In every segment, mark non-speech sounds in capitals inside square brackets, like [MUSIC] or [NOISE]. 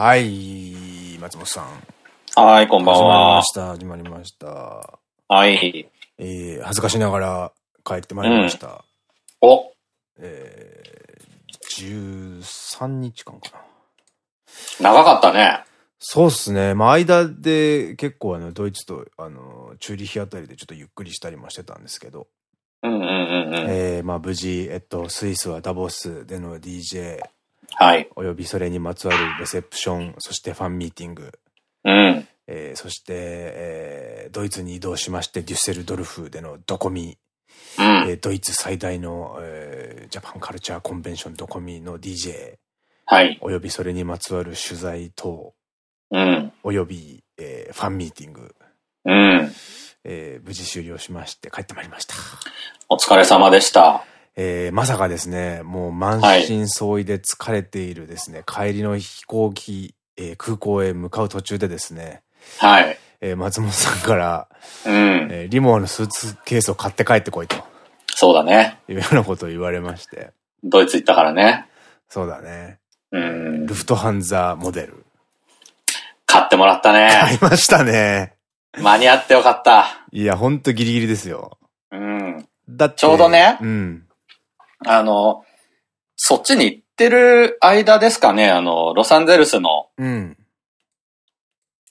はい、松本さん。はい、こんばん始まりはまし。た、始まりました。はい。えー、恥ずかしながら帰ってまいりました。お、えー、13日間かな。長かったね。そうっすね。まあ、間で結構あの、ドイツと、あの、チューリヒあたりでちょっとゆっくりしたりもしてたんですけど、うんうんうんうん。えー、まあ、無事、えっと、スイスはダボスでの DJ、はい。およびそれにまつわるレセプション、そしてファンミーティング、うん。えーそして、えードイツに移動しまして、デュッセルドルフでのドコミ、うん。えードイツ最大の、えージャパンカルチャーコンベンションドコミの DJ、はい。およびそれにまつわる取材等、うん。および、えーファンミーティング、うん。えー無事終了しまして帰ってまいりました。お疲れ様でした。えーまさかですね、もう満身創痍で疲れているですね、帰りの飛行機、えー空港へ向かう途中でですね、はい。えー松本さんから、うん。えーリモアのスーツケースを買って帰ってこいとそうだね。いうようなことを言われまして。ドイツ行ったからね。そうだね。うん。ルフトハンザモデル。買ってもらった買ね。いましたね。間に合ってよかった。いや、ほんとギリギリですよ。うん。だって。ちょうどねうん。あの、そっちに行ってる間ですかね、あの、ロサンゼルスの、うん。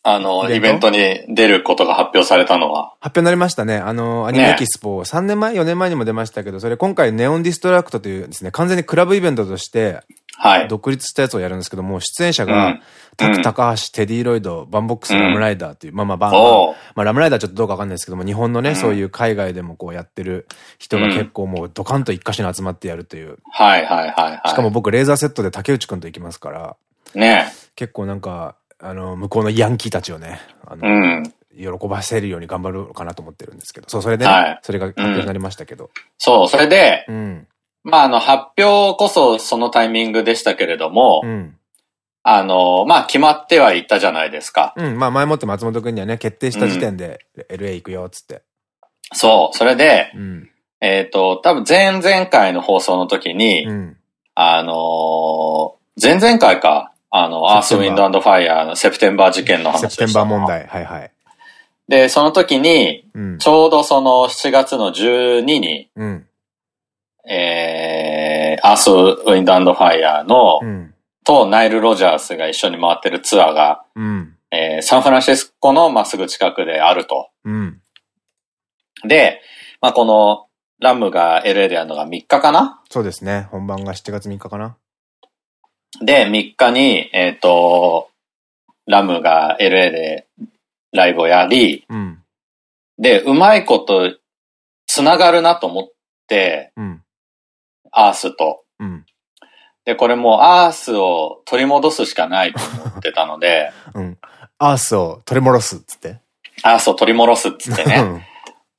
あの、イベント？に出ることが発表されたのは。発表になりましたね。あの、アニメエキスポ、3年前、4年前にも出ましたけど、それ今回 Neon District というですね、完全にクラブイベントとして、はい。独立したやつをやるんですけども、出演者うがん、タク、うん。高橋、テディ・ロイド、バンボックス、うん。ラムライダーっていう、まあまあバンまあラムライダーちょっとどうかわかんないですけども、日本のね、うん。そういう海外でもこうやってる人が結構もうドカンと一箇所に集まってやるという。はいはいはいはい。しかも、僕レーザーセットで竹内くんと行きますから、ね。結構なんか、あの、向こうのヤンキーたちをね、あの、うん。喜ばせるように頑張るかなと思ってるんですけど、そう、それでね、はいそれが発表になりましたけど。そう、それで、うん。まあ、あの、発表こそそのタイミングでしたけれども、うん。あの、まあ、決まってはいたじゃないですか。うん。まあ前もって松本くんにはね、決定した時点で、LA 行くよ、つって。そう、それで、うん。えっ、と、多分前々回の放送の時に、うん。あのー前々回か、あの、アース、ウィンドファイヤーのセプテンバー事件の話セプテンバー問題。はいはい。で、その時に、うん。ちょうどその7月の12に、うん。えー、アース、ウィンドファイヤーの、うん。とナイル・ロジャースが一緒に回ってるツアーが、うん。えーサンフランシスコのまっすぐ近くであると。うん。で、まあ、この、ラムが LA でやるのが3日かな？そうですね。本番が7月3日かな。で、3日に、えっ、と、ラムが LA でライブをやり、うん。で、うまいこと、つながるなと思って、うん。アースと。うん。で、これもうアースを取り戻すしかないと思ってたので、[LAUGHS] うん。アースを取り戻すっつって？アースを取り戻すっつってね。うん。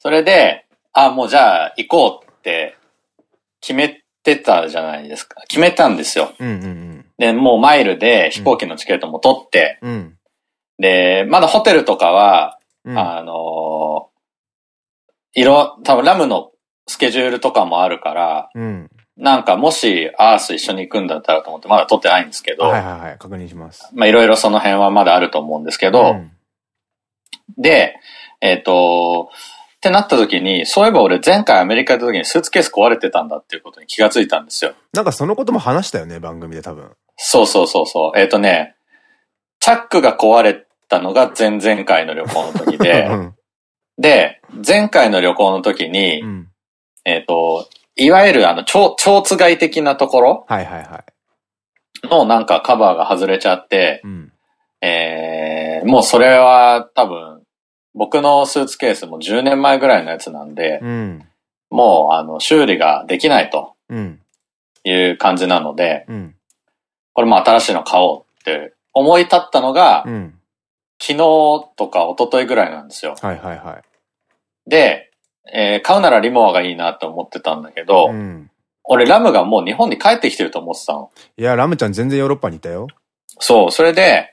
それで、あ、もうじゃあ行こうって決めてたじゃないですか。決めたんですよ。うんうんで、もうマイルで飛行機のチケットも取って、うん。うん。で、まだホテルとかは、うん。あのー、色、多分ラムのスケジュールとかもあるから、うん。なんかもしアース一緒に行くんだったらと思ってまだ取ってないんですけど、はいはいはい。確認します。まあいろいろその辺はまだあると思うんですけど、うんで、えっ、と、ってなった時に、そういえば俺前回アメリカ行った時にスーツケース壊れてたんだっていうことに気がついたんですよ。なんかそのことも話したよね、番組で多分。そうそうそうそう。えっ、とね、チャックが壊れたのが前々回の旅行の時うで、ん。で、前回の旅行の時に、うん。えっ、と、いわゆるあの、超、超つがい的なところはいはいはい。のなんかカバーが外れちゃって、うん。えー、もうそれは多分、僕のスーツケースも10年前ぐらいのやつなんで、うん。もうあの、修理ができないとうん。いう感じなので、うん。これも新しいの買おうって思い立ったのが、うん。昨日とか一昨日ぐらいなんですよ。はいはいはい。で、えー買うならリモアがいいなと思ってたんだけど、うん。俺ラムがもう日本に帰ってきてると思ってたの。いや、ラムちゃん全然ヨーロッパにいたよ。そう、それで、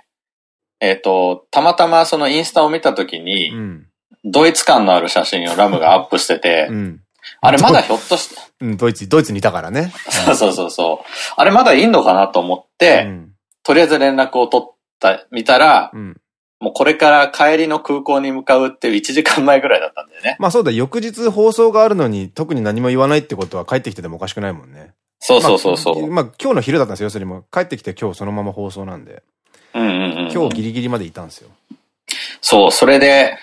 えっ、と、たまたまそのインスタを見たときに、うん。ドイツ感のある写真をラムがアップしてて、うん。あれまだひょっとして、うん、ドイツ、ドイツにいたからね。[LAUGHS] そうそうそうそう。あれまだいいのかなと思って、うん。とりあえず連絡を取った、見たら、うん。もうこれから帰りの空港に向かうっていう1時間前ぐらいだったんだよね。まあそうだ、翌日放送があるのに特に何も言わないってことは帰ってきててもおかしくないもんね。そうそうそうそう。まあ、まあ今日の昼だったんですよ。要するにもう帰ってきて今日そのまま放送なんで。うんうんうん。今日ギリギリまでいたんですよ。そう、それで、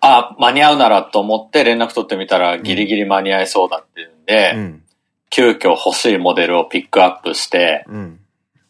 あ、間に合うならと思って連絡取ってみたらギリギリ間に合いそうだっていうんで、うん。急遽欲しいモデルをピックアップして、うん。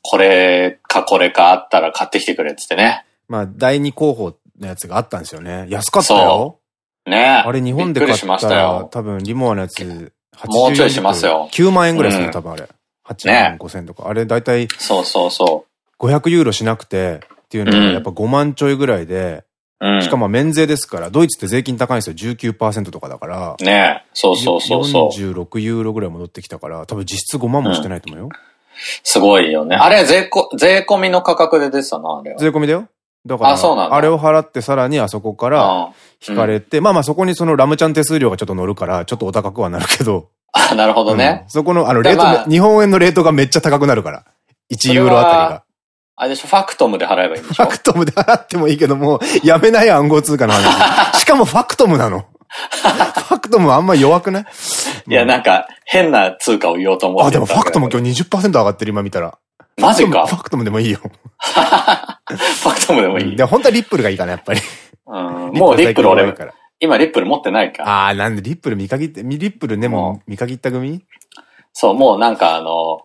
これかこれかあったら買ってきてくれっつってね。まあ、第二候補のやつがあったんですよね。安かったよ。ねあれ日本で買ったたら、よ。多分リモアのやつ、もうちょいしますよ9万円ぐらいする、うん多分あれ。8万5千とか。あれだいたいそうそうそ500ユーロしなくて、っていうのうんがやっぱ5万ちょいぐらいで、う。うん。しかも免税ですから、ドイツって税金高いんですよ。19%とかだから。ねそうそうそうそう。46ユーロぐらい戻ってきたから、多分実質5万もしてないと思うよ。すごいよね。あれ、税こ、税込みの価格で出てたな、あれは。税込みだよ。だから、あそうなんだあれを払ってさらにあそこから引かれて、まあまあそこにそのラムちゃん手数料がちょっと乗るから、ちょっとお高くはなるけど。[LAUGHS] あ、なるほどね。うんそこの、あの、レートでまあめ、日本円のレートがめっちゃ高くなるから。1ユーロあたりが。あれでしょ、ファクトムで払えばいいんでしょ？ファクトムで払ってもいいけども、やめない暗号通貨の話。[LAUGHS] しかもファクトムなの。ファクトムあんま弱くない？いや、なんか、変な通貨を言おうと思ってあ、でもファクトム日。今日20%上がってる今見たら。マジか？ファクトムでもいいよ。[LAUGHS] ファクトムでもいい。で、本当はリップルがいいかな、やっぱり。うん、もうリップル俺。今リップル持ってないか。ああ、なんでリップル見限って、リップルね、ももう見限った組？そう、もうなんかあの、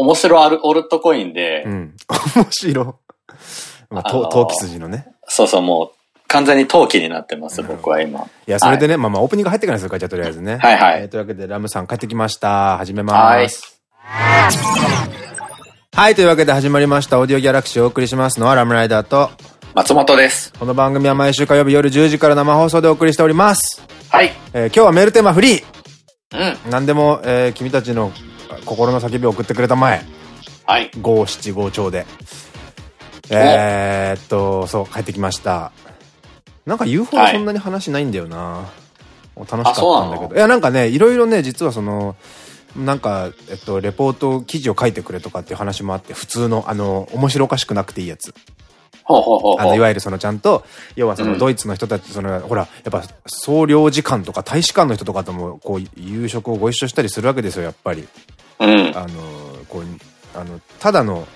面白アルオルトコインで、うん。[LAUGHS] 面白。まあ、陶器筋のね。そうそう、もう完全に陶器になってます、僕は今。いや、それでね、まあまあ、オープニング入ってからですよ、じゃあとりあえずね。はいはいえーというわけで、ラムさん帰ってきました。始めます。はい。というわけで始まりました、オーディオギャラクシーをお送りしますのはラムライダーと、松本です。この番組は毎週火曜日夜10時から生放送でお送りしております。はい。えー今日はメールテーマフリーうん。何でも、えー君たちの心の叫びを送ってくれたまえ。はい。五七五調で。えーっと、そう、帰ってきました。なんか言うほどそんなに話ないんだよな。楽しかったんだけど。いや、なんかね、いろいろね、実はその、なんか、えっと、レポート記事を書いてくれとかっていう話もあって、普通の、あの、面白おかしくなくていいやつ。あの。いわゆるそのちゃんと、要はそのうんドイツの人たち、その、ほら、やっぱ総領事館とか大使館の人とかとも、こう、夕食をご一緒したりするわけですよ、やっぱり。うん。あの、こう、あの、ただの、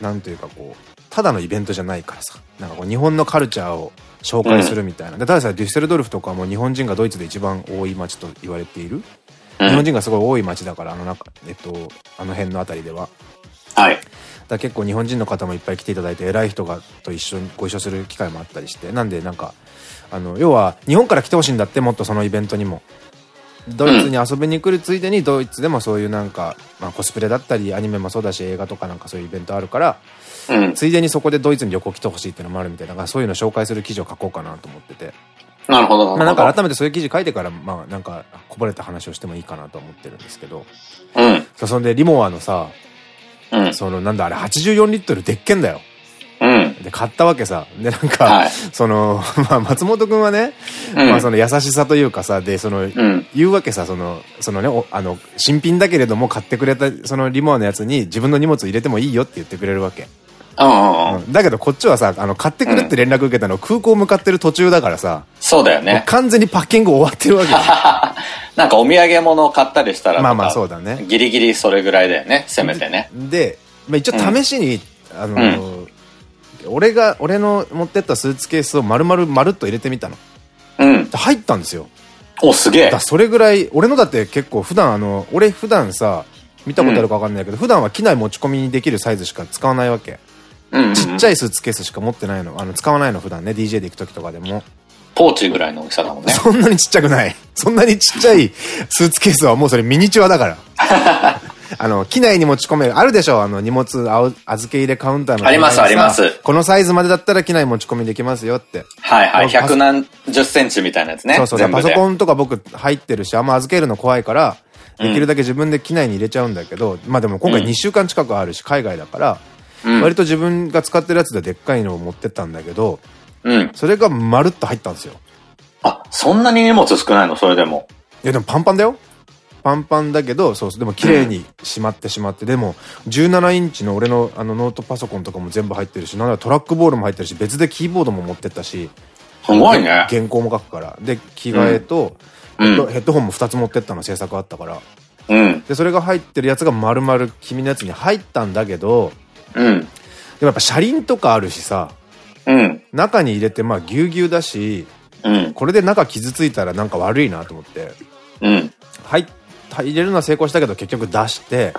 なんというかこう、ただのイベントじゃないからさ、なんかこう、日本のカルチャーを紹介するみたいな。で、たださ、デュッセルドルフとかも日本人がドイツで一番多い街と言われている。うん。日本人がすごい多い街だから、あの中、えっと、あの辺のあたりでは。はい。だ結構日本人の方もいっぱい来ていただいて、偉い人がと一緒にご一緒する機会もあったりして、なんでなんか、あの、要は、日本から来てほしいんだって、もっとそのイベントにも。ドイツに遊びに来るついでに、ドイツでもそういうなんか、まあコスプレだったり、アニメもそうだし、映画とかなんかそういうイベントあるから、うん。ついでにそこでドイツに旅行来てほしいっていうのもあるみたいだから、そういうのを紹介する記事を書こうかなと思ってて。なるほど、まあなん。か改めてそういう記事書いてから、まあなんか、こぼれた話をしてもいいかなと思ってるんですけど。うん。そんで、リモアのさ、うん。そのなんだあれ、84リットルでっけんだよ。うん。で、買ったわけさ。で、なんか、はいその、[LAUGHS] まあ、松本くんはね、うんまあ、その優しさというかさ、で、その、うん。言うわけさ、その、そのね、おあの、新品だけれども買ってくれた、そのリモアのやつに自分の荷物入れてもいいよって言ってくれるわけ。うんうんうん。うんだけどこっちはさ、あの、買ってくれって連絡受けたの空港向かってる途中だからさ、そうだよね。完全にパッキング終わってるわけよ。[LAUGHS] なんかお土産物を買ったりしたらまあまあそうだね。ギリギリそれぐらいだよね。せめてね。で、まあ、一応試しに、あの、俺が、俺の持ってったスーツケースを丸々まるっと入れてみたの。うん。で入ったんですよ。お、すげえ。それぐらい、俺のだって結構普段あの、俺普段さ、見たことあるかわかんないけど、普段は機内持ち込みにできるサイズしか使わないわけ。うんうん。ちっちゃいスーツケースしか持ってないの。あの、使わないの普段ね、DJ で行く時とかでも。ポーチぐらいの大きさだもんね。[LAUGHS] そんなにちっちゃくない。そんなにちっちゃいスーツケースはもうそれミニチュアだから。[LAUGHS] あの、機内に持ち込める、あるでしょあの、荷物あお預け入れカウンターの。ありますありますこのサイズまでだったら機内持ち込みできますよって。はいはい。百何十センチみたいなやつね。そうそう。パソコンとか僕入ってるし、あんま預けるの怖いから、うんできるだけ自分で機内に入れちゃうんだけど、まあでも今回うん2週間近くあるし、海外だから、うん割と自分が使ってるやつででっかいのを持ってったんだけど、うん。それがまるっと入ったんですよ。あ、そんなに荷物少ないの？それでも。いやでもパンパンだよ。パンパンだけど、そうそう、でも綺麗にしまってしまって、でも、17インチの俺のあのノートパソコンとかも全部入ってるし、なんならトラックボールも入ってるし、別でキーボードも持ってったし、すごいね。原稿も書くから。で、着替えと、ヘッドヘッドホンも2つ持ってったの制作あったから。うん。で、それが入ってるやつが丸々君のやつに入ったんだけど、うん。でもやっぱ車輪とかあるしさ、うん。中に入れてまあぎゅうぎゅうだし、うん。これで中傷ついたらなんか悪いなと思って、うん。入っ入れるのは成功したけど結局出して、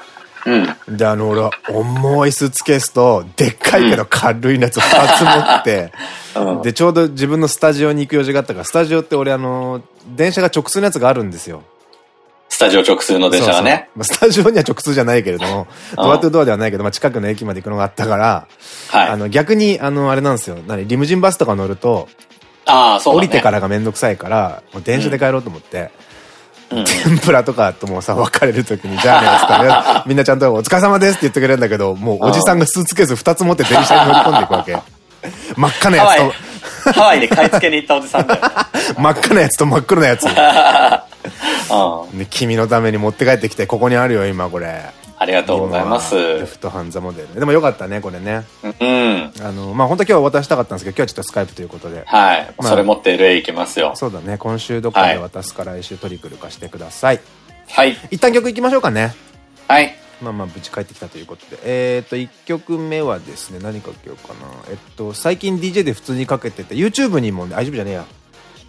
うん。で、あの、俺は重いスーツケースと、でっかいけど軽いやつ2つ持って、[LAUGHS] うん。で、ちょうど自分のスタジオに行く用事があったから、スタジオって俺あの、電車が直通のやつがあるんですよ。スタジオ直通の電車がね。そうそうまあスタジオには直通じゃないけれども、[LAUGHS] ドアトゥドアではないけど、まあ、近くの駅まで行くのがあったから、はい。あの、逆に、あの、あれなんですよ。何リムジンバスとか乗ると、ああ、そうだね。降りてからがめんどくさいから、もう電車で帰ろうと思って、うん。天ぷらとかともさ、別れるときに、じゃあね、つったら、[LAUGHS] みんなちゃんとお疲れ様ですって言ってくれるんだけど、もうおじさんがスーツケース2つ持って電車に乗り込んでいくわけ。真っ赤なやつと、、ハワイに買い付けに行ったおじさんだよ。[LAUGHS] 真っ赤なやつと真っ黒なやつ。[LAUGHS] 君のために持って帰ってきて、ここにあるよ、今これ。ありがとうございます。レフトハンザモデル。でもよかったね、これね。うん。あの、まあ、本当は今日は渡したかったんですけど、今日はちょっとスカイプということで。はい。まあそれ持って LA 行きますよ。そうだね、今週どっかで渡すから来週トリクル化してください。はい。一旦曲いきましょうかね。はい。まあまあ、無事帰ってきたということで。えっ、と、1曲目はですね、何かけようかな。えっと、最近 DJ で普通にかけてて、YouTube にもね、大丈夫じゃねえや。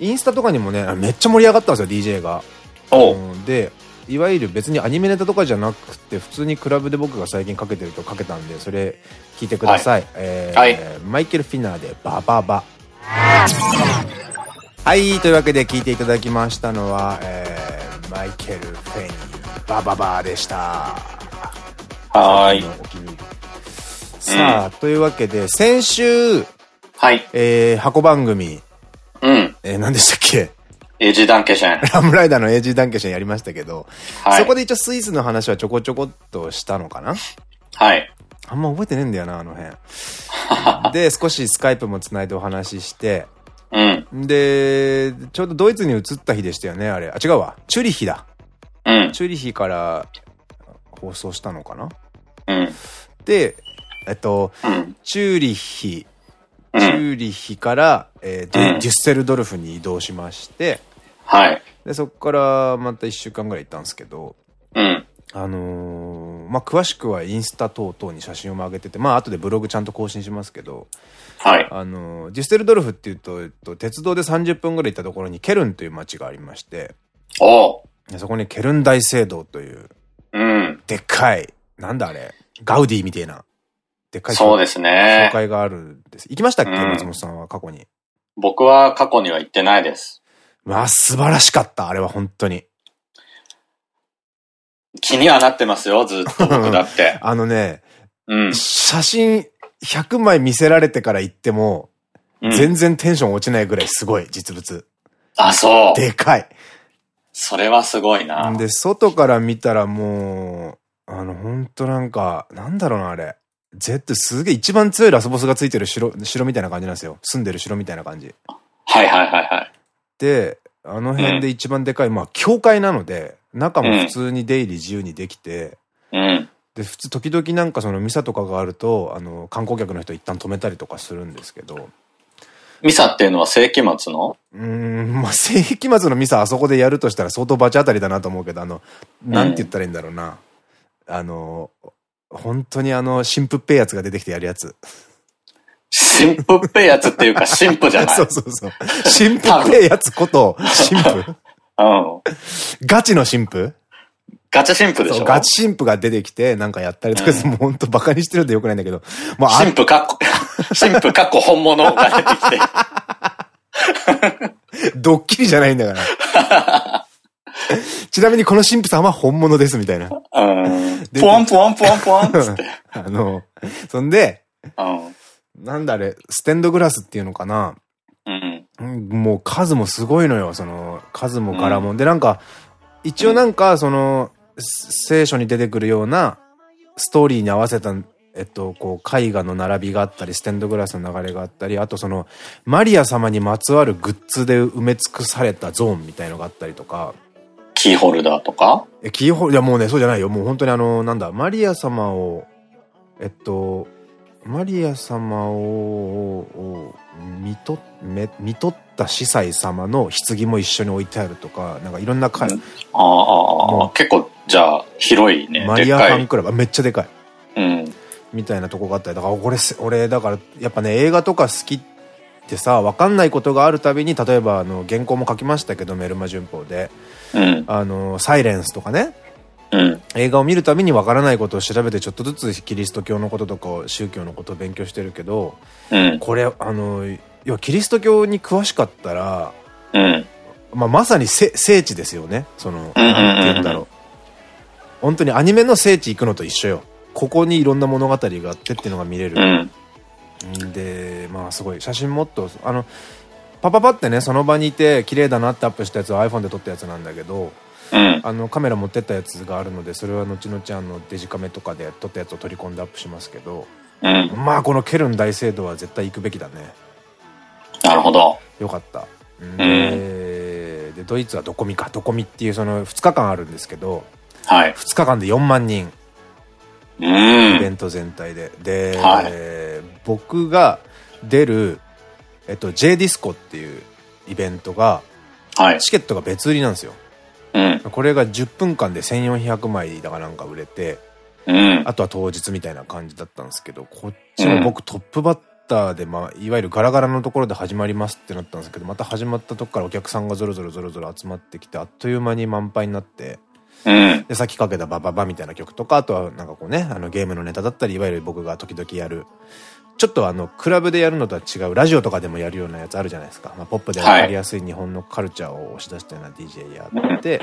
インスタとかにもね、あめっちゃ盛り上がったんですよ、DJ が。おで、いわゆる別にアニメネタとかじゃなくて、普通にクラブで僕が最近かけてるとかけたんで、それ聞いてください。えーはいマイケル・フィナーでバババ。はい、というわけで聞いていただきましたのは、えーマイケル・フェニー、バババでした。はーい。さあ、というわけで、先週、はい。えー箱番組、うん。えー何でしたっけ？エイジダンケシェン。[LAUGHS] ラムライダーのエイジーダンケションやりましたけど、はい。そこで一応スイスの話はちょこちょこっとしたのかな？はい。あんま覚えてねえんだよな、あの辺。[LAUGHS] で、少しスカイプもつないでお話しして、うん。で、ちょうどドイツに移った日でしたよね、あれ。あ、違うわ。チューリヒだ。うん。チューリヒから放送したのかな？うん。で、えっと、うん。チューリヒ、チうん。ューリヒから、えーデュッセルドルフに移動しまして、はい。で、そこからまた一週間ぐらい行ったんですけど、うん。あのーまあ、詳しくはインスタ等々に写真を上げてて、まあ、後でブログちゃんと更新しますけど、はい。あのーデュッセルドルフっていうと、えっと、鉄道で30分ぐらい行ったところにケルンという街がありまして、おそこにケルン大聖堂という、うん。でっかい、なんだあれ、ガウディみたいな、でっかいそうですね教。会があるんです。行きましたっけ、うん松本さんは過去に。僕は過去には行ってないです。まあ、素晴らしかった、あれは本当に。気にはなってますよ、ずっと僕 [LAUGHS] だって。あのね、うん。写真100枚見せられてから行っても、うん全然テンション落ちないぐらいすごい、実物。あ、そう。でかい。それはすごいな。で、外から見たらもう、あの、ほんとなんか、なんだろうな、あれ。Z すげえ一番強いラスボスがついてる城、城みたいな感じなんですよ。住んでる城みたいな感じ。はいはいはいはい。で、あの辺で一番でかい、まあ、教会なので、中も普通に出入り自由にできて、うん。で、普通、時々なんかそのミサとかがあると、あの、観光客の人一旦止めたりとかするんですけど、ミサっていうのは世紀末の？うーん、まあ、世紀末のミサあそこでやるとしたら相当罰当たりだなと思うけど、あの、なんて言ったらいいんだろうな。あの、本当にあの、神父っぺいやつが出てきてやるやつ。神父っぺいやつっていうか神父じゃない。[LAUGHS] そうそうそう。神父っぺいやつこと、神父うん。ガチの神父？ガチ神父でしょ？ガチ神父が出てきて、なんかやったりとか、もう本当バカにしてるんでよくないんだけど、もうあ神父かっこ、[LAUGHS] 神父かっこ本物が出てきて。[LAUGHS] ドッキリじゃないんだから。[LAUGHS] ちなみにこの神父さんは本物ですみたいな。うん。でポワンポワンポワンポワンっつって。あの、そんで、うん。なんだあれ、ステンドグラスっていうのかなうん。うんもう数もすごいのよ、その、数も柄も。で、なんか、一応なんか、その、聖書に出てくるような、ストーリーに合わせた、えっと、こう、絵画の並びがあったり、ステンドグラスの流れがあったり、あとその、マリア様にまつわるグッズで埋め尽くされたゾーンみたいのがあったりとか、キーホルダーとか？え、キーホル、いやもうね、そうじゃないよ。もう本当にあの、なんだ、マリア様を、えっと、マリア様を、を見と、め、見とった司祭様の棺も一緒に置いてあるとか、なんかいろんなか、うんああああ、結構、じゃあ、広いね。マリア。ファンクラブ、あめっちゃでかい。うん。みたいなとこがあったり、だから俺せ、俺、だから、やっぱね、映画とか好きってさ、わかんないことがあるたびに、例えば、あの、原稿も書きましたけど、メルマ旬報で、うん。あの、サイレンスとかね、うん。映画を見るたびにわからないことを調べてちょっとずつキリスト教のこととか宗教のことを勉強してるけどうん。これあの要はキリスト教に詳しかったら、うん。まあ、まさにせ聖地ですよねそのうんうんうんなんて言うんだろう本当にアニメの聖地行くのと一緒よここにいろんな物語があってっていうのが見れる、うん。んでまあすごい写真もっとあのパパパってねその場にいて綺麗だなってアップしたやつを iPhone で撮ったやつなんだけどうん。あのカメラ持ってったやつがあるのでそれは後々あのデジカメとかで撮ったやつを取り込んでアップしますけどうん。まあこのケルン大聖堂は絶対行くべきだねなるほど。よかったで,、でドイツはどこみかどこみっていうその2日間あるんですけどはい。2日間で4万人うイベん。ント全体でで、はい僕が出る、えっと、J ディスコっていうイベントがはい。チケットが別売りなんですようん。これが10分間で1400枚だかなんか売れてうん。あとは当日みたいな感じだったんですけど、こっちも僕トップバッターで、まあ、いわゆるガラガラのところで始まりますってなったんですけど、また始まったとこからお客さんがゾロゾロゾロゾロ集まってきて、あっという間に満杯になって、うん。で、さっきかけたバババみたいな曲とか、あとはなんかこうね、あのゲームのネタだったり、いわゆる僕が時々やる、ちょっとあの、クラブでやるのとは違う、ラジオとかでもやるようなやつあるじゃないですか。まあ、ポップでわかりやすい日本のカルチャーを押し出したような DJ やって、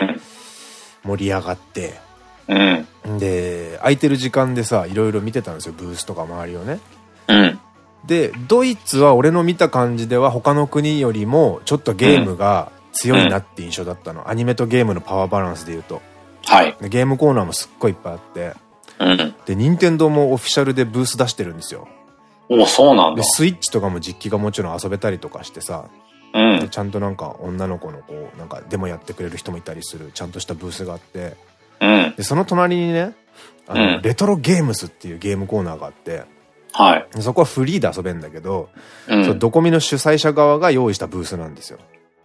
盛り上がって、うん。で、空いてる時間でさ、いろいろ見てたんですよ、ブースとか周りをね。うん。で、ドイツは俺の見た感じでは他の国よりもちょっとゲームが強いなって印象だったの。アニメとゲームのパワーバランスで言うと。はい。でゲームコーナーもすっごいいっぱいあって。うん。で、任天堂もオフィシャルでブース出してるんですよ。お、そうなんで、だ。スイッチとかも実機がもちろん遊べたりとかしてさ。うんで、。ちゃんとなんか女の子のこう、なんかデモやってくれる人もいたりする、ちゃんとしたブースがあって。うん。で、その隣にね、あの、うんレトロゲームスっていうゲームコーナーがあって、はい。でそこはフリーで遊べんだけど、う。そうんドコミの主催者側が用意したブースなんですよ。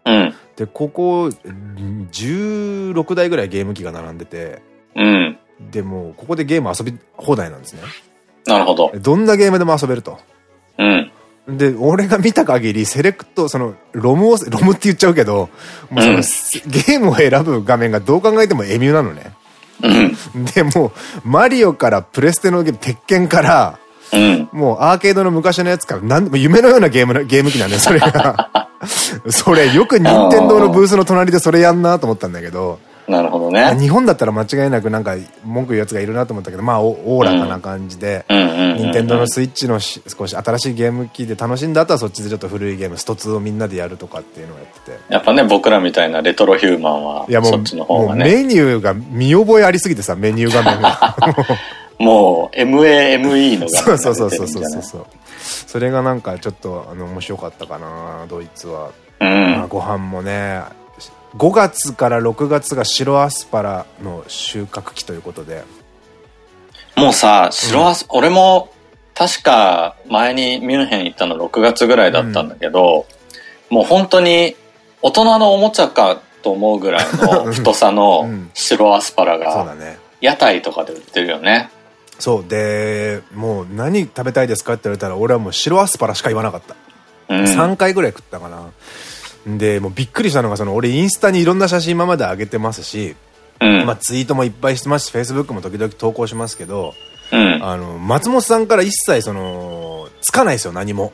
うん。で、ここ、うん16台ぐらいゲーム機が並んでて、うん。でもうここでゲーム遊び放題なんですね。なるほど。どんなゲームでも遊べると。うん。で、俺が見た限り、セレクト、その、ロムを、ロムって言っちゃうけど、もうその、うんゲームを選ぶ画面がどう考えてもエミューなのね。うん。で、もう、マリオからプレステのゲーム、鉄拳から、うん。もうアーケードの昔のやつから、なんでも夢のようなゲームの、ゲーム機なんだよ、それが。[LAUGHS] それ、よく任天堂のブースの隣でそれやんなと思ったんだけど、なるほどね。日本だったら間違いなくなんか文句言うやつがいるなと思ったけど、まあおおおらかな感じで。任天堂のスイッチのし少し新しいゲーム機で楽しんだ後はそっちでちょっと古いゲーム、スト2をみんなでやるとかっていうのをやってて。やっぱね、僕らみたいなレトロヒューマンは、いやもう、そっちの方がね。メニューが見覚えありすぎてさ、メニュー画面が。[LAUGHS] もう、MAME のそうがそうそうそう出てるんじゃない？そうそう。それがなんかちょっとあの面白かったかな、ドイツは。うまあ、ん。ご飯もね、5月から6月が白アスパラの収穫期ということで。もうさ、白アス、俺も、確か前にミュンヘン行ったの6月ぐらいだったんだけど、もう本当に大人のおもちゃかと思うぐらいの太さうのん白アスパラがね。屋台とかで売ってるよね。そう。で、もう何食べたいですかって言われたら俺はもう白アスパラしか言わなかった。うん。3回ぐらい食ったかな。で、もうびっくりしたのが、その俺インスタにいろんな写真今まで上げてますし、うん。まあツイートもいっぱいしてますし、Facebook も時々投稿しますけど、うん。あの、松本さんから一切その、つかないですよ、何も。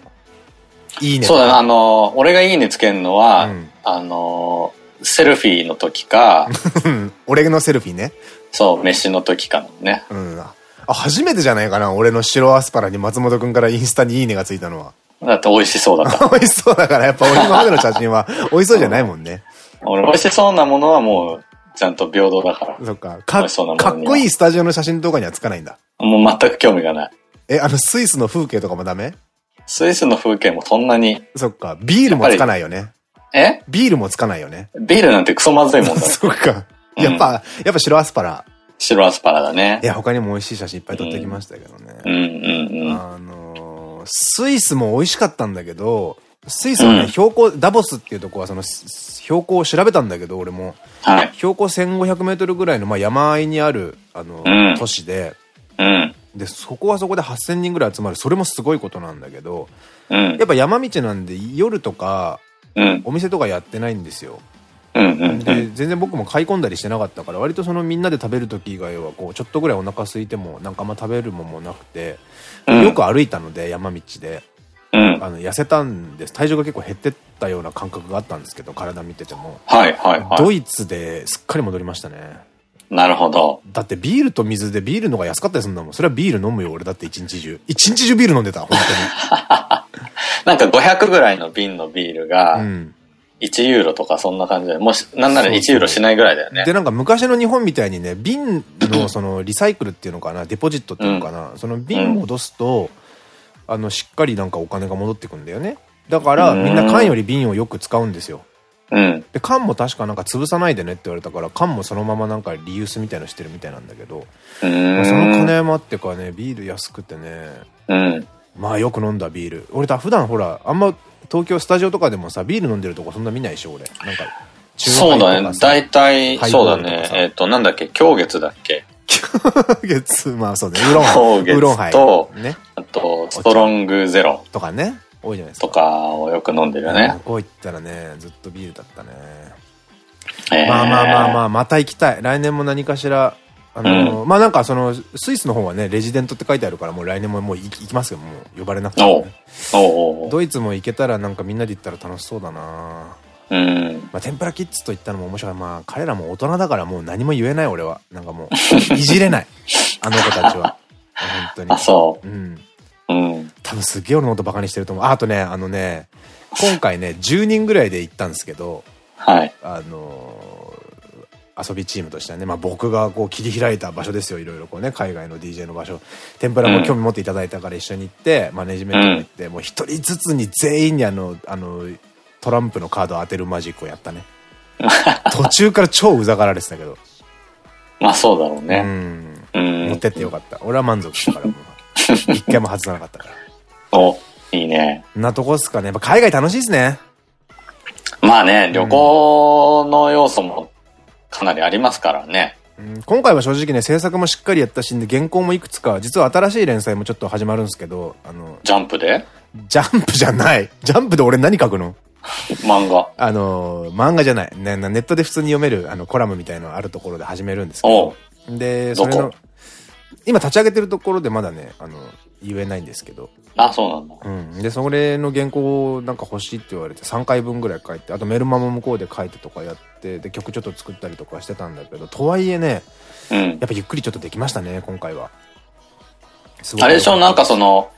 いいね。そうだな、あの、俺がいいねつけるのは、うんあの、セルフィーの時か、う [LAUGHS] ん俺のセルフィーね。そう、飯の時かのね。うん。あ、初めてじゃないかな、俺の白アスパラに松本くんからインスタにいいねがついたのは。だって美味しそうだから。[LAUGHS] 美味しそうだから、やっぱ俺今までの写真は [LAUGHS] 美味しそうじゃないもんね。俺美味しそうなものはもう、ちゃんと平等だから。そっか。かかっこいいスタジオの写真とかにはつかないんだ。もう全く興味がない。え、あの、スイスの風景とかもダメ？スイスの風景もそんなに、そっか。ビールもつかないよね。え？ビールもつかないよね。ビールなんてクソまずいもんだ。[LAUGHS] そっか。うやっぱ、やっぱ白アスパラ。白アスパラだね。いや、他にも美味しい写真いっぱい撮ってきましたけどね。うんうんうん。あのー、スイスも美味しかったんだけど、スイスはね、標高、ダボスっていうとこはその、標高を調べたんだけど、俺も。はい。標高1500メートルぐらいの、まあ、山あいにある、あの、うん、都市で、うん。で、そこはそこで8000人ぐらい集まる。それもすごいことなんだけど、うん。やっぱ山道なんで夜とか、うん。お店とかやってないんですよ。で全然僕も買い込んだりしてなかったから割とそのみんなで食べる時以外はこうちょっとぐらいお腹空いてもなんかあんま食べるもんもなくて、うん、よく歩いたので山道で、うん、あの痩せたんです体重が結構減ってったような感覚があったんですけど体見ててもはいはいはいドイツですっかり戻りましたねなるほど。だってビールと水でビールのが安かったりするんだもん。それはビール飲むよ、俺だって一日中。一日中ビール飲んでた、本当に。[LAUGHS] なんか500ぐらいの瓶のビールが、うん、1ユーロとかそんな感じで、もし、なんなら1ユーロしないぐらいだよね。で、なんか昔の日本みたいにね、瓶のそのリサイクルっていうのかな、デポジットっていうのかな、うん、その瓶戻すと、あの、しっかりなんかお金が戻ってくんだよね。だから、みんな缶より瓶をよく使うんですよ。うん。で、缶も確かなんか潰さないでねって言われたから、缶もそのままなんかリユースみたいのしてるみたいなんだけど、まあ、その金もあってかね、ビール安くてね、うん。まあよく飲んだビール。俺だ、普段ほら、あんま東京スタジオとかでもさ、ビール飲んでるとこそんな見ないでしょ、俺。なんか、そうだね。大体、そうだね。えっと、なんだっけ、狂月だっけ？狂 [LAUGHS] 月、まあそうね。ウロン。狂月と、ね。あと、ストロングゼロ。とかね。多いじゃないですか。とかをよく飲んでるよね。こう行ったらね、ずっとビールだったね。まあまあまあまあ、また行きたい。来年も何かしら、あの、うん、まあなんかその、スイスの方はね、レジデントって書いてあるから、もう来年ももう行きますよ、もう呼ばれなくても、ね。ドイツも行けたらなんかみんなで行ったら楽しそうだなうん。まあ天ぷらキッズと言ったのも面白い。まあ彼らも大人だからもう何も言えない俺は。なんかもう、いじれない。[LAUGHS] あの子たちは。本当に。あ、そう。うん。うん。多分すげえ俺のことバカにしてると思う。あ、あとね、あのね、今回ね、10人ぐらいで行ったんですけど、はい。あの遊びチームとしてはね、まあ僕がこう切り開いた場所ですよ、いろいろこうね、海外の DJ の場所。天ぷらも興味持っていただいたから一緒に行って、マネジメントも行って、もう一人ずつに全員にあの、あの、トランプのカードを当てるマジックをやったね。[LAUGHS] 途中から超うざがられてたけど。まあそうだろうね。うん。持ってってよかった。俺は満足したから、もう。[LAUGHS] 一回も外さなかったから。お、いいね。なとこっすかね。やっぱ海外楽しいですね。まあね、旅行の要素もかなりありますからね。うん、今回は正直ね、制作もしっかりやったし、原稿もいくつか、実は新しい連載もちょっと始まるんですけど、あの、ジャンプで？ジャンプじゃない。ジャンプで俺何書くの？[LAUGHS] 漫画。あの、漫画じゃない。ね、ネットで普通に読める、あの、コラムみたいのあるところで始めるんですけど。で、それの、今立ち上げてるところでまだね、あの、言えないんですけど。あ、そうなんだ。うん。で、それの原稿なんか欲しいって言われて3回分ぐらい書いて、あとメルマも向こうで書いてとかやって、で、曲ちょっと作ったりとかしてたんだけど、とはいえね、うん、やっぱゆっくりちょっとできましたね、今回は。あれでしょ、なんかその、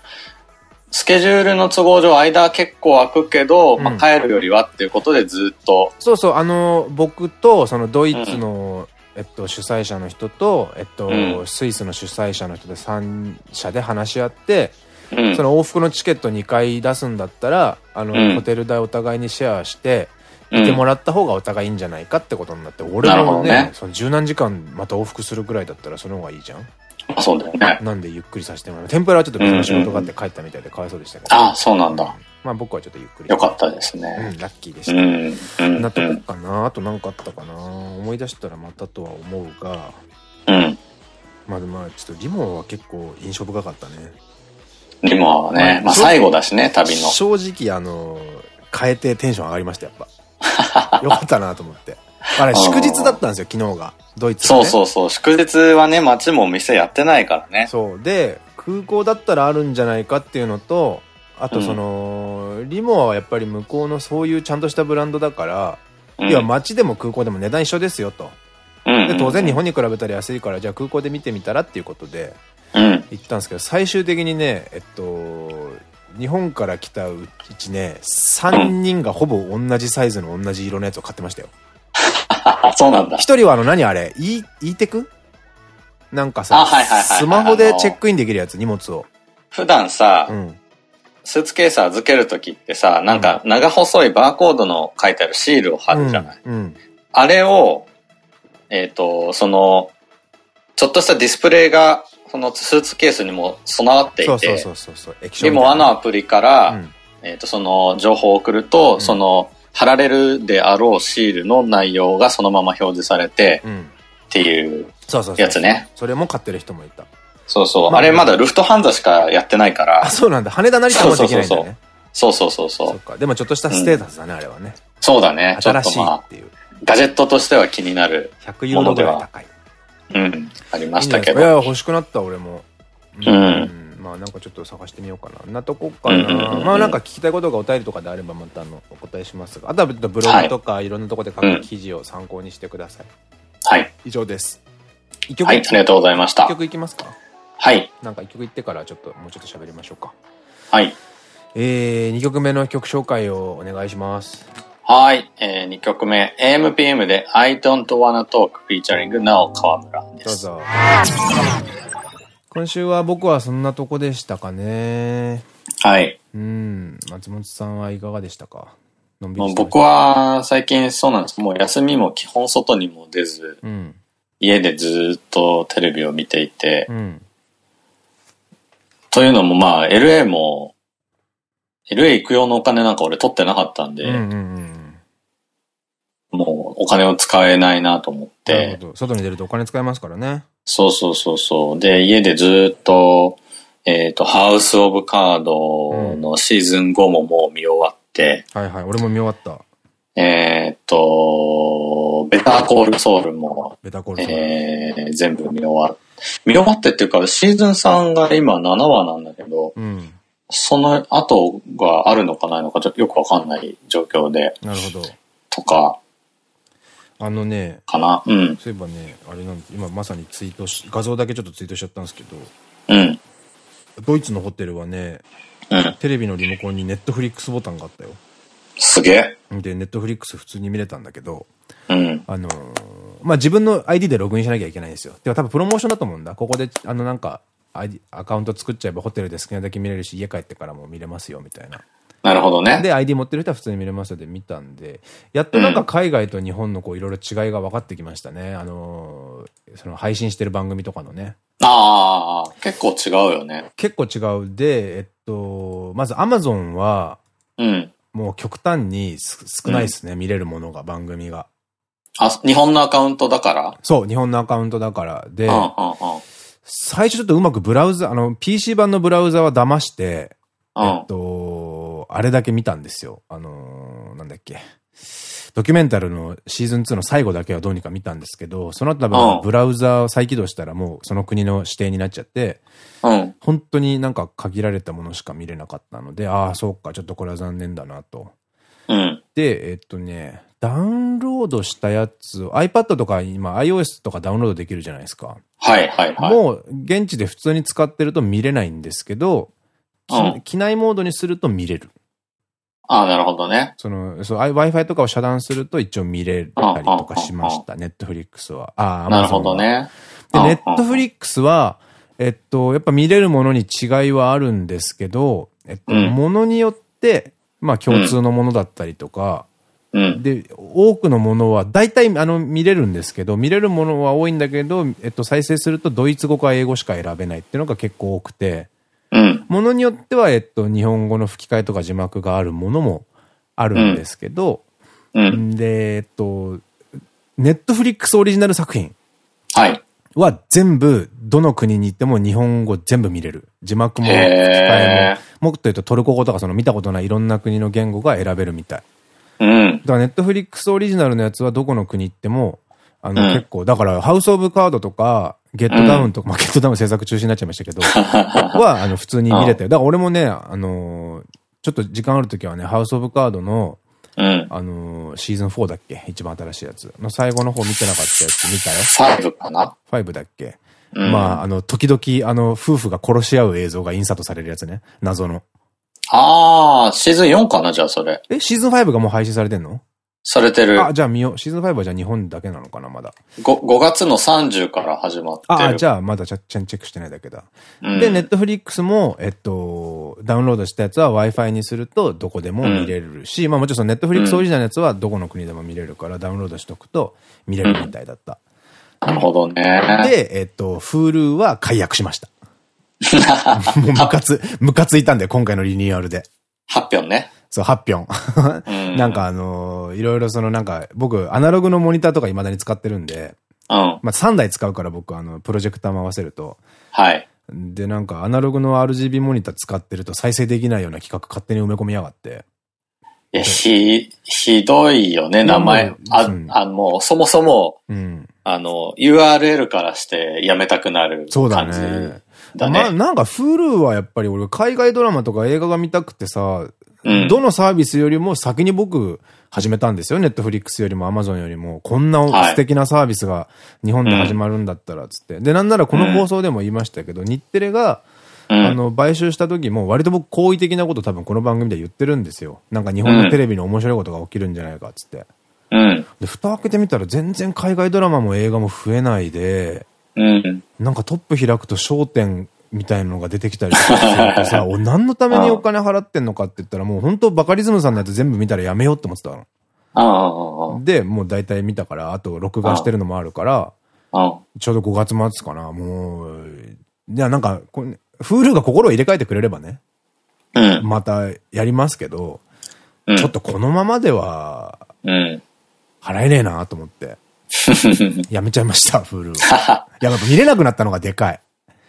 スケジュールの都合上間結構空くけど、うん、まあ帰るよりはっていうことでずっと。そうそう、あの、僕とそのドイツの、えっと、主催者の人と、えっと、うん、スイスの主催者の人で3社で話し合って、うん、その往復のチケット2回出すんだったら、あの、うん、ホテル代お互いにシェアして、いてもらった方がお互いいいんじゃないかってことになって、俺もね、ねその十何時間また往復するぐらいだったらその方がいいじゃんあ、そうだよね。なんでゆっくりさせてもらう。天ぷらはちょっと別の仕事があって帰ったみたいでかわいそうでしたけど。あ、そうなんだ。まあ僕はちょっとゆっくり。よかったですね。うん、ラッキーでした。うん。なとこかな？あと何かあったかな？思い出したらまたとは思うが。うん。まあでもまあちょっとリモは結構印象深かったね。リモはね、まあ最後だしね、旅の。正直あの、変えてテンション上がりました、やっぱ。[LAUGHS] よかったなと思って。あれ、祝日だったんですよ、昨日が。ドイツ、ね、そうそうそう。祝日はね、街もお店やってないからね。そう。で、空港だったらあるんじゃないかっていうのと、あとその、うん、リモアはやっぱり向こうのそういうちゃんとしたブランドだから、うん、いや街でも空港でも値段一緒ですよと。で当然日本に比べたら安いからじゃあ空港で見てみたらっていうことで行ったんですけど最終的にねえっと日本から来たうちね3人がほぼ同じサイズの同じ色のやつを買ってましたよ。[LAUGHS] そうなんだ。一人はあの何あれ？E, e テク？なんかさスマホでチェックインできるやつ荷物を。普段さ、うん、スーツケース預けるときってさ、なんか長細いバーコードの書いてあるシールを貼るじゃない。うんうん、あれを、えっ、と、その、ちょっとしたディスプレイが、そのスーツケースにも備わっていて、でもあのアプリから、うんえっ、と、その情報を送ると、んその、貼られるであろうシールの内容がそのまま表示されて、うん。っていうそうそうそう。やつね。それも買ってる人もいた。そうそう。まああれまだルフトハンザしかやってないからあ、、そうなんだ。羽田成田もできないんだよね。そうそうそうそう。そっか。でもちょっとしたステータスだね、あれはね。そうだね。新しいっ、ていう。ガジェットとしては気になる、100ユーロぐらい高い。うん、ありましたけいいや、ど。欲しくなった、俺も。うんまあなんかちょっと探してみようかな。んなとこかな。まあなんか聞きたいことがお便りとかであればまたあのお答えしますが。あとはブログとかいろんなとこで書く記事を参考にしてください。はい。以上です。一曲、はい、ありがとうございました一。曲いきますか？はい。なんか一曲いってからちょっともうちょっと喋りましょうか。はい。えー、2曲目の曲紹介をお願いします。はい。えー、2曲目、AMPM で I Don't Wanna Talk featuring なお川村です。どうぞ。今週は僕はそんなとこでしたかね。はい。うん。松本さんはいかがでしたか？のんびりもうしてました僕、は最近そうなんです。もう休みも基本外にも出ず、うん。家でずっとテレビを見ていて、うん。というのもまあ LA も、LA 行く用のお金なんか俺取ってなかったんで、うんうんうん。もうお金を使えないなと思って。外に出るとお金使えますからね。そうそうそうそう。で、家でずっと、えっ、と、ハウス・オブ・カードのシーズン5ももう見終わって、はいはい。俺も見終わった。えっ、と、ベター・コール・ソウルも、ベタコールさん。えー全部見終わっ見終わってっていうか、シーズン3が今7話なんだけど、うん。その後があるのかないのかちょっとよくわかんない状況で、なるほど。とか、あのね、かな？うん。そういえばね、あれなんです。今まさにツイートし、画像だけちょっとツイートしちゃったんですけど、うん。ドイツのホテルはね、うん。テレビのリモコンにネットフリックスボタンがあったよ。すげえ。で、ネットフリックス普通に見れたんだけど、うん。あのーまあ、自分の ID でログインしなきゃいけないんですよ。でも多分プロモーションだと思うんだ。ここで、あのなんか、ID、アカウント作っちゃえばホテルで好きなだけ見れるし、家帰ってからも見れますよ、みたいな。なるほどね。で、ID 持ってる人は普通に見れますよで見たんで、やっとなんか海外と日本のこういろいろ違いが分かってきましたね。あのーその配信してる番組とかのね。ああ、結構違うよね。結構違う。で、えっと、まず Amazon は、うん。もう極端にす少ないですね、見れるものが、番組が。あ、日本のアカウントだから？そう、日本のアカウントだから。で。最初ちょっとうまくブラウザ、あの、PC 版のブラウザは騙して、うん。えっと、あれだけ見たんですよ。あのー、なんだっけ。ドキュメンタルのシーズン2の最後だけはどうにか見たんですけど、その後多うん分ブラウザを再起動したらもうその国の指定になっちゃって、うん。本当になんか限られたものしか見れなかったので、ああ、そうか、ちょっとこれは残念だなと。うん。で、えっとね、ダウンロードしたやつを iPad とか今 iOS とかダウンロードできるじゃないですか。はいはいはい。もう現地で普通に使ってると見れないんですけど、きうん機内モードにすると見れる。ああ、なるほどね。その、そう、Wi-Fi とかを遮断すると一応見れたりとかしました。ネットフリックスは。ああ、なるほ。どね。で、うんネットフリックスは、えっと、やっぱ見れるものに違いはあるんですけど、えっと、うんものによって、まあ共通のものだったりとか、うん。で、多くのものは、大体、あの、見れるんですけど、見れるものは多いんだけど、えっと、再生するとドイツ語か英語しか選べないっていうのが結構多くて、うん。ものによっては、えっと、日本語の吹き替えとか字幕があるものもあるんですけど、うん。で、えっと、ネットフリックスオリジナル作品はい。は全部、どの国に行っても日本語全部見れる。字幕も吹き替えへも、もっと言うとトルコ語とかその見たことないいろんな国の言語が選べるみたい。うん。だからネットフリックスオリジナルのやつはどこの国行っても、あの、うん結構、だから、ハウスオブカードとか、ゲットダウンとか、まあ、ゲットダウン制作中止になっちゃいましたけど、[LAUGHS] は、あの、普通に見れたよ。だから俺もね、あのーちょっと時間あるときはね、ハウスオブカードの、うん。あのーシーズン4だっけ？一番新しいやつ。の最後の方見てなかったやつ見たよ。5かな？5だっけ、うんまあ、あの、時々、あの、夫婦が殺し合う映像がインサートされるやつね。謎の。ああ、シーズン4かなじゃあそれ。え、シーズン5がもう配信されてんの？されてる。あ、じゃあ見よう。シーズン5はじゃあ日本だけなのかな、まだ。5, 5月の30から始まってる。あ、じゃゃあまだちゃちゃんチェックしてないだけだ。うん、で、ネットフリックスも、えっと、ダウンロードしたやつは Wi-Fi にするとどこでも見れるし、まあもちろんそのネットフリックスオリジナルのやつはどこの国でも見れるからダウンロードしとくと見れるみたいだった。なるほどね。で、えっと、Hulu は解約しました。[LAUGHS] もうムカつ、ムカついたんで、今回のリニューアルで。発表ね。そう、8票。うんなんかあのーいろいろそのなんか、僕、アナログのモニターとか未だに使ってるんで、うん。まあ、3台使うから僕、あの、プロジェクター回せると。はい。で、なんか、アナログの RGB モニター使ってると再生できないような企画勝手に埋め込みやがって。いや、ひ、ひどいよね、名前。あうん、あの、そもそも、うん。あの、URL からしてやめたくなるそうだ感じね。だまあ、ね。なんか Hulu はやっぱり俺、海外ドラマとか映画が見たくてさ、うんどのサービスよりも先に僕始めたんですよ。ネットフリックスよりもアマゾンよりも。こんなはい素敵なサービスが日本で始まるんだったら、つって。で、なんならこの放送でも言いましたけど、日テレが、うんあの、買収した時も割と僕好意的なこと多分この番組で言ってるんですよ。なんか日本のテレビに面白いことが起きるんじゃないか、つって。うん。で、蓋開けてみたら全然海外ドラマも映画も増えないで、うん。なんかトップ開くと焦点みたいなのが出てきたりとかすると [LAUGHS] さ、お何のためにお金払ってんのかって言ったらもう本当バカリズムさんのやつ全部見たらやめようって思ってたの。ああ、で、もう大体見たから、あと録画してるのもあるから、ちょうど5月末かな、もう、いやなんか、これフールが心を入れ替えてくれればね、うん。ままたやりますけど、うん。ちょっとこのままではうん。払えねえなと思って、[LAUGHS] やめちゃいました、フール。いや、やっぱ見れなくなったのがでかい。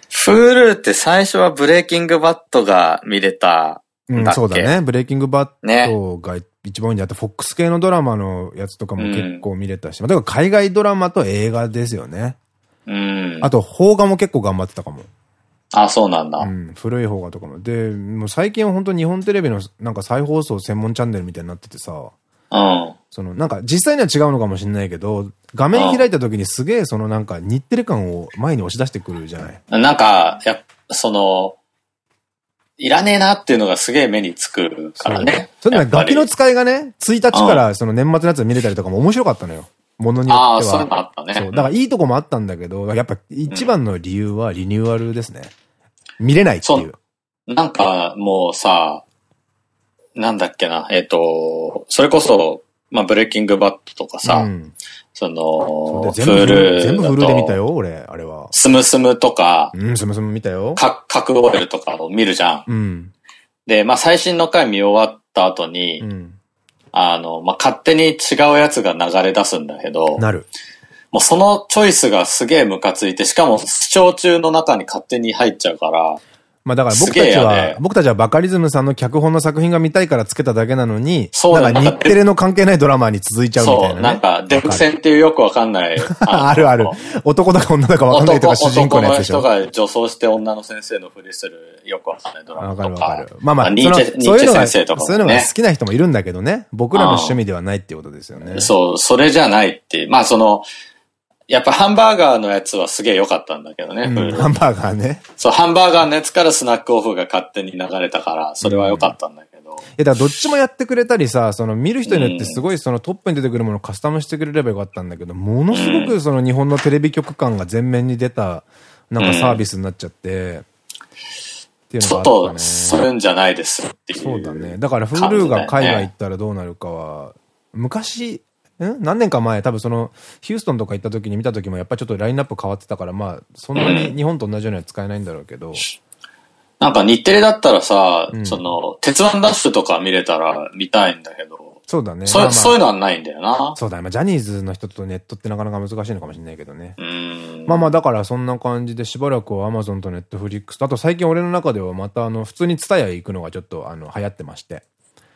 フールって最初はブレイキングバットが見れたうんん、だっけ？そうだね。ブレイキングバッねトが一番多いんで、あと、フォックス系のドラマのやつとかも結構見れたし、まあだから海外ドラマと映画ですよね。うん。あと、邦画も結構頑張ってたかも。あ、そうなんだ。うん、古い邦画とかも。で、もう最近は本当日本テレビのなんか再放送専門チャンネルみたいになっててさ、うん。そのなんか実際には違うのかもしれないけど、画面開いた時にすげえそのなんか日テレ感を前に押し出してくるじゃない。なんか、やっその、いらねえなっていうのがすげえ目につくからね。それでね、ガキの使いがね、1日からその年末のやつ見れたりとかも面白かったのよ。ものによっては。ああ、そういうのあったね。そう。だからいいとこもあったんだけど、やっぱ一番の理由はリニューアルですね。見れないっていう。なんか、もうさ、なんだっけな、えっ、と、それこそ、まあ、ブレイキングバットとかさ、うん。その、で全部フル、全部フルで見たよ。よ、俺、あれは。スムスムとか、うん、すむすむ見たよ。か核オイルとかを見るじゃん。うん。で、まあ、最新の回見終わった後に、うん。あの、まあ、勝手に違うやつが流れ出すんだけど、なる。もうそのチョイスがすげえムカついて、しかも視聴中の中に勝手に入っちゃうから、まあだから僕たちは、僕たちはバカリズムさんの脚本の作品が見たいからつけただけなのに、そうだなんか日テレの関係ないドラマに続いちゃうみたいな、ね。そう、なんか、デブ戦っていうよくわかんない。[LAUGHS] あるある。男だか女だかわかんないとか主人公のやつでしょ。男の人が女装して女の先生のふりするよくわかんないドラマわとか。かるわかる。まあまあ、ニーチェ、そういうのが、先生とか。そういうのが好きな人もいるんだけどね。僕らの趣味ではないっていうことですよね。そう、それじゃないって。まあその、やっぱハンバーガーのやつはすげえ良かったんだけどね。うんハンバーガーね。そう、ハンバーガーのやつからスナックオフが勝手に流れたから、それは良かったんだけど。え、だからどっちもやってくれたりさ、その見る人によってすごいそのトップに出てくるものをカスタムしてくれればよかったんだけど、ものすごくその日本のテレビ局感が前面に出た、なんかサービスになっちゃって、っていうちょっと、のがあったね。そういうんじゃないですっていう。そうだね。だから Hulu が海外行ったらどうなるかは、昔、ん何年か前、多分その、ヒューストンとか行った時に見た時もやっぱりちょっとラインナップ変わってたから、まあ、そんなに日本と同じようには使えないんだろうけど、なんか日テレだったらさ、うんその、鉄腕ダッシュとか見れたら見たいんだけど、そうだね。そうまあまあそういうのはないんだよな。そうだね。まあ、ジャニーズの人とネットってなかなか難しいのかもしれないけどね。まあまあ、だからそんな感じでしばらくは Amazon と Netflix と、あと最近俺の中ではまたあの、普通に TSUTAYA 行くのがちょっとあの、流行ってまして。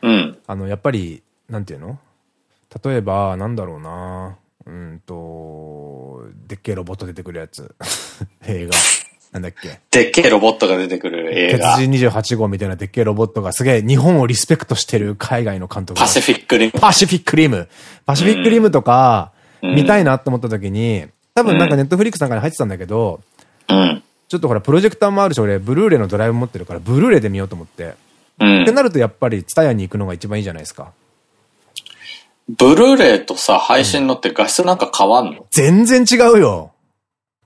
うん。あの、やっぱり、なんていうの？例えば、なんだろうなうんと、でっけえロボット出てくるやつ。[LAUGHS] 映画。なんだっけでっけえロボットが出てくる映鉄画。人28号みたいなでっけえロボットがすげえ日本をリスペクトしてる海外の監督がパシフィックリム。パシフィックリム。パシフィックリムとか、うん見たいなと思った時に、多分なんかネットフリックスなんかに入ってたんだけど、うん。ちょっとほら、プロジェクターもあるし、俺、ブルーレイのドライブ持ってるから、ブルーレイで見ようと思って。うんって。なると、やっぱり、ツタヤに行くのが一番いいじゃないですか。ブルーレイとさ、配信のって画質なんか変わんの？全然違うよ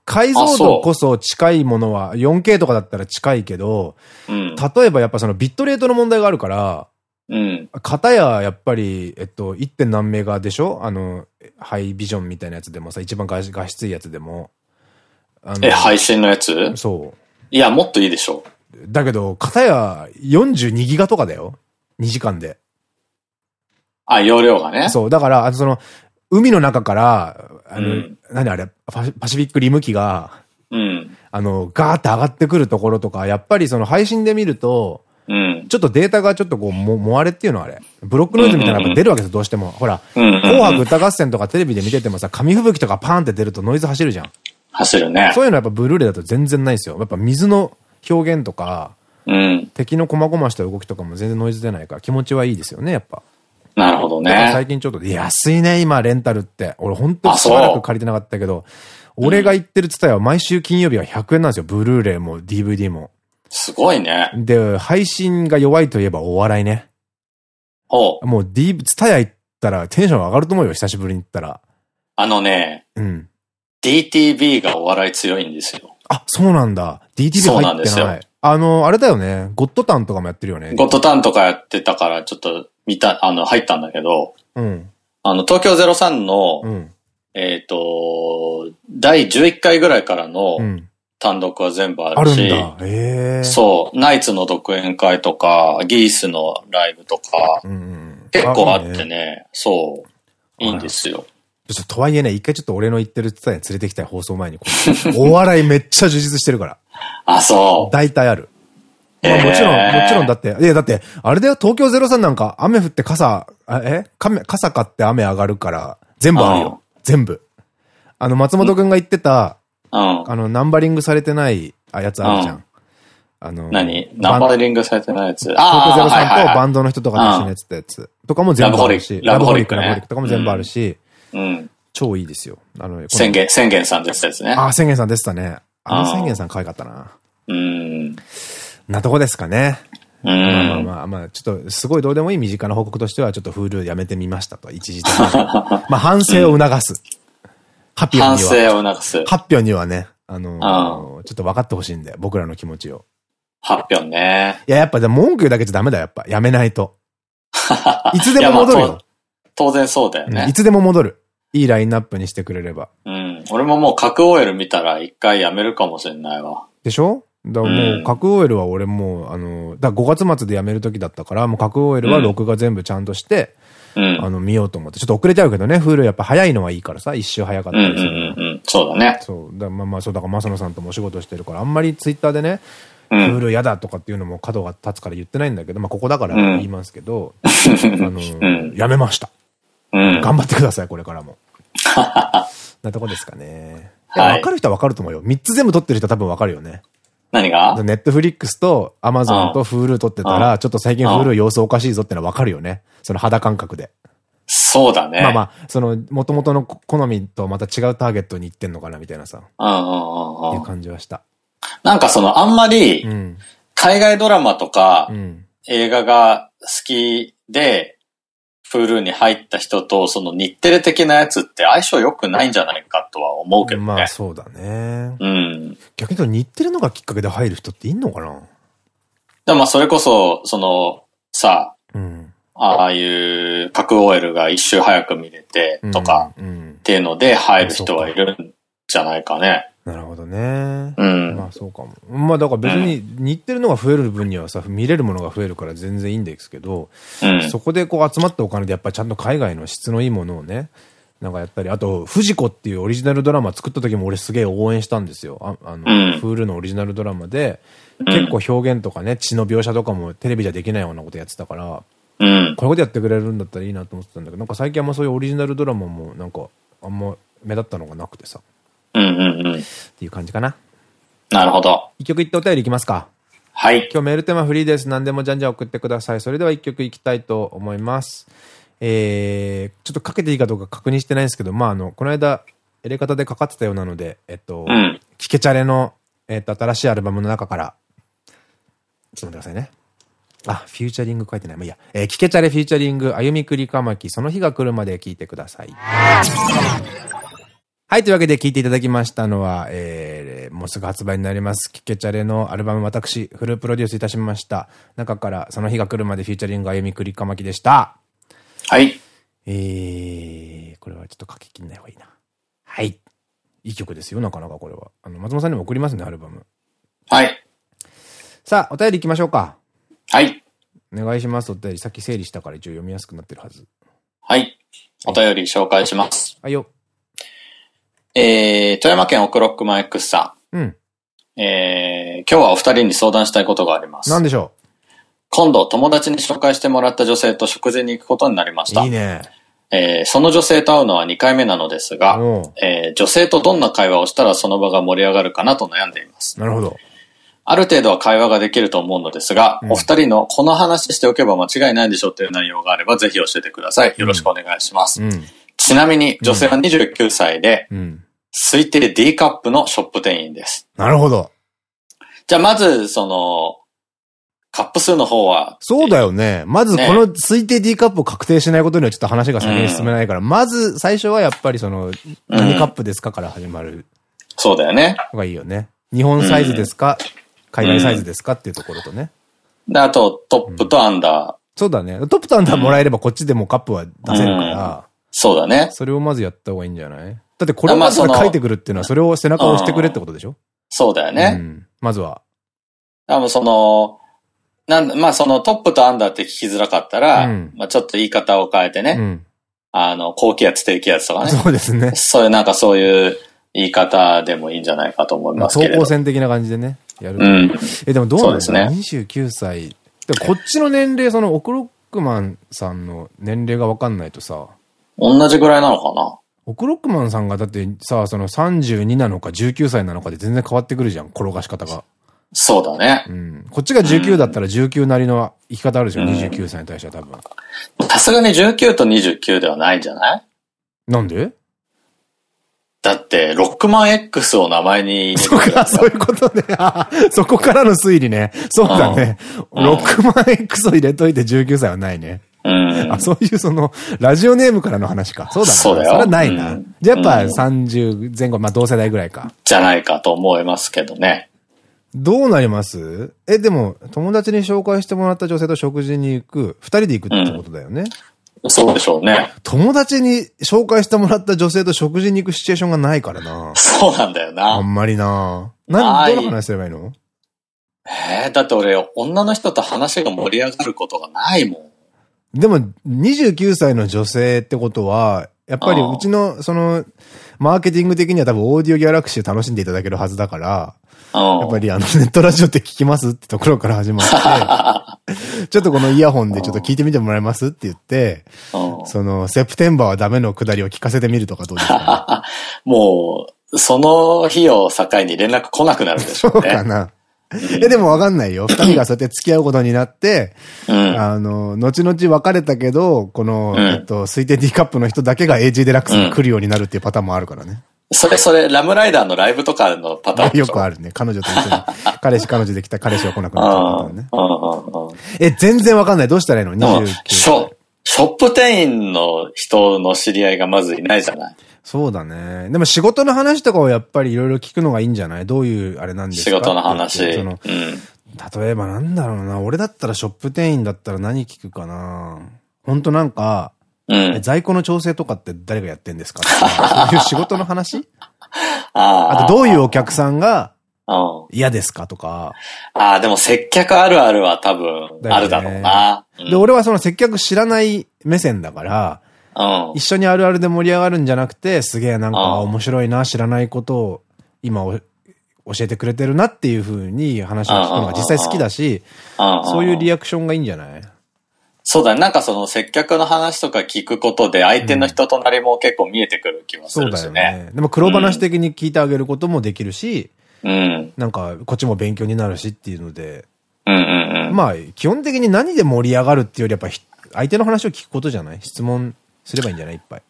解像度こそ近いものは、4K とかだったら近いけど、うん。例えばやっぱそのビットレートの問題があるから、うん。片ややっぱり、えっと、1. 点何メガでしょ？あの、ハイビジョンみたいなやつでもさ、一番画質画質いいやつでも。え、配信のやつ？そいや、もっといいでしょ。う。だけど、片や42ギガとかだよ。2時間で。あ、容量がね。そう。だから、あの、その、海の中から、あの、うん何あれ、パパシフィックリム機が、うん。あの、ガーって上がってくるところとか、やっぱりその配信で見ると、うん。ちょっとデータがちょっとこう、も、もわれっていうのはあれ。ブロックノイズみたいなのが出るわけですよ、どうしても。ほら、紅白歌合戦とかテレビで見ててもさ、紙吹雪とかパーンって出るとノイズ走るじゃん。走るね。そういうのはやっぱブルーレイだと全然ないんですよ。やっぱ水の表現とか、うん。敵の細々した動きとかも全然ノイズ出ないから気持ちはいいですよね、やっぱ。なるほどね。最近ちょっと、安いね、今、レンタルって。俺ほんとあしばらそうく借りてなかったけど、俺が行ってるツタヤは毎週金曜日は100円なんですよ。ブルーレイも DVD も。すごいね。で、配信が弱いといえばお笑いね。ほう。もう D、ツタヤ行ったらテンション上がると思うよ、久しぶりに行ったら。あのね、うん。DTV がお笑い強いんですよ。あ、そうなんだ。DTV そう入ってなんですよない。あの、あれだよね。ゴッドタンとかもやってるよね。ゴッドタンとかやってたから、ちょっと見た、あの、入ったんだけど、うん。あの、東京03の、うん。えっと、第11回ぐらいからのうん。単独は全部ああるし。そう、ナイツの独演会とか、ギースのライブとか、うんうん。結構あっていいね、そう、いいんですよ。ととはいえね、一回ちょっと俺の言ってるツタヤに連れてきたい放送前に。[LAUGHS] お笑いめっちゃ充実してるから。あ、そう。大体ある。まあもちろん、もちろんだって、いやだって、あれだよ、東京03なんか雨降って傘、あえ？亀傘買って雨上がるから、全部あるよ。全部。あの、松本くんが言ってた、うん。あの、ナンバリングされてないあやつあるじゃうんん。あの、何？ナンバリングされてないやつ。東京ああ、はいはい03とバはンドの人とかと一緒にやってたやつとかも全部あるし、ラブホリックラブホリック、とかも全部あるし、い。うん。超いいですよ。あの、宣言、宣言さんですやつね。ああ、宣言さんでしたね。あの宣言さん可愛かったな。うん。なとこですかね。うまあまあん。まあまあ、ちょっと、すごいどうでもいい身近な報告としては、ちょっと Hulu やめてみましたと、一時的に。[LAUGHS] まあ、反省を促す。ハピオン反には。省を促す。ハッピオンにはね、あのーちょっと分かってほしいんで、僕らの気持ちを。発表ね。いや、やっぱでも文句言うだけじゃダメだよ、やっぱ。やめないと。[LAUGHS] いつでも戻るよ。当然そうだよねうんい。つでも戻る。いいラインナップにしてくれれば。うん。俺ももう核 OL 見たら一回やめるかもしれないわ。でしょ？だからもう、うん核 OL は俺もう、あの、だから5月末で辞める時だったから、もう核 OL は録画全部ちゃんとして、うん。あの、見ようと思って。ちょっと遅れちゃうけどね、フールやっぱ早いのはいいからさ、一周早かったうんうんりする。そうだね。そう。だまあまあ、そう、だから、正野さんともお仕事してるから、あんまりツイッターでね、フうん。ール嫌だとかっていうのも角が立つから言ってないんだけど、まあ、ここだからうん言いますけど、[LAUGHS] あの、んやめました。うん。頑張ってください、これからも。[LAUGHS] なとこですかね。わかる人はわかると思うよ。三つ全部撮ってる人は多分わかるよね。何が？ネットフリックスとアマゾンとフール撮ってたら、ちょっと最近フール様子おかしいぞってのはわかるよね。その肌感覚で。そうだね。まあまあ、その、元々の好みとまた違うターゲットに行ってんのかなみたいなさ、うんうんうんいううん。感じはした。なんかそのあんまりうん。海外ドラマとかうん。映画が好きで、Hulu に入った人とその日テレ的なやつって相性良くないんじゃないかとは思うけどね。まあそうだね。うん。逆に言うと日テレのがきっかけで入る人っていんのかな？でもまあそれこそ、その、さ、うん。ああいう核 OL が一周早く見れてとかっていうので入る人はいるんじゃないかね。なるほどね。うん。まあそうかも。まあだから別に日テレのが増える分にはさ、見れるものが増えるから全然いいんですけど、うん。そこでこう集まったお金でやっぱりちゃんと海外の質のいいものをね、なんかやったり、あと、フジコっていうオリジナルドラマ作った時も俺すげえ応援したんですよ。ああの、うんフールのオリジナルドラマで、ん結構表現とかね、血の描写とかもテレビじゃできないようなことやってたから、うん。こういうことやってくれるんだったらいいなと思ってたんだけど、なんか最近あんまそういうオリジナルドラマもなんかあんま目立ったのがなくてさ、うんうんうん。っていう感じかな。なるほど。一曲いってお便りいきますか。はい。今日メールテーマフリーです。何でもじゃんじゃん送ってください。それでは一曲いきたいと思います。えー、ちょっとかけていいかどうか確認してないんですけど、まあ、あの、この間、エレカタでかかってたようなので、えっと、うんキケチャレの、えっと、新しいアルバムの中から、ちょっと待ってくださいね。あ、フューチャリング書いてない。まあいいや。えー、キケチャレフューチャリング、歩みくりかまき、その日が来るまで聞いてください。はい、というわけで聞いていただきましたのは、えー、もうすぐ発売になります。キケチャレのアルバム私、フルプロデュースいたしました。中からその日が来るまでフィーチャリングあゆみくりかまきでした。はい。えー、これはちょっと書ききんない方がいいな。はい。いい曲ですよ、なかなかこれは。あの、松本さんにも送りますね、アルバム。はい。さあ、お便り行きましょうか。はい。お願いします、お便り。さっき整理したから一応読みやすくなってるはず。はい。お便り紹介します。はいよ。えー、富山県オクロックマン X さうん。ん。えー、今日はお二人に相談したいことがあります。なんでしょ今度友達に紹介してもらった女性と食事に行くことになりました。ういいね。えーその女性と会うのは2回目なのですが、えー女性とどんな会話をしたらその場が盛り上がるかなと悩んでいます。なるほど。ある程度は会話ができると思うのですが、うんお二人のこの話しておけば間違いないでしょうという内容があればぜひ教えてください。よろしくお願いします。うん。ちなみに女性は29歳で、うん。推定 D カップのショップ店員です。なるほど。じゃあまず、その、カップ数の方は、そうだよね。まずねこの推定 D カップを確定しないことにはちょっと話が先に進めないから、まず最初はやっぱりその、何カップですかから始まるそうだよね。のがいいよね。日本サイズですか？海外サイズですかっていうところとね。で、あと、トップとアンダー。そうだね。トップとアンダーもらえればこっちでもカップは出せるから、そうだね。それをまずやった方がいいんじゃない？だってこれをまず書いてくるっていうのはそれを背中を押してくれってことでしょ？そうだよね。うん。まずは。あの、その、なんまあ、そのトップとアンダーって聞きづらかったら、うんまあ、ちょっと言い方を変えてね、うん。あの、高気圧、低気圧とかね。そうですね。そういう、なんかそういう言い方でもいいんじゃないかと思いますけれど。走行線的な感じでね。やる。うん。え、でもどうなんですかそうで ?29 歳。でもこっちの年齢、その、オクロックマンさんの年齢がわかんないとさ、同じぐらいなのかな？オクロックマンさんがだってさ、その32なのか19歳なのかで全然変わってくるじゃん、転がし方が。そうだね。うん。こっちが19だったら19なりの生き方あるじゃん、うん29歳に対しては多分。さすがに19と29ではないんじゃない？なんで？だって、ロックマン X を名前にそうか、そういうことね。あそこからの推理ね。そうだね。うんロックマン X を入れといて19歳はないね。うん。あ、そういうその、ラジオネームからの話か。そうだね。そうだよそれはないな。うんじゃあやっぱうん30前後、まあ同世代ぐらいか。じゃないかと思いますけどね。どうなります？え、でも、友達に紹介してもらった女性と食事に行く、二人で行くってことだよね。そうでしょうね。友達に紹介してもらった女性と食事に行くシチュエーションがないからな。そうなんだよあな。んまりな。何、どの話すればいいの？えー、だって俺、女の人と話が盛り上がることがないもん。でも、29歳の女性ってことは、やっぱりうちの、その、マーケティング的には多分オーディオギャラクシーを楽しんでいただけるはずだから、うん。やっぱりあの、[LAUGHS] ネットラジオって聞きますってところから始まって、[LAUGHS] ちょっとこのイヤホンでちょっと聞いてみてもらえますって言って、うんその、セプテンバーはダメのくだりを聞かせてみるとかどうですか、[LAUGHS] もう、その日を境に連絡来なくなるでしそうょうね。かな。[LAUGHS] え、でもわかんないよ。二人がそうやって付き合うことになって、うん。あの、後々別れたけど、この、うんえっと、推定 D カップの人だけが AG デラックスに来るようになるっていうパターンもあるからね。それそれ、ラムライダーのライブとかのパターンよくあるね。彼女と一緒に。彼氏彼女できた彼氏が来なくなったね。え、全然わかんない。どうしたらいいの？でも ?29 ショショップ店員の人の知り合いがまずいないじゃない？そうだね。でも仕事の話とかをやっぱりいろいろ聞くのがいいんじゃない？どういうあれなんですか？仕事の話。そのうん。例えばなんだろうな。俺だったらショップ店員だったら何聞くかな？ほんとなんか、うん。在庫の調整とかって誰がやってんですか？[LAUGHS] そういう仕事の話？[LAUGHS] ああとどういうお客さんがうん。嫌ですかとか。ああ、でも接客あるあるは多分あるだろうな。うんで、俺はその接客知らない目線だから、うん一。緒にあるあるで盛り上がるんじゃなくて、すげえなんか面白いな、知らないことを今お教えてくれてるなっていう風に話を聞くのが実際好きだし、そういうリアアクションがいいんじゃない？そうだね。なんかその接客の話とか聞くことで相手の人となりも結構見えてくる気もすそうだよるしね。ね。でも黒話的に聞いてあげることもできるし、うん。なんかこっちも勉強になるしっていうので、うんうんうん。まあ基本的に何で盛り上がるっていうよりやっぱひ相手の話を聞くことじゃない？質問すればいいんじゃない？いっぱい。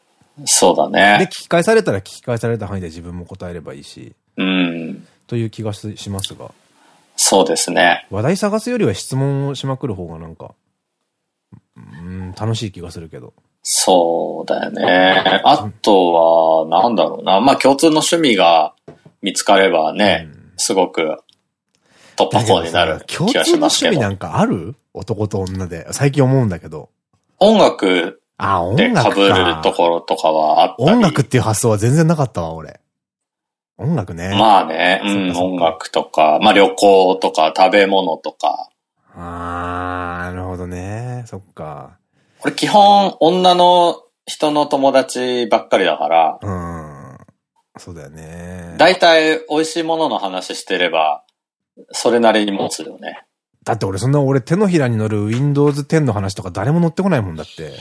そうだで、ね聞。き返されたら聞き返された範囲で自分も答えればいいし、うん。という気がししますが。そうですね。話題探すよりは質問をしまくる方がなんか、うん、楽しい気がするけど。そうだよね。あとは、なんだろうな。まあ共通の趣味が見つかればね、すごく突破口になる共通の趣味なんかある？男と女で。最近思うんだけど。音楽あ、音で楽被るところとかはあったり。音楽っていう発想は全然なかったわ、俺。音楽ね。まあね、うん、音楽とか、まあ旅行とか食べ物とか。あー、なるほどね。そっか。これ基本女の人の友達ばっかりだから、うん。そうだよね。だいたい美味しいものの話してれば、それなりに持つよね。だって俺そんな俺手のひらに乗る Windows 10の話とか誰も乗ってこないもんだって。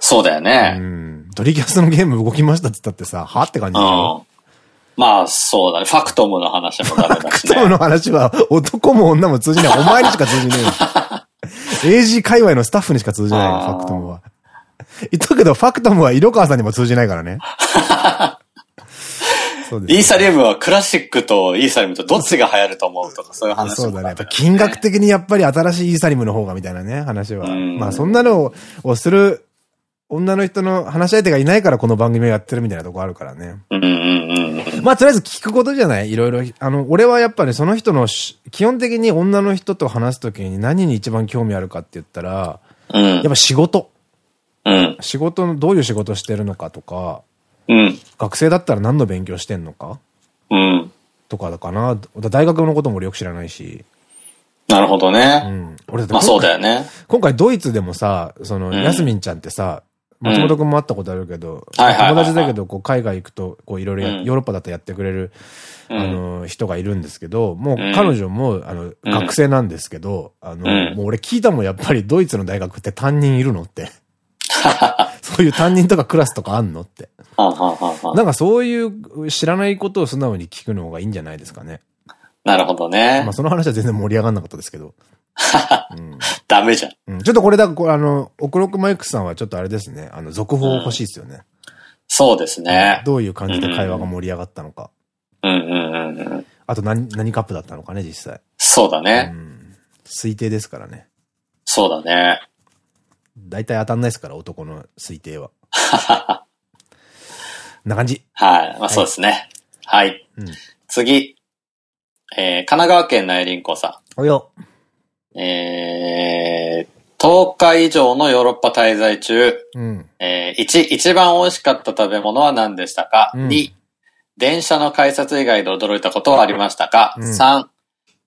そうだようね。ん。ドリキャスのゲーム動きましたって言ったってさ、はって感じうん。だよ。まあ、そうだね。ファクトムの話もダメだしね。トムの話は男も女も通じない。お前にしか通じねえよ。[LAUGHS] AG 界隈のスタッフにしか通じないファクトムは。言っとくけど、ファクトムは色川さんにも通じないからね。そうです。イーサリウムはクラシックとイーサリウムとどっちが流行ると思うとかそういう話もそうだね。やっぱダメ金額的にやっぱり新しいイーサリムの方がみたいなね、話は。うんまあそんなのをする女の人の話し相手がいないからこの番組をやってるみたいなとこあるからね。うんうんうんうん。まあとりあえず聞くことじゃないいろいろ。あの、俺はやっぱりその人のし、基本的に女の人と話すときに何に一番興味あるかって言ったら、うんやっ。ぱ仕事。うん。仕事の、どういう仕事してるのかとか、うん。学生だったら何の勉強してんのかうん。とかだかな。大学のことも俺よく知らないし。なるほどうね。ん。俺だってまあそうだよね。今回ドイツでもさ、その、うんヤスミンちゃんってさ、松本くんも会ったことあるけど、友達だけど、こう、海外行くと、こう、いろいろヨーロッパだったらやってくれる、うんあの、人がいるんですけど、もううん彼女も、あの、学生なんですけど、あの、うんもう俺聞いたもん、やっぱりドイツの大学って担任いるのって。[LAUGHS] そういう担任とかクラスとかあんのって。なんかそういう知らないことを素直に聞くのがいいんじゃないですかね。なるほどねまあ。その話は全然盛り上がんなかったですけど。[LAUGHS] うんダメじゃん。うんちょっとこれだ、これあの、オクロクマイクさんはちょっとあれですね。あの、続報欲しいですよね。そうですね。どういう感じで会話が盛り上がったのか。うんうんうんうん。あと何、何カップだったのかね、実際。うそうだね。ん。推定ですからね。そうだね。大体当たんないですから、男の推定は。[LAUGHS] な感じ。はい。まあそうですね。はい。うん。次。えー、神奈川県内林子さおよ。ん。えー、10日以上のヨーロッパ滞在中、うん。えー、1、一番美味しかった食べ物は何でしたか、うん ?2、電車の改札以外で驚いたことはありましたか、うん ?3、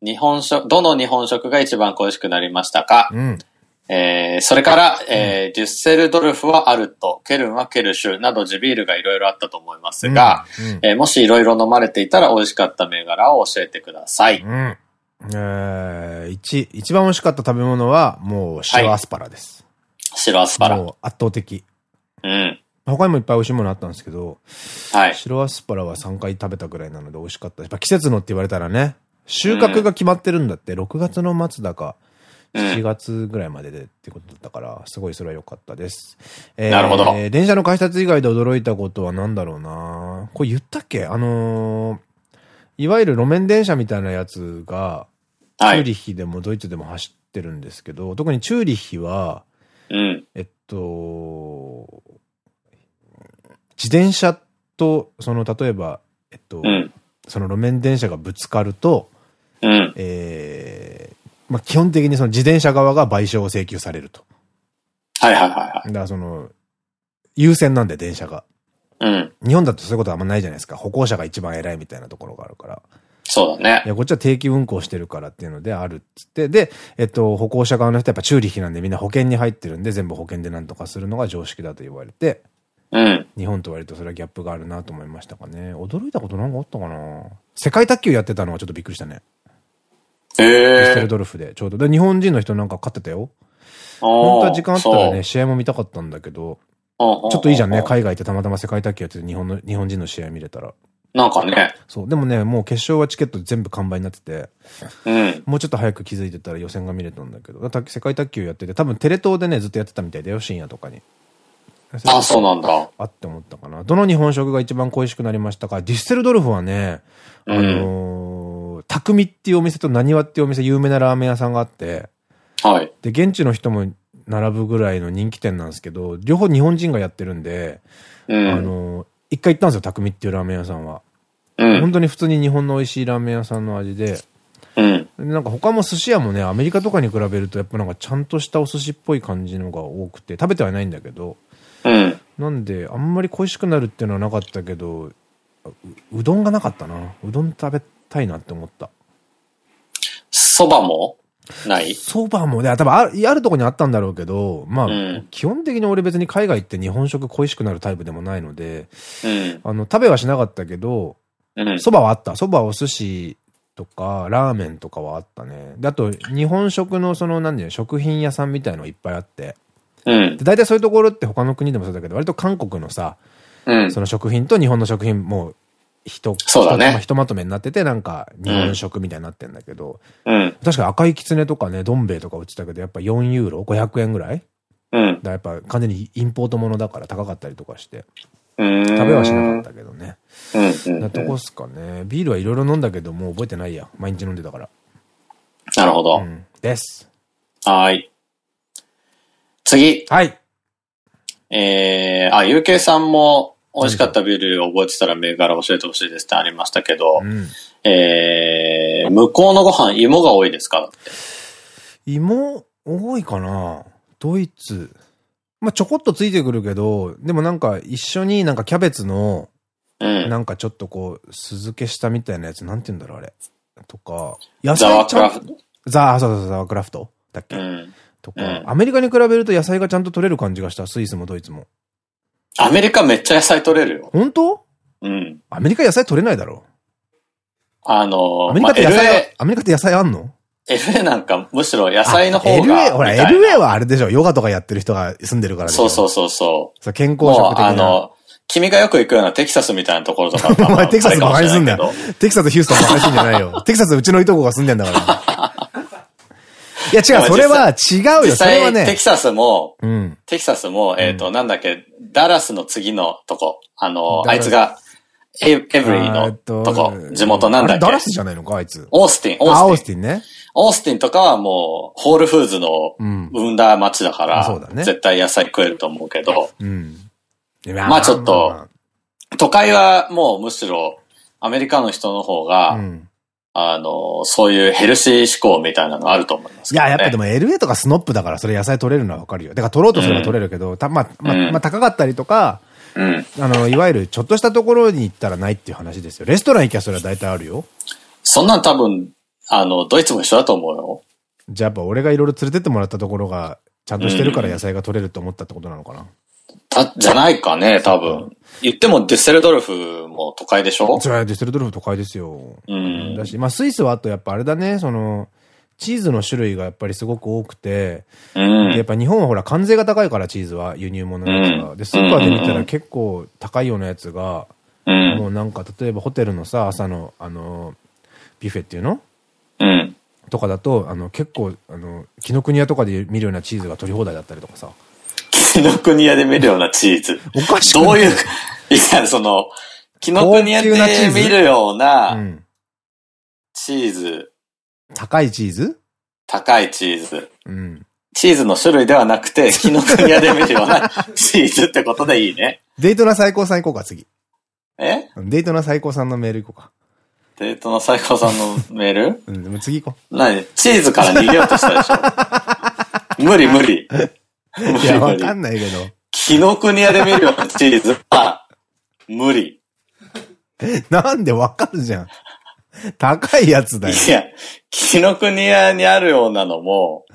日本食、どの日本食が一番恋しくなりましたか、うん。えー、それから、えー、デュッセルドルフはアルト、ケルンはケルシュなど地ビールがいろいろあったと思いますが、うん、えーもしいろいろ飲まれていたら美味しかった銘柄を教えてください。うん。えー、一、一番美味しかった食べ物は、もう、塩アスパラです。白アスパラ。もう、圧倒的。うん。他にもいっぱい美味しいものあったんですけど、はい。白アスパラは3回食べたぐらいなので美味しかった。やっぱ季節のって言われたらね、収穫が決まってるんだって、6月の末だか、うん7月ぐらいまででってことだったから、すごいそれは良かったです。えーなるほど電車の改札以外で驚いたことは何だろうなこれ言ったっけ？あのーいわゆる路面電車みたいなやつが、チはい。ューリッヒでもドイツでも走ってるんですけど、特にチューリッヒは、うん。えっと、自転車と、その、例えば、えっと、うん。その路面電車がぶつかると、うん。えーまあ、基本的にその自転車側が賠償を請求されると。はいはいはいはい。だからその、優先なんで電車が。うん。日本だとそういうことはあんまないじゃないですか。歩行者が一番偉いみたいなところがあるから。そうだね。いや、こっちは定期運行してるからっていうのであるっつって。で、えっと、歩行者側の人はやっぱチューリッヒなんでみんな保険に入ってるんで全部保険でなんとかするのが常識だと言われて、うん。日本と割とそれはギャップがあるなと思いましたかね。驚いたことなんかあったかな？世界卓球やってたのはちょっとびっくりしたね。へえデステル。ドルフで、ちょうど。で、日本人の人なんか勝ってたよ。本当は時間あったらね、試合も見たかったんだけど、ちょちょっといいじゃんね。海外ってたまたま世界卓球やってて日本の、日本人の試合見れたら。なんかね。そう。でもね、もう決勝はチケット全部完売になってて、うん。もうちょっと早く気づいてたら予選が見れたんだけど、だ世界卓球やってて、多分テレ東でね、ずっとやってたみたいだよ、深夜とかに。あ、そうなんだ。あって思ったかな。どの日本食が一番恋しくなりましたかディッセルドルフはね、あのー、匠っていうお店と何わっていうお店、有名なラーメン屋さんがあって、はい。で、現地の人も並ぶぐらいの人気店なんですけど、両方日本人がやってるんで、うん。あのー、一回行ったんですよ、匠っていうラーメン屋さんは。うん。本当に普通に日本の美味しいラーメン屋さんの味で、うん。でなんか他も寿司屋もね、アメリカとかに比べるとやっぱなんかちゃんとしたお寿司っぽい感じのが多くて、食べてはないんだけど、うん。なんであんまり恋しくなるっていうのはなかったけど、ううどんがなかったな。うどん食べたいなって思った。そばも？ない？そばもね、多分あるあるとこにあったんだろうけど、まあ、うん基本的に俺別に海外行って日本食恋しくなるタイプでもないので、うん。あの、食べはしなかったけど、うん。蕎麦はあった。蕎麦お寿司とか、ラーメンとかはあったね。で、あと、日本食のその、なんで、食品屋さんみたいのいっぱいあって。うんで、。大体そういうところって他の国でもそうだけど、割と韓国のさ、うん。その食品と日本の食品も、ひと、そうだねひとまとめになってて、なんか、日本食みたいになってんだけど、うん。確か赤いキツネとかね、どん兵衛とか売ってたけど、やっぱ4ユーロ ?500 円ぐらい？うん。だやっぱ完全にインポートものだから高かったりとかして、うん。食べはしなかったけどね。うん。うん。なとこっすかね。ビールはいろいろ飲んだけど、もう覚えてないや。毎日飲んでたから。なるほど。うん。です。はーい。次。はい。えー、あ、UK さんも美味しかったビール覚えてたら銘柄教えてほしいですってありましたけどう、ん。えー、向こうのご飯芋が多いですか？芋、多いかなドイツ。まあ、ちょこっとついてくるけど、でもなんか一緒になんかキャベツの、うん。なんかちょっとこう、酢漬けしたみたいなやつ、なんて言うんだろう、あれ。とか、野菜ちゃんクラフト？ザ、あそうそうザワークラフトだっけ、うん。とか、うんアメリカに比べると野菜がちゃんと取れる感じがした、スイスもドイツも。アメリカめっちゃ野菜取れるよ。本当？うん。アメリカ野菜取れないだろあのアメリカって野菜、アメリカって野菜あんの？まあ LA、なんかむしろ野菜の方が。LA、ほら、LA はあれでしょ、ヨガとかやってる人が住んでるから。そうそうそうそう。そう。健康食的な。あの、君がよく行くようなテキサスみたいなところとかはお前テキサスバカにすんだよ。テキサス、ヒューストンバカにすんじゃないよ。[LAUGHS] テキサスうちのいとこが住んでんだから。いや違う、それは違うよ、実それは際、テねキ。サスも、うん。テキサスも、えっ、と、なんだっけ、ダラスの次のとこ、あの、あいつが、エエブリーのととこ、地元なんだっけ？ダラスじゃないのか、あいつ。オースティン、オーースティン。スティンね。オースティンとかはもう、ホールフーズのうん。生んだ街だから、うだね絶対野菜食えると思うけど、うん。まあちょっと都会はもうむしろ、アメリカの人の方が、うん。あの、そういうヘルシー志向みたいなのがあると思いますけど、いや、ね。やっぱでも LA とかスノップだからそれ野菜取れるのはわかるよ。だから取ろうとすれば取れるけど、たまあ、まあ、うんまあ高かったりとか、うん。あの、いわゆるちょっとしたところに行ったらないっていう話ですよ。レストラン行きゃそれは大体あるよ。そんなん多分、あの、ドイツも一緒だと思うよ。じゃあやっぱ俺がいろいろ連れてってもらったところが、ちゃんとしてるから野菜が取れると思ったってことなのかな。た、じゃないかね、多分。言ってもデュッセルドルフも都会でしょ？それはデュッセルドルフ都会ですよ。うんだし、まあスイスはあとやっぱあれだね、その、チーズの種類がやっぱりすごく多くて、うん。でやっぱ日本はほら関税が高いからチーズは輸入物のやつが。うんで、スーパーで見たら結構高いようなやつが、うん。もうなんか例えばホテルのさ、朝のあの、ビュッフェっていうの？うん。とかだと、あの、結構、あの、紀ノ国屋とかで見るようなチーズが取り放題だったりとかさ。紀ノ国屋で見るようなチーズ。おかしい？どういう、いや、その、紀ノ国屋で見るようう。なんチーズ、高いチーズ？高いチーズ。うん。チーズの種類ではなくて、紀ノ国屋で見るような [LAUGHS] チーズってことでいいね。デートな最高さん行こうか、次。え？デートな最高さんのメール行こうか。デートの最高さんのメール？うん、でも次行こ何？チーズから逃げようとしたでしょ無理無理。いや、わか。んないけど。紀ノ国屋で見るようなチーズは、無理。なんでわかるじゃん。高いやつだよ。いや、紀ノ国屋にあるようなのも、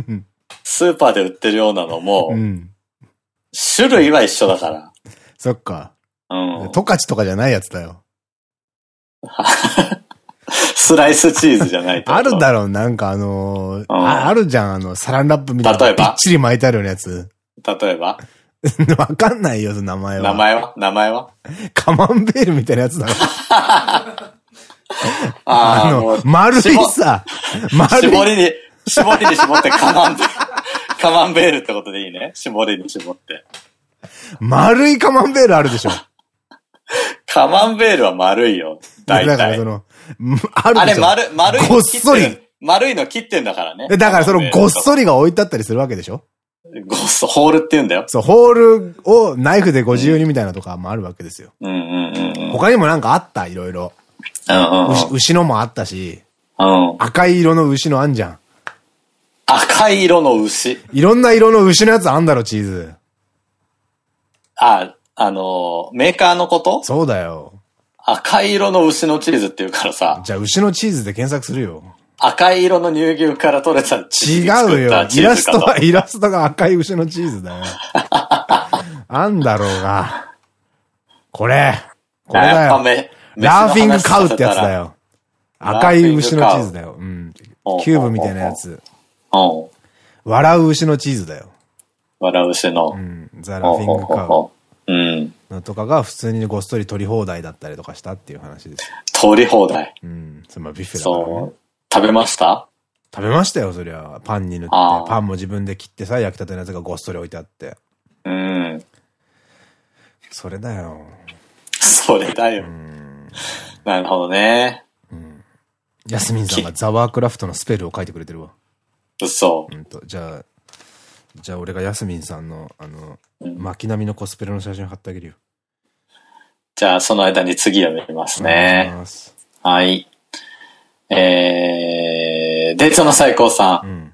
[LAUGHS] スーパーで売ってるようなのも、うん。種類は一緒だから。そっか。うん。トカチとかじゃないやつだよ。[LAUGHS] [LAUGHS] スライスチーズじゃないと。あるだろう、なんかあのーうんあ、あるじゃん、あの、サランラップみたいな。例えば？びっちり巻いてあるようなやつ。例えば？[LAUGHS] わかんないよ、その名前は。名前は？名前は？カマンベールみたいなやつだろ。[LAUGHS] あの、、丸いさ、丸い。絞りに、絞りに絞ってカマンベール。カマンベールってことでいいね。絞りに絞って。丸いカマンベールあるでしょ。カマンベールは丸いよ。大体。だからその、んある。あれ丸、丸いごっの切ってそりる。丸いの切ってんだからね。だからそのごっそり。りが置いてあったりするわけでしょ？ゴースト、ホールって言うんだよ。そう、ホールをナイフでご自由にみたいなとかもあるわけですよ。うんうんうんうん。他にもなんかあった、いろいろ。うんうんうん牛牛のもあったし、うん。赤い色の牛のあんじゃん。赤い色の牛。いろんな色の牛のやつあんだろ、チーズ。あ、あのー、メーカーのこと？そうだよ。赤い色の牛のチーズって言うからさ、じゃあ、牛のチーズで検索するよ。赤い色の乳牛から取れたチーズ違うよ。イラストは、[LAUGHS] イラストが赤い牛のチーズだよ。あんだろうが。これ。これだよ。めラーフィングカウってやつだ。よ。赤い牛のチーズだよ。うん。キューブみたいなやつ。うん。笑う牛のチーズだよ。笑う牛のう。ん。ザ・ラーフィングカウうん。のとかが普通にごっそり取り放題だったりとかしたっていう話ですよ。取り放題。うん。それまあビュッフェだねそう。。食べました？食べましたよ、そりゃ。パンに塗ってパンも自分で切ってさ、焼きたてのやつがごっそり置いてあって。うん。それだよ。それだよ。なるほどね。ヤスミンさんがザワークラフトのスペルを書いてくれてるわ。嘘。うんと、じゃあ、じゃあ俺がヤスミンさんの、あの、巻波のコスプレの写真貼ってあげるよ。じゃあ、その間に次読みますね。ますはい。えー、デートの最高さ。うんん。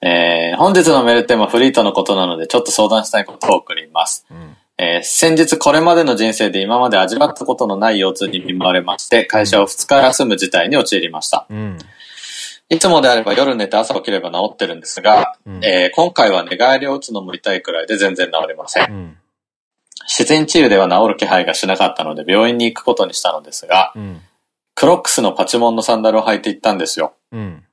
えー、本日のメールテーマフリートのことなので、ちょっと相談したいことを送ります。うん。えー先日これまでの人生で今まで味わったことのない腰痛に見舞われまして、会社を2日休む事態に陥りました。うん。いつもであれば夜寝て朝起きれば治ってるんですが、うんえー今回は寝返りを打つのも痛いくらいで全然治りません。うん。自然治癒では治る気配がしなかったので病院に行くことにしたのですが、うん。クロックスのパチモンのサンダルを履いて行ったんですよ。うん。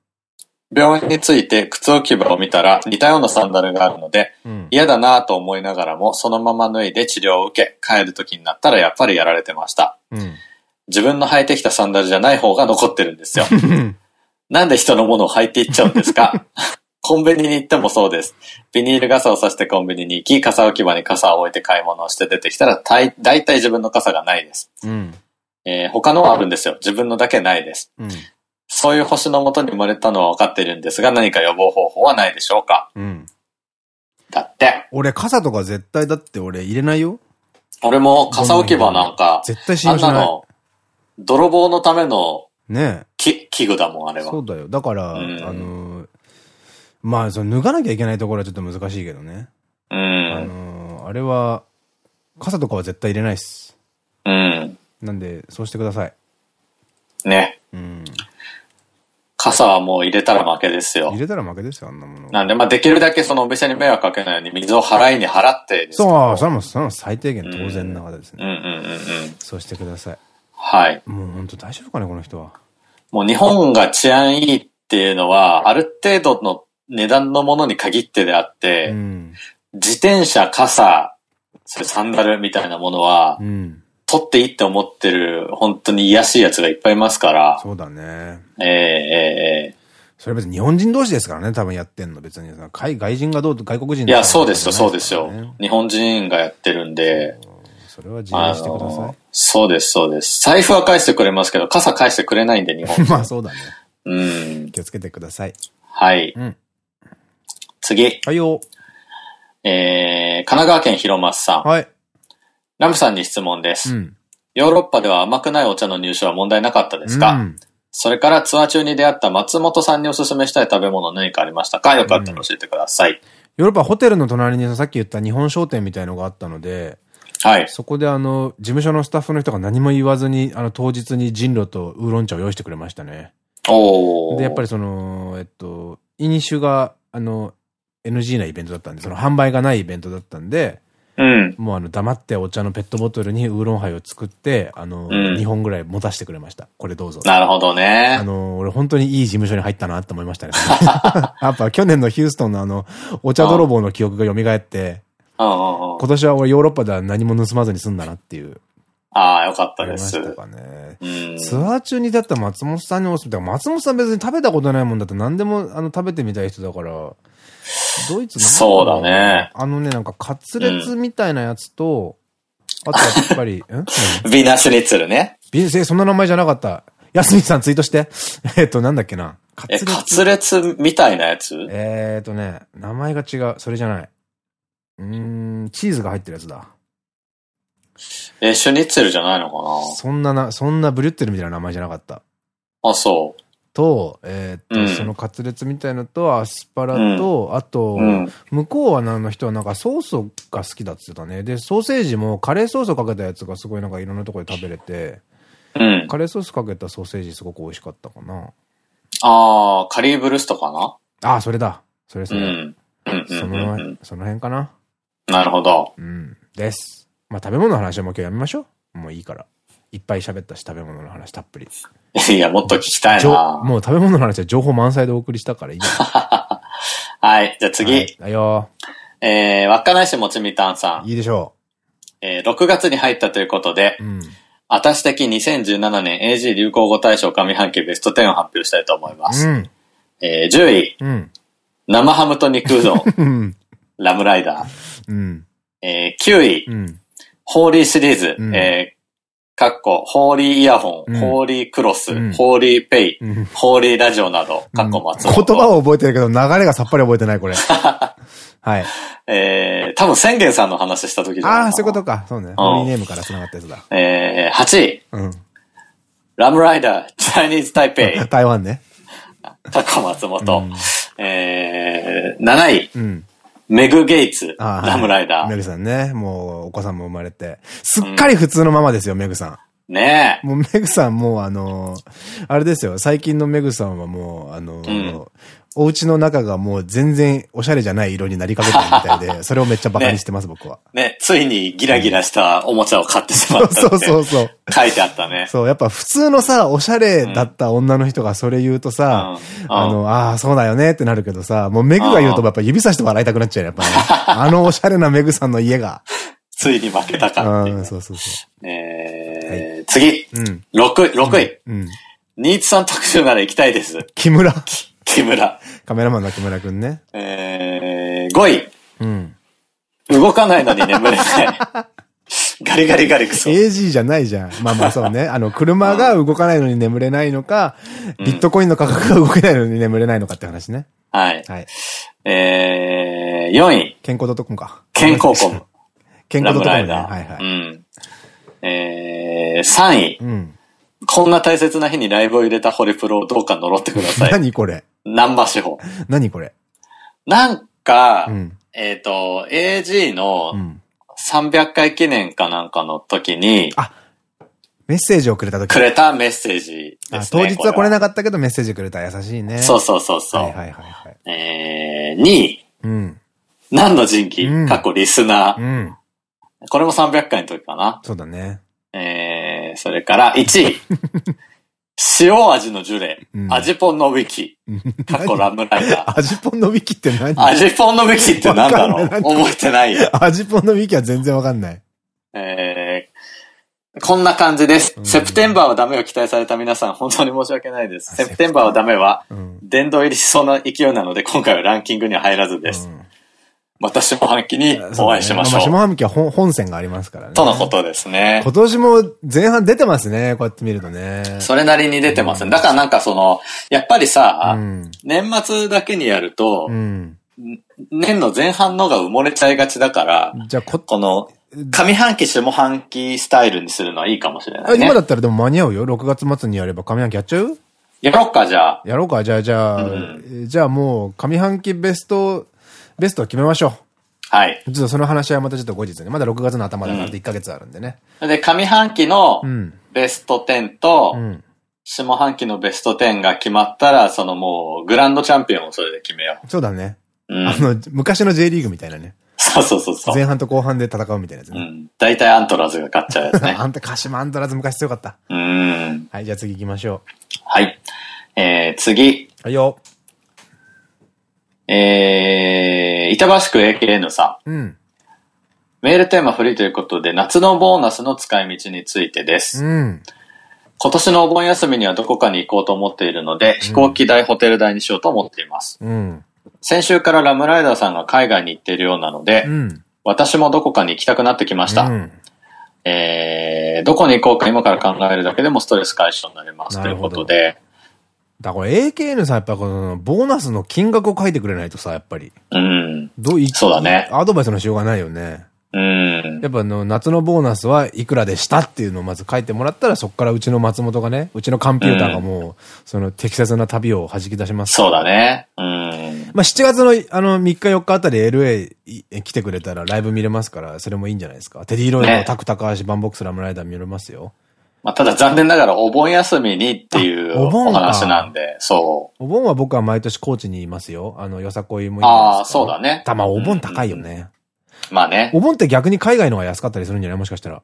病院に着いて靴置き場を見たら似たようなサンダルがあるので、うん。嫌だなぁと思いながらもそのまま脱いで治療を受け、帰る時になったらやっぱりやられてました。うん。自分の履いてきたサンダルじゃない方が残ってるんですよ。[LAUGHS] なんで人のものを履いていっちゃうんですか？[LAUGHS] コンビニに行ってもそうです。ビニール傘をさしてコンビニに行き、傘置き場に傘を置いて買い物をして出てきたら、大体自分の傘がないです。うん。えー他のはあるんですよ。自分のだけないです。うん。そういう星のもとに生まれたのは分かっているんですが、何か予防方法はないでしょうか？うん。だって、俺、傘とか絶対だって俺入れないよ。俺も傘置き場なんか、絶対信あ用しない。んなの、泥棒のためのねき器具だもん、あれえ。は。そうだよ。だから、あうんのー、まあ、その脱がなきゃいけないところはちょっと難しいけどね。うあん。のー、あれは、傘とかは絶対入れないっす。うん。なんで、そうしてください。ね。うん。傘はもう入れたら負けですよ入。れたら負けですよ、あんなもの。なんで、まあ、できるだけそのお店に迷惑かけないように水を払いに払ってそう、それも、それも最低限当然な方ですね。うんうんうんうん。そうしてください。はい。もう本当大丈夫かね、この人は。もう日本が治安いいっていうのは、ある程度の値段のものに限ってであって、うん。自転車、傘、それサンダルみたいなものはう、ん。取っていいって思ってる、本当に癒やしいやつがいっぱいいますから、そうだね。えええええそれ別に日本人同士ですからね、多分やってんの。別に。海外人がどうと外国人えいや、そうですよ、そうでですよ。日本人がやってるんで、それは自由にしてくださのそうです、そうです。財布は返してくれますけど、傘返してくれないんで、日本い。[LAUGHS] まあそうだね。うん。気をつけてください。はい。うん。次。はいよ。えー、神奈川県広松さん。はい。ラムさんに質問です。うん。ヨーロッパでは甘くないお茶の入手は問題なかったですか、うんそれからツアー中に出会った松本さんにおすすめしたい食べ物何かありましたか？よかったら教えてください。ヨーロッパホテルの隣にさっき言った日本商店みたいのがあったので、はい。そこであの、事務所のスタッフの人が何も言わずに、あの、当日に人狼とウーロン茶を用意してくれましたね。おー。で、やっぱりその、えっと、飲酒が、あの、NG なイベントだったんで、その販売がないイベントだったんで、うん。もうあの、黙ってお茶のペットボトルにウーロンハイを作って、あの、うん2本ぐらい持たせてくれました。これどうぞ。なるほどあね。の、俺本当にいい事務所に入ったなって思いましたね。[LAUGHS] やっぱ去年のヒューストンのあの、お茶泥棒の記憶が蘇って。今年は俺ヨーロッパでは何も盗まずに済んだなっていう。ああ、よかったです。かね。うん。ツアー中にだったら松本さんにおすすめ。松本さん別に食べたことないもんだって何でもあの食べてみたい人だから、ドイツなんろそうだね。あのね、なんかカツレツみたいなやつと、あとやっぱり、[LAUGHS] んビーナスニッツルね。ビえそんな名前じゃなかった。やすみさんツイートして。[LAUGHS] えっと、なんだっけな。カえ、カツレツみたいなやつ？えーとね、名前が違う。それじゃない。うーん、チーズが入ってるやつだ。え、シュニッツェルじゃないのかそんなな、そんなブリュッテルみたいな名前じゃなかった。なあ、そう。と、えーっと、うんそのカツレツみたいのと、アスパラと、あと、うん。向こうはなの人はなんかソースが好きだって言ってたね。で、ソーセージもカレーソースをかけたやつがすごいなんかいろんなところで食べれて、うん。カレーソースかけたソーセージすごく美味しかったかな。ああ、カリーブルストかな？ああ、それだ。それそれ。うん。うんうんそうんうんの、その辺かな。なるほど。うん。です。まあ食べ物の話はもう今日やめましょう。もういいから。いっぱい喋ったし食べ物の話たっぷり。いや、もっと聞きたいな。もう食べ物の話は情報満載でお送りしたからいいや。[LAUGHS] はい。じゃあ次。はいだよえー、稚内市もちみたんさん。いいでしょえー、6月に入ったということでう。、うん。あたし的2017年 AG 流行語大賞上半期ベスト10を発表したいと思います。うん。えー、10位、うん。生ハムと肉うどん。ラムライダー。うん。えー、9位、うん。ホーリーシリーズ、うんえー、かっこ、ホーリーイヤホン、うんホーリークロス、うんホーリーペイ、うん。ホーリーラジオなど、かっこ松本。言葉は覚えてるけど、流れがさっぱり覚えてない、これ。[LAUGHS] はい。えー、多分宣言さんの話した時じゃないかなああ、そういうことか。そうね。ホーリーネームから繋がったやつだ。えー、8位、うん。ラムライダー、チャイニーズタイペイ、[LAUGHS] 台湾ね。タコ松本。うんえー、7位、うん。メグ・ゲイツ、ラムライダー。メグさんね。もう、お子さんも生まれて。すっかり普通のままですよ、メグさん。ねえ。もうメグさんもうあのあれですよ、最近のメグさんはもう、あのんお家の中がもう全然おしゃれじゃない色になりかけてるみたいで、[LAUGHS] それをめっちゃバカにしてます、僕は。ね、ついにギラギラしたおもちゃを買ってしまった [LAUGHS] そうそうそう。書いてあったね。そう、やっぱ普通のさ、おしゃれだった女の人がそれ言うとさ、うんあの、ああ、そうだよねってなるけどさ、もうメグが言うとやっぱ指さして笑いたくなっちゃうよ、やっぱね。[LAUGHS] あのおしゃれなメグさんの家が。ついに負けたかっていううん、そうそうそえー次、う。うん。6位、6位。うん。ニーツさん特集なら行きたいです。木村。木村。カメラマンの木村くんね。えー、5位。うん。動かないのに眠れない。[LAUGHS] ガリガリガリクソ。AG じゃないじゃん。まあまあそうね。[LAUGHS] あの、車が動かないのに眠れないのか、ビットコインの価格が動けないのに眠れないのかって話ね。はい。はい。えー、4位。健康 .com か。健康コム。健康ラム .com ね。ライダー。はいはい。うん。えー、3位。うん。こんな大切な日にライブを入れたホリプロをどうか呪ってください。[LAUGHS] 何これ？ナンバー司法。何これ？なんか、うん。えっ、と、AG のうん。300回記念かなんかの時に、あ、メッセージをくれた時くれたメッセージであすね。当日は来れこなかったけどメッセージくれた。優しいね。そうそうそうそう。はいはいはいはい。えー、2位。うん。何の人気、うん過去リスナー。うん。これも300回の時かな。そうだね。えー、それから1位。塩味のジュレ。うん味ポンのウィキ。過去ラムライダー。[LAUGHS] 味ポンのウィキって何？味ポンのウィキってなんだろう？覚えてないよ。味ポンのウィキは全然わかんない。えー、こんな感じです。うんセプテンバーはダメを期待された皆さん、本当に申し訳ないです。セプテンバーはダメは、うん。殿堂入りしそうな勢いなので、今回はランキングには入らずです。うんまた下半期にお会いしましょう。そうだねまあ下半期は本本線がありますからね。とのことですね。今年も前半出てますね。こうやって見るとね。それなりに出てますね。だからなんかその、やっぱりさ、うん。年末だけにやるとう、ん。年の前半のが埋もれちゃいがちだから、じゃあこ、この、上半期、下半期スタイルにするのはいいかもしれないね。あ今だったらでも間に合うよ。6月末にやれば上半期やっちゃう？やろっか、じゃあ。やろうか。じゃあ、じゃあ、うじゃあもう上半期ベスト、ベストを決めましょはい。う。ちょっとその話はまたちょっと後日ね。まだ6月の頭だから1ヶ月あるんでね。で、上半期のうん。ベスト10とう、ん。下半期のベスト10が決まったら、そのもう、グランドチャンピオンをそれで決めよそうだね。う。うんあ。の、昔の J リーグみたいなね。そうそうそうそう。前半と後半で戦うみたいなやつね。うん。大体アントラーズが勝っちゃうやつね。あんた、鹿島アントラーズ昔強かった。うん。はい、じゃあ次行きましょはい。えー、次。う。はいよ。えー、板橋区 AKN さん。うん。メールテーマフリーということで、夏のボーナスの使い道についてです。うん。今年のお盆休みにはどこかに行こうと思っているので、飛行機代、ホテル代にしようと思っています。うん。先週からラムライダーさんが海外に行っているようなので、うん。私もどこかに行きたくなってきました。うん。えー、どこに行こうか今から考えるだけでもストレス解消になりますということで。だから AKN さ、やっぱこの、ボーナスの金額を書いてくれないとさ、やっぱり。うん。どういそうだね。アドバイスのしようがないよね。うん。やっぱあの、夏のボーナスはいくらでしたっていうのをまず書いてもらったら、そこからうちの松本がね、うちのコンピューターがもう、うん、その適切な旅を弾き出します。そうだね。うん。まあ7月のあの3日4日あたり LA 来てくれたらライブ見れますから、それもいいんじゃないですか。テディロイのタクタカシバンボックスラムライダー見れますよ。まあ、ただ残念ながらお盆休みにっていうお話なんで、そう。お盆は僕は毎年高知にいますよ。あの、よさこいもいいああ、そうだね。たまお盆高いよね。まあね。お盆って逆に海外の方が安かったりするんじゃない？もしかしたら。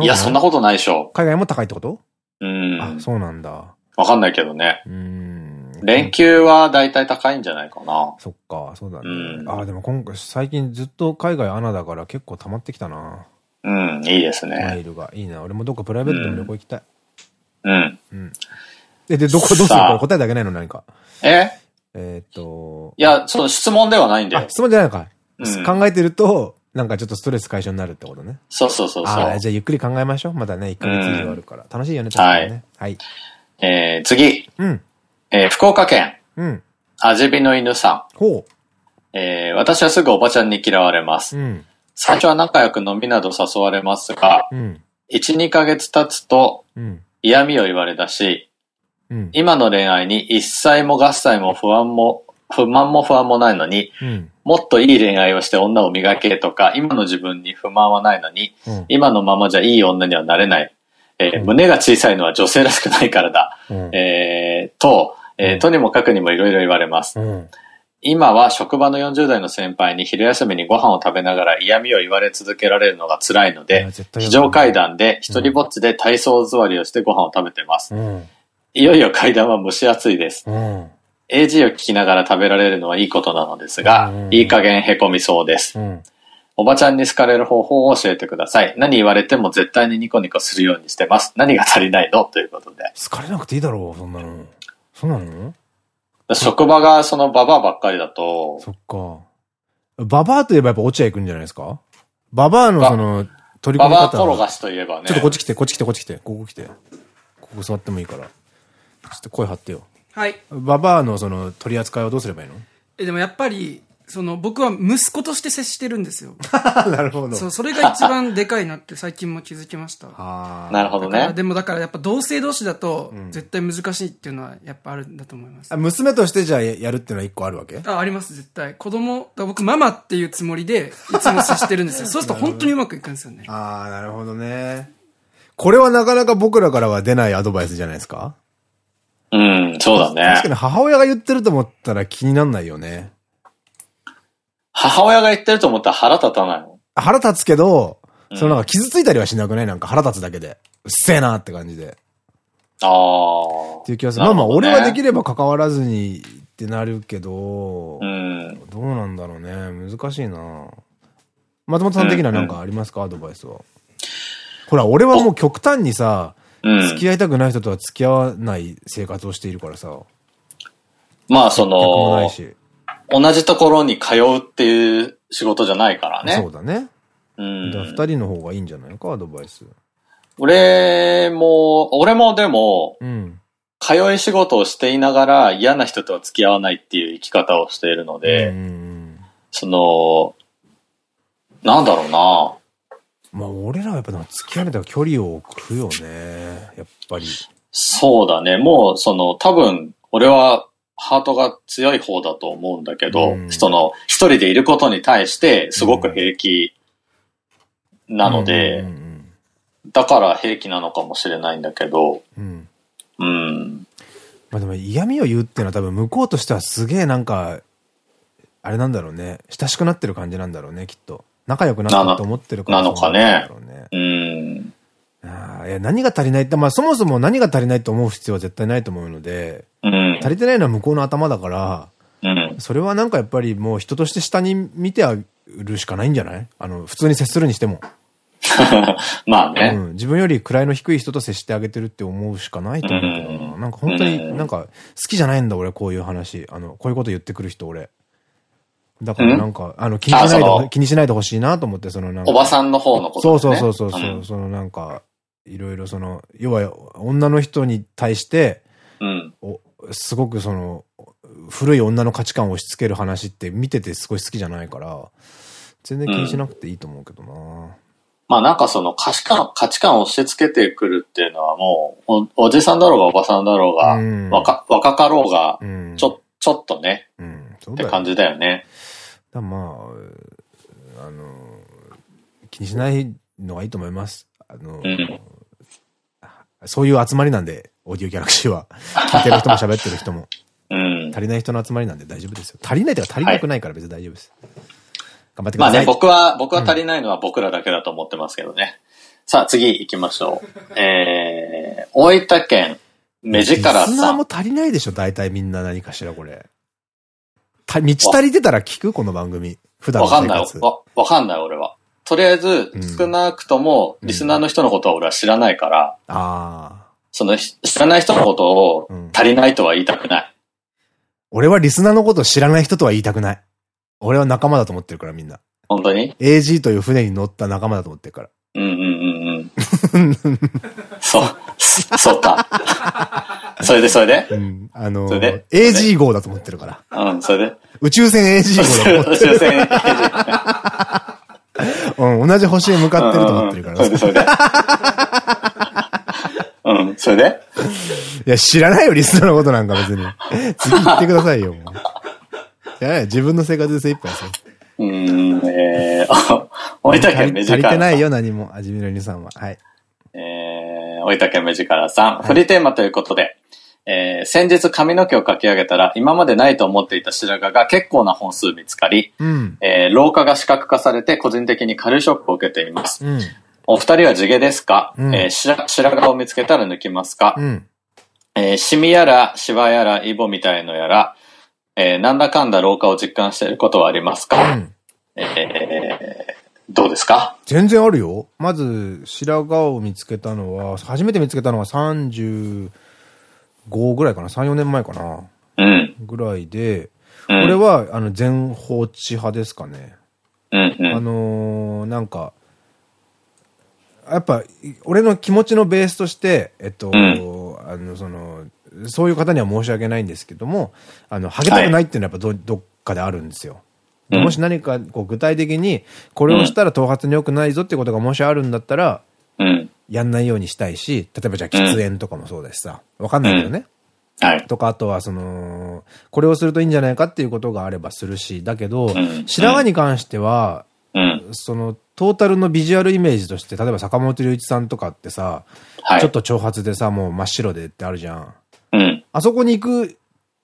いや、そんなことないでしょ。海外も高いってこと？うん。あ、そうなんだ。わかんないけどね。うん。連休はだいたい高いんじゃないかな。そっか、そうだね。うん、あ、でも今回、最近ずっと海外アナだから結構溜まってきたな。うん、いいですね。マイルが。いいな。俺もどっかプライベートでも旅行行きたい。うん。うん。で、で、どこどうするか答えてあげないの何か。え？えっと。いや、その質問ではないんだよ。質問じゃないのか。考えてると、なんかちょっとストレス解消になるってことね。そうそうそうそう。あじゃあゆっくり考えましょう。まだね、1ヶ月以上あるから。楽しいよね、はい。はい。えー、次。うん。えー、福岡県。うん。味火の犬さん。ほう。えー、私はすぐおばちゃんに嫌われます。うん。最初は仲良く飲みなど誘われますが、うん、1、2ヶ月経つと、嫌味を言われだし、うん、今の恋愛に一切も合切も不安も、不満も不安もないのに、うん、もっといい恋愛をして女を磨けとか、今の自分に不満はないのに、今のままじゃいい女にはなれない。えー、胸が小さいのは女性らしくないからだ。えー、と、えー、とにもかくにもいろいろ言われます。今は職場の40代の先輩に昼休みにご飯を食べながら嫌味を言われ続けられるのが辛いので、非常階段で一人ぼっちで体操座りをしてご飯を食べてます。うん、いよいよ階段は蒸し暑いです。うん、AG を聞きながら食べられるのはいいことなのですが、うん、いい加減凹みそうです。おばちゃんに好かれる方法を教えてください。何言われても絶対にニコニコするようにしてます。何が足りないの？ということで。好かれなくていいだろう、そんなの。そうなの？職場がそのババアばっかりだと。そっか。ババアといえばやっぱ落合くんじゃないですか？ババアのその、取り込み方。ババア転がしといえばね。ちょっとこっち来て、こっち来て、こっち来て。ここ来て。ここ座ってもいいから。ちょっと声張ってよ。はい。ババアのその取り扱いはどうすればいいの？え、でもやっぱり、その、僕は息子として接してるんですよ。[LAUGHS] なるほど。そう、それが一番でかいなって最近も気づきました。[LAUGHS] なるほどね。でもだからやっぱ同性同士だと、絶対難しいっていうのはやっぱあるんだと思います。あ娘としてじゃあやるっていうのは一個あるわけ？あ、あります、絶対。子供、僕ママっていうつもりで、いつも接してるんですよ。[LAUGHS] そうすると本当にうまくいくんですよね。ああ、なるほどね。これはなかなか僕らからは出ないアドバイスじゃないですか？うん、そうだね。確かに母親が言ってると思ったら気になんないよね。母親が言ってると思ったら腹立たないの？腹立つけど、そのなんか傷ついたりはしなくない？なんか腹立つだけで。うっせえなって感じで。ああ。っていう気がする。まあまあ、俺はできれば関わらずにってなるけど、うん、どうなんだろうね。難しいな松本さん的には何かありますか、アドバイスは。ほら、俺はもう極端にさ、付き合いたくない人とは付き合わない生活をしているからさ。まあ、その、同じところに通うっていう仕事じゃないからね。そうだね。うん。二人の方がいいんじゃないか、アドバイス。俺も、俺もでも、うん、通い仕事をしていながら嫌な人とは付き合わないっていう生き方をしているので、その、なんだろうな。まあ俺らはやっぱ付き合われたら距離を置くよね。やっぱり。そうだね。もうその多分俺はハートが強い方だと思うんだけど、うん、その、一人でいることに対してすごく平気なので、だから平気なのかもしれないんだけど、うん。うん。まあでも嫌味を言うっていうのは多分向こうとしてはすげえなんか、あれなんだろうね。親しくなってる感じなんだろうね、きっと。仲良くなったと思ってるからなのかね。うん。あいや何が足りないって、まあそもそも何が足りないと思う必要は絶対ないと思うので、うん、足りてないのは向こうの頭だから、うん、それはなんかやっぱりもう人として下に見てあるしかないんじゃない？あの、普通に接するにしても。[LAUGHS] まあね、うん。自分より位の低い人と接してあげてるって思うしかないと思うけどな。なんか本当になんか好きじゃないんだ俺こういう話。あの、こういうこと言ってくる人俺。だからなんか、あの、気にしないで、気にしないでほしいなと思って、そのなんか。おばさんの方のことそうね。そうそうそうそう、んそのなんか、いろいろその、要は女の人に対して、うん。おすごくその、古い女の価値観を押し付ける話って見ててすごい好きじゃないから、全然気にしなくていいと思うけどな、まあなんかその価値観、価値観を押し付けてくるっていうのはもう、おおじさんだろうがおばさんだろうが、うん若若かろうが、うん。ちょ、ちょっとね、うん、って感じだよね。だまあ、あの、気にしないのがいいと思います。あの、うんそういう集まりなんで、オーディオギャラクシーは。[LAUGHS] 聞いてる人も喋ってる人も。うん。足りない人の集まりなんで大丈夫ですよ。足りないというか足りなくないから別に大丈夫です。頑張ってください。まあね、僕は、僕は足りないのは僕らだけだと思ってますけどね。さあ次行きましょう。えー、大分県、目力リスナさん。ーも足りないでしょ、大体みんな何かしらこれ。た道足りてたら聞くこの番組。普段のわかんない。わかんない俺は。とりあえずうん、少なくとも、リスナーの人のことは俺は知らないから、ああ。その、知らない人のことをうん足りないとは言いたくない。俺はリスナーのことを知らない人とは言いたくない。俺は仲間だと思ってるからみんな。本当に？AG という船に乗った仲間だと思ってるから。うんうんうんうん。[LAUGHS] そう、そうか。それでそれで？うん。あの AG 号だと思ってるから。うん、それで？宇宙船 AG 号だと思って宇宙船る。[LAUGHS] うん、同じ星へ向かってると思ってるから。それで、それで？[LAUGHS] うん、それで？いや、知らないよ、リスナーのことなんか別に。[LAUGHS] 次行ってくださいよ、もう。いや、自分の生活で精一杯ですよ。うーん、えー、お大分県目足り力てないよ、何も。味見のりさんは。はい。えー、大分県目力さん、フリーテーマということで、えー、先日髪の毛をかき上げたら、今までないと思っていた白髪が結構な本数見つかり、うん。えー、老化が視覚化されて個人的に軽いショックを受けています。うん。お二人は地毛ですか、うんえー白白髪を見つけたら抜きますか、うん。えーシミやら、シワやら、イボみたいのやら、えーなんだかんだ老化を実感していることはありますうか、ん。えーどうですか？全然あるよ。まず、白髪を見つけたのは、初めて見つけたのは35ぐらいかな？3、4年前かな？うん。ぐらいで、うん。俺は、あの、全放置派ですかね。うんうん。あのー、なんか、やっぱ、俺の気持ちのベースとして、えっと、んあの、その、そういう方には申し訳ないんですけども、あの、ハゲたくないっていうのはやっぱど、どっかであるんですよ。うんもし何か、こう、具体的に、これをしたら頭髪に良くないぞってことがもしあるんだったら、うん。やんないようにしたいし、例えばじゃあ喫煙とかもそうだしさ、わかんないけどね。はい。とか、あとはその、これをするといいんじゃないかっていうことがあればするし、だけど、ん白髪に関しては、うん。その、トータルのビジュアルイメージとして、例えば坂本龍一さんとかってさ、はい。ちょっと長髪でさ、もう真っ白でってあるじゃん。うん。あそこに行く、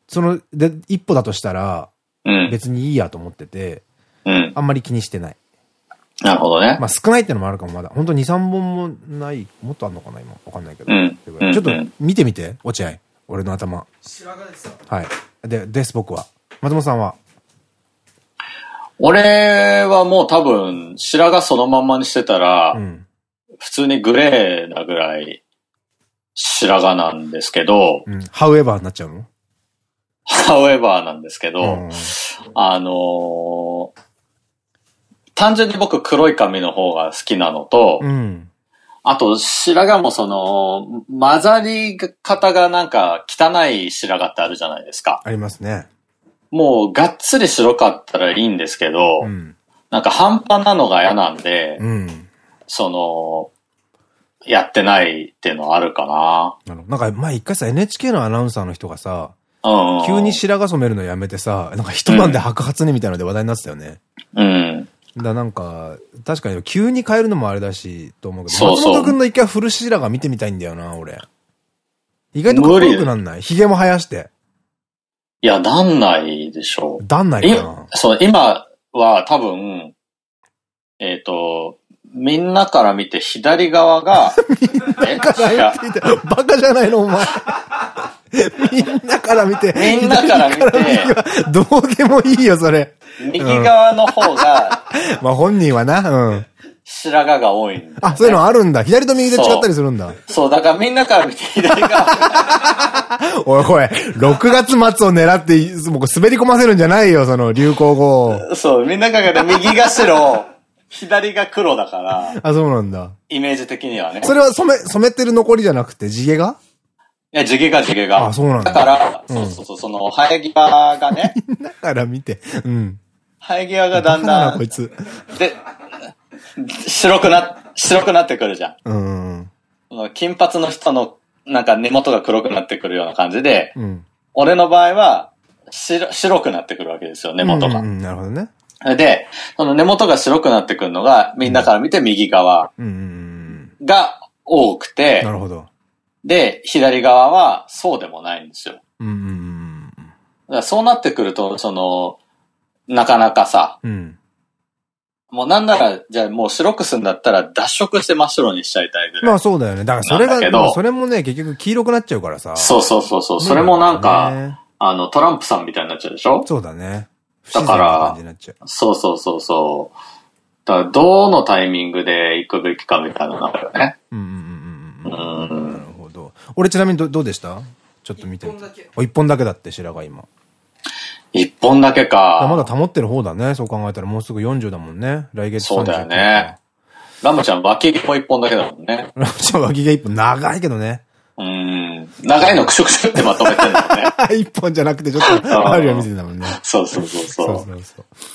その、で、一歩だとしたら、うん。別にいいやと思ってて、うん。あんまり気にしてない。なるほどね。まあ少ないってのもあるかも、まだ。本当に2、3本もない、もっとあんのかな、今。わかんないけど。うんうんちょっと見てみて、落合。俺の頭。白髪ですよ。はい。で、です、僕は。松本さんは？俺はもう多分、白髪そのまんまにしてたら、うん。普通にグレーなぐらい白髪なんですけど、うん。ハウエバーになっちゃうの？However なんですけど、うんあのー単純に僕黒い髪の方が好きなのと、うん。あと白髪もその、混ざり方がなんか汚い白髪ってあるじゃないですか。ありますね。もうがっつり白かったらいいんですけど、うん。なんか半端なのが嫌なんで、うん。その、やってないっていうのはあるかな。なんか前一回さ、NHK のアナウンサーの人がさ。急に白髪染めるのやめてさ、なんか一晩で白髪にみたいなので話題になってたよね。うん。だなんか、確かに急に変えるのもあれだし、と思うけど、そうそう松本くんの一回フル白髪見てみたいんだよな、俺。意外とかっこよくなんない？髭も生やして。いや、なんないでしょう。だんないかな。そう、今は多分、えっ、と、みんなから見て左側が、[LAUGHS] え違うバカじゃないの、お前。みんなから見て。みんなから見てどうでもいいよ、それ。右側の方が、まあ本人はな、うん。白髪が多いねあ、そういうのあるんだ。左と右で違ったりするんだ。そう、だからみんなから見て左側。お [LAUGHS] いおい、6月末を狙って、もう滑り込ませるんじゃないよ、その流行語を。そう、みんなから見て右が白、左が黒だから、[LAUGHS] あ、そうなんだ。イメージ的にはね。それは染め、染めてる残りじゃなくて地毛が？いや、地毛が地毛が。あそうなんだだから、うんそうそうそう、その、生え際がね、[LAUGHS] だから見て。うん。生え際がだんだんこい、つ。で、白くな、白くなってくるじゃん。うん。金髪の人の、なんか根元が黒くなってくるような感じで、うん。俺の場合は、白、白くなってくるわけですよ、根元が。うんうんうんなるほどね。で、その根元が白くなってくるのが、みんなから見て右側が多くうてん。な、るほど。で、左側はそうでもないんですよ。うんそうなってくると、その、なかなかさ、うん。うん。もうなんなら、じゃあもう白くすんだったら脱色して真っ白にしちゃいたいぐらい。まあそうだよね。だからそれが、それもね、結局黄色くなっちゃうからさ。そうそうそうそう。それもなんか、ねあの、トランプさんみたいになっちゃうでしょ？そうだね。だから。そうそうそうそう。だから、どのタイミングで行くべきかみたいなのだよね。うんうんうんうんうん。うんなるほど。俺ちなみにどどうでした？ちょっと見てみて。一本だけあ一本だけだって白髪今。一本だけか。まだ保ってる方だね。そう考えたらもうすぐ40だもんね。来月そうだよね。ラムちゃん脇毛も一本だけだもんね。ラムちゃん脇が一本長いけどね。うん。長いのクシュクシュってまとめてんだよね。[LAUGHS] 一本じゃなくてちょっとあるよ見せてたもんね。そうそうそうそうそそう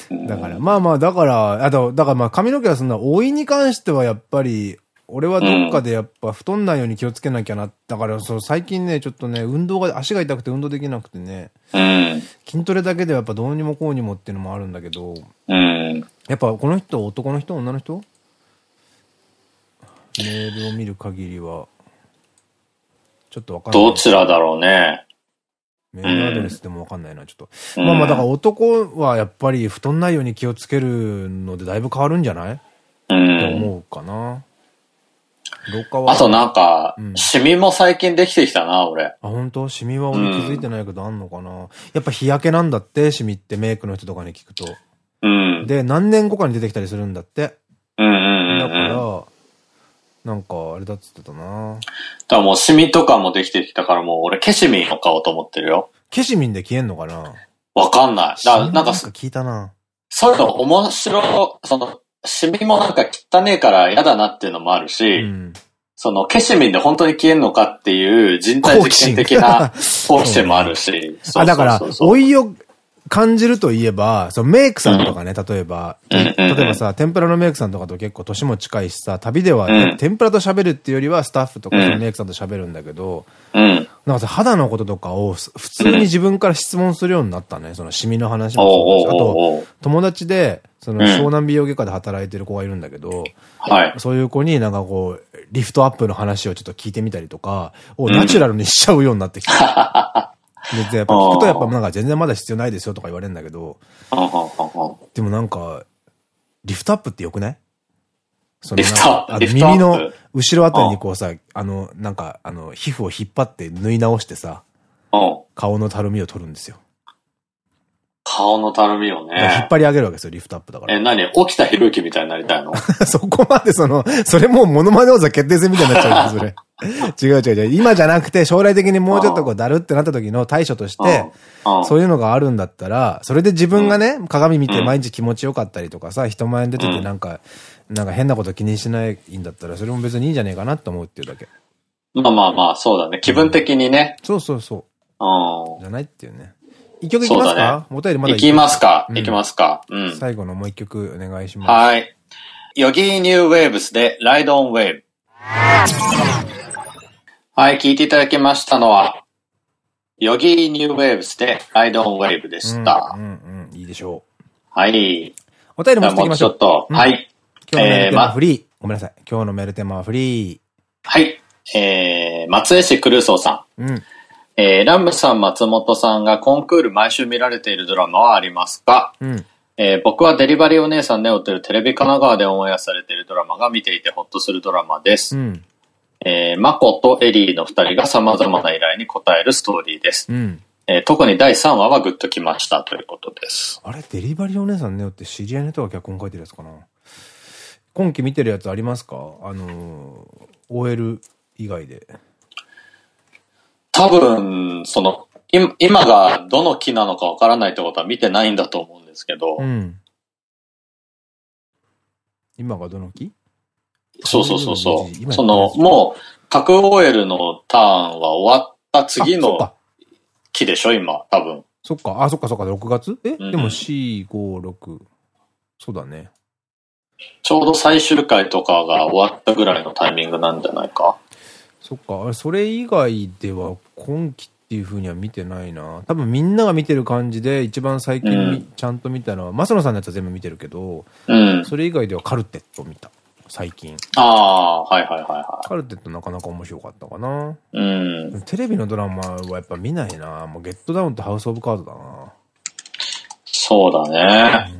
そう。だから、まあまあ、だから、あと、だからまあ髪の毛はそんな、老いに関してはやっぱり、俺はどっかでやっぱ太んないように気をつけなきゃな。だから、そう、最近ね、ちょっとね、運動が、足が痛くて運動できなくてね、う。うん。筋トレだけではやっぱどうにもこうにもっていうのもあるんだけど、うん。やっぱこの人、男の人、女の人？メールを見る限りは、ちょっとわかんない。どちらだろうね。メールアドレスでもわかんないな、ちょっと。うんまあまあ、だから男はやっぱり太んないように気をつけるのでだいぶ変わるんじゃない？うとん。思うかな。あとなんかうん、シミも最近できてきたな、俺。あ、本当？シミは俺気づいてないけどあんのかな、やっぱ日焼けなんだって、シミってメイクの人とかに聞くと。うん。で、何年後かに出てきたりするんだって。うんうんだかうんうん。だら、なんかあれだっつってたなからもうシミとかもできてきたからもう俺消しミンを買おうと思ってるよ。ケシミンで消えんのかな？わかんない。だなんか聞いたなそういうの面白い、その、シミもなんか汚ねえから嫌だなっていうのもあるし、うん。その、消しミンで本当に消えんのかっていう人体実験的な好奇心もあるし。あ、だからそうそう、そう老いを感じるといえば、そのメイクさんとかね、例えば、例えばさ、天ぷらのメイクさんとかと結構年も近いしさ、旅では、うん天ぷらと喋るっていうよりは、スタッフとかうんそのメイクさんと喋るんだけど、うん。なんかさ、肌のこととかをす普通に自分から質問するようになったね。そのシミの話もそうだし。あと、友達で、そのうん湘南美容外科で働いてる子がいるんだけど、はい。そういう子になんかこう、リフトアップの話をちょっと聞いてみたりとか、をナチュラルにしちゃうようになってきた。[LAUGHS] で、やっぱ聞くとやっぱなんか全然まだ必要ないですよとか言われるんだけど、でもなんか、リフトアップってよくない？そのリフトアップなんかあの耳の後ろあたりにこうさ、あの、なんか、あの、皮膚を引っ張って縫い直してさ、うん。顔のたるみを取るんですよ。顔のたるみをだから引っね。張り上げるわけですよ、リフトアップだから。え、何？起きたひろゆきみたいになりたいの？そこまでその、それもうモノマネ王座決定戦みたいになっちゃうよ、それ。[LAUGHS] 違う違う違う。今じゃなくて、将来的にもうちょっとこう、だるってなった時の対処として、そういうのがあるんだったら、それで自分がね、鏡見てうん毎日気持ちよかったりとかさ、人前に出ててなんか、なんか変なこと気にしないんだったら、それも別にいいんじゃねえかなと思うっていうだけ。まあまあまあ、そうだね。気分的にね。そうそうそう。うん。じゃないっていうね。一曲いきますそうだかお便りまだ行きますか？うん行きますか？うん。最後のもう一曲お願いします。はい。ヨギーニューウェーブスで Ride on Wave。はい、聞いていただきましたのは、ヨギーニューウェーブスで Ride on Wave でした。うんうんうん、いいでしょはい。う。お便りもしていきましょう。ちょっと、うんはい。今日のメールテーマはフリー。ごめんなさい。今日のメールテーマはフリー。はい。えー、松江市クルーソーさん。うん。えー、ラムさん、松本さんがコンクール毎週見られているドラマはありますか？うん。えー僕はデリバリーお姉さんネオというテレビ神奈川でオンエアされているドラマが見ていてホッとするドラマです。うん。えーマコとエリーの二人が様々な依頼に応えるストーリーです。うん。えー特に第3話はグッときましたということです。あれデリバリーお姉さんねよって知り合いの人が脚本書いてるやつかな？今期見てるやつありますか？あのー、OL 以外で。多分、その、今今がどの木なのかわからないってことは見てないんだと思うんですけど、うん。今がどの木？そうそうそうそ今う。その、もう、核 OL のターンは終わった次の。木でしょ、今、多分。そっか。あ、そっかそっか。6月？え、うんでも C、5、6。そうだね。ちょうど最終回とかが終わったぐらいのタイミングなんじゃないか？そっか。それ以外では今期っていう風には見てないな。多分みんなが見てる感じで一番最近み、うんちゃんと見たのは、マスノさんのやつは全部見てるけど、うん。それ以外ではカルテット見た。最近。ああ、はいはいはいはカルテットなかなか面白かったかな。い。うん。テレビのドラマはやっぱ見ないな。もうゲットダウンとハウスオブカードだな。そうだね。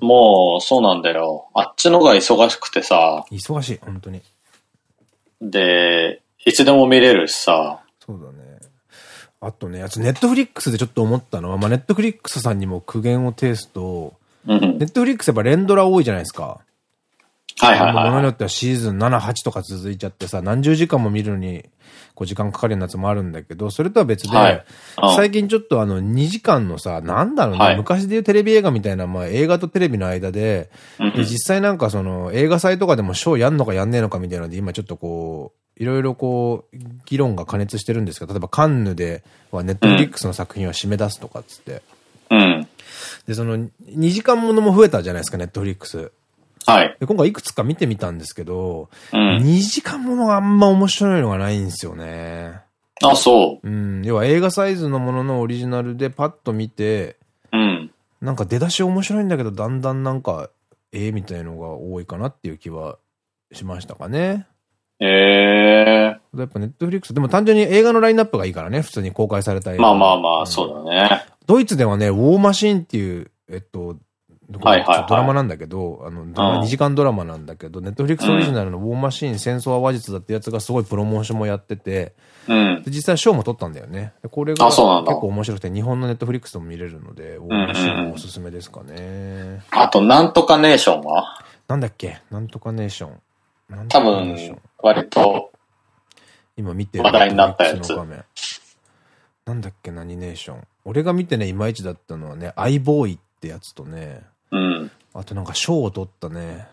うん。もう、そうなんだよ。あっちのが忙しくてさ、忙しい、本当に。で、いつでも見れるしさ、そうだね。あとね、あとネットフリックスでちょっと思ったのは、まあネットフリックスさんにも苦言を呈すと、うん。ネットフリックスやっぱ連ドラ多いじゃないですか。はいはいはい。ものによってはシーズン7、8とか続いちゃってさ、何十時間も見るのに、こう時間かかるようなやつもあるんだけど、それとは別で、はいうん最近ちょっとあの2時間のさ、なんだろうね、はい昔でいうテレビ映画みたいな、まあ映画とテレビの間で、うんで実際なんかその映画祭とかでもショーやんのかやんねえのかみたいなので、今ちょっとこう、いろいろこう、議論が過熱してるんですけど、例えばカンヌではネットフリックスの作品は締め出すとかっつって。うん。で、その2時間ものも増えたじゃないですか、ネットフリックス。はい。で、今回いくつか見てみたんですけど、うん。2時間ものがあんま面白いのがないんですよね。あ、そうん。要は映画サイズのもののオリジナルでパッと見て、う。うん。なんか出だし面白いんだけど、だんだんなんか、ええみたいのが多いかなっていう気はしましたかね。ええやっぱネットフリックス、でも単純に映画のラインナップがいいからね、普通に公開された映画。まあまあまあ、んそうだね。ドイツではね、ウォーマシーンっていう、えっと、ドラマなんだけど、あの、ドラマうん2時間ドラマなんだけど、ネットフリックスオリジナルのウォーマシーン戦争は話術だってやつがすごいプロモーションもやってて、うん。で実際賞も取ったんだよね。でこれがあ結構面白くて、日本のネットフリックスでも見れるので、ウォーマシーンもおすすめですかね。あと、なんとかネーションは？なんだっけ？なんとかネーション。多分、割と、今見てる。話題になったやつなんだっけ何ネーション。俺が見てね、いまいちだったのはね、アイボーイってやつとね、うん。あとなんか賞を取ったね、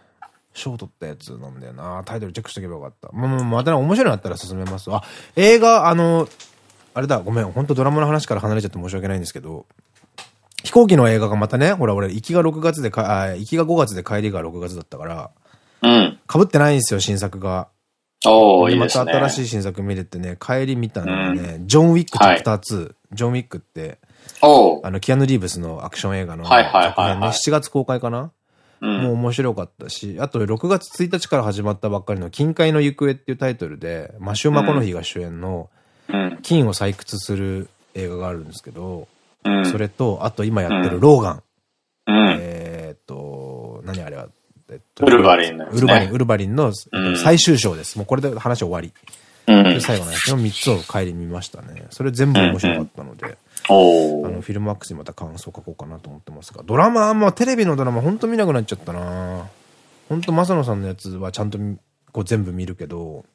賞を取ったやつなんだよな。タイトルチェックしとけばよかった。まあまたね面白いのあったら進めます。あ、映画、あの、あれだ、ごめん、本当ドラマの話から離れちゃって申し訳ないんですけど、飛行機の映画がまたね、ほら俺、行きが6月でか、あ、行きが5月で帰りが6月だったから、うん。被ってないんですよ、新作が。おー、いいまですね。た新しい新作見れてね、帰り見たのがね、ジョン・ウィックチャプター2。ジョン・ウィックって。あの、キアヌ・リーブスのアクション映画のはいはいはいはい続編ね、7月公開かな？う。もうん面白かったし、あと6月1日から始まったばっかりの近海の行方っていうタイトルで、マシュー・マコノヒが主演のうん。金を採掘する映画があるんですけど、うん。それと、あと今やってるローガン。うん。えーっと、何あれは、えっとウルヴァリンのウルヴァリン、ウルヴァリンのうん最終章です。もうこれで話終わり。うん。で最後のやつの3つを帰り見ましたね。それ全部面白かったので、あの、おー。フィルマックスにまた感想書こうかなと思ってますが、ドラマ、まあテレビのドラマほんと見なくなっちゃったなほんと、正野さんのやつはちゃんとこう全部見るけど、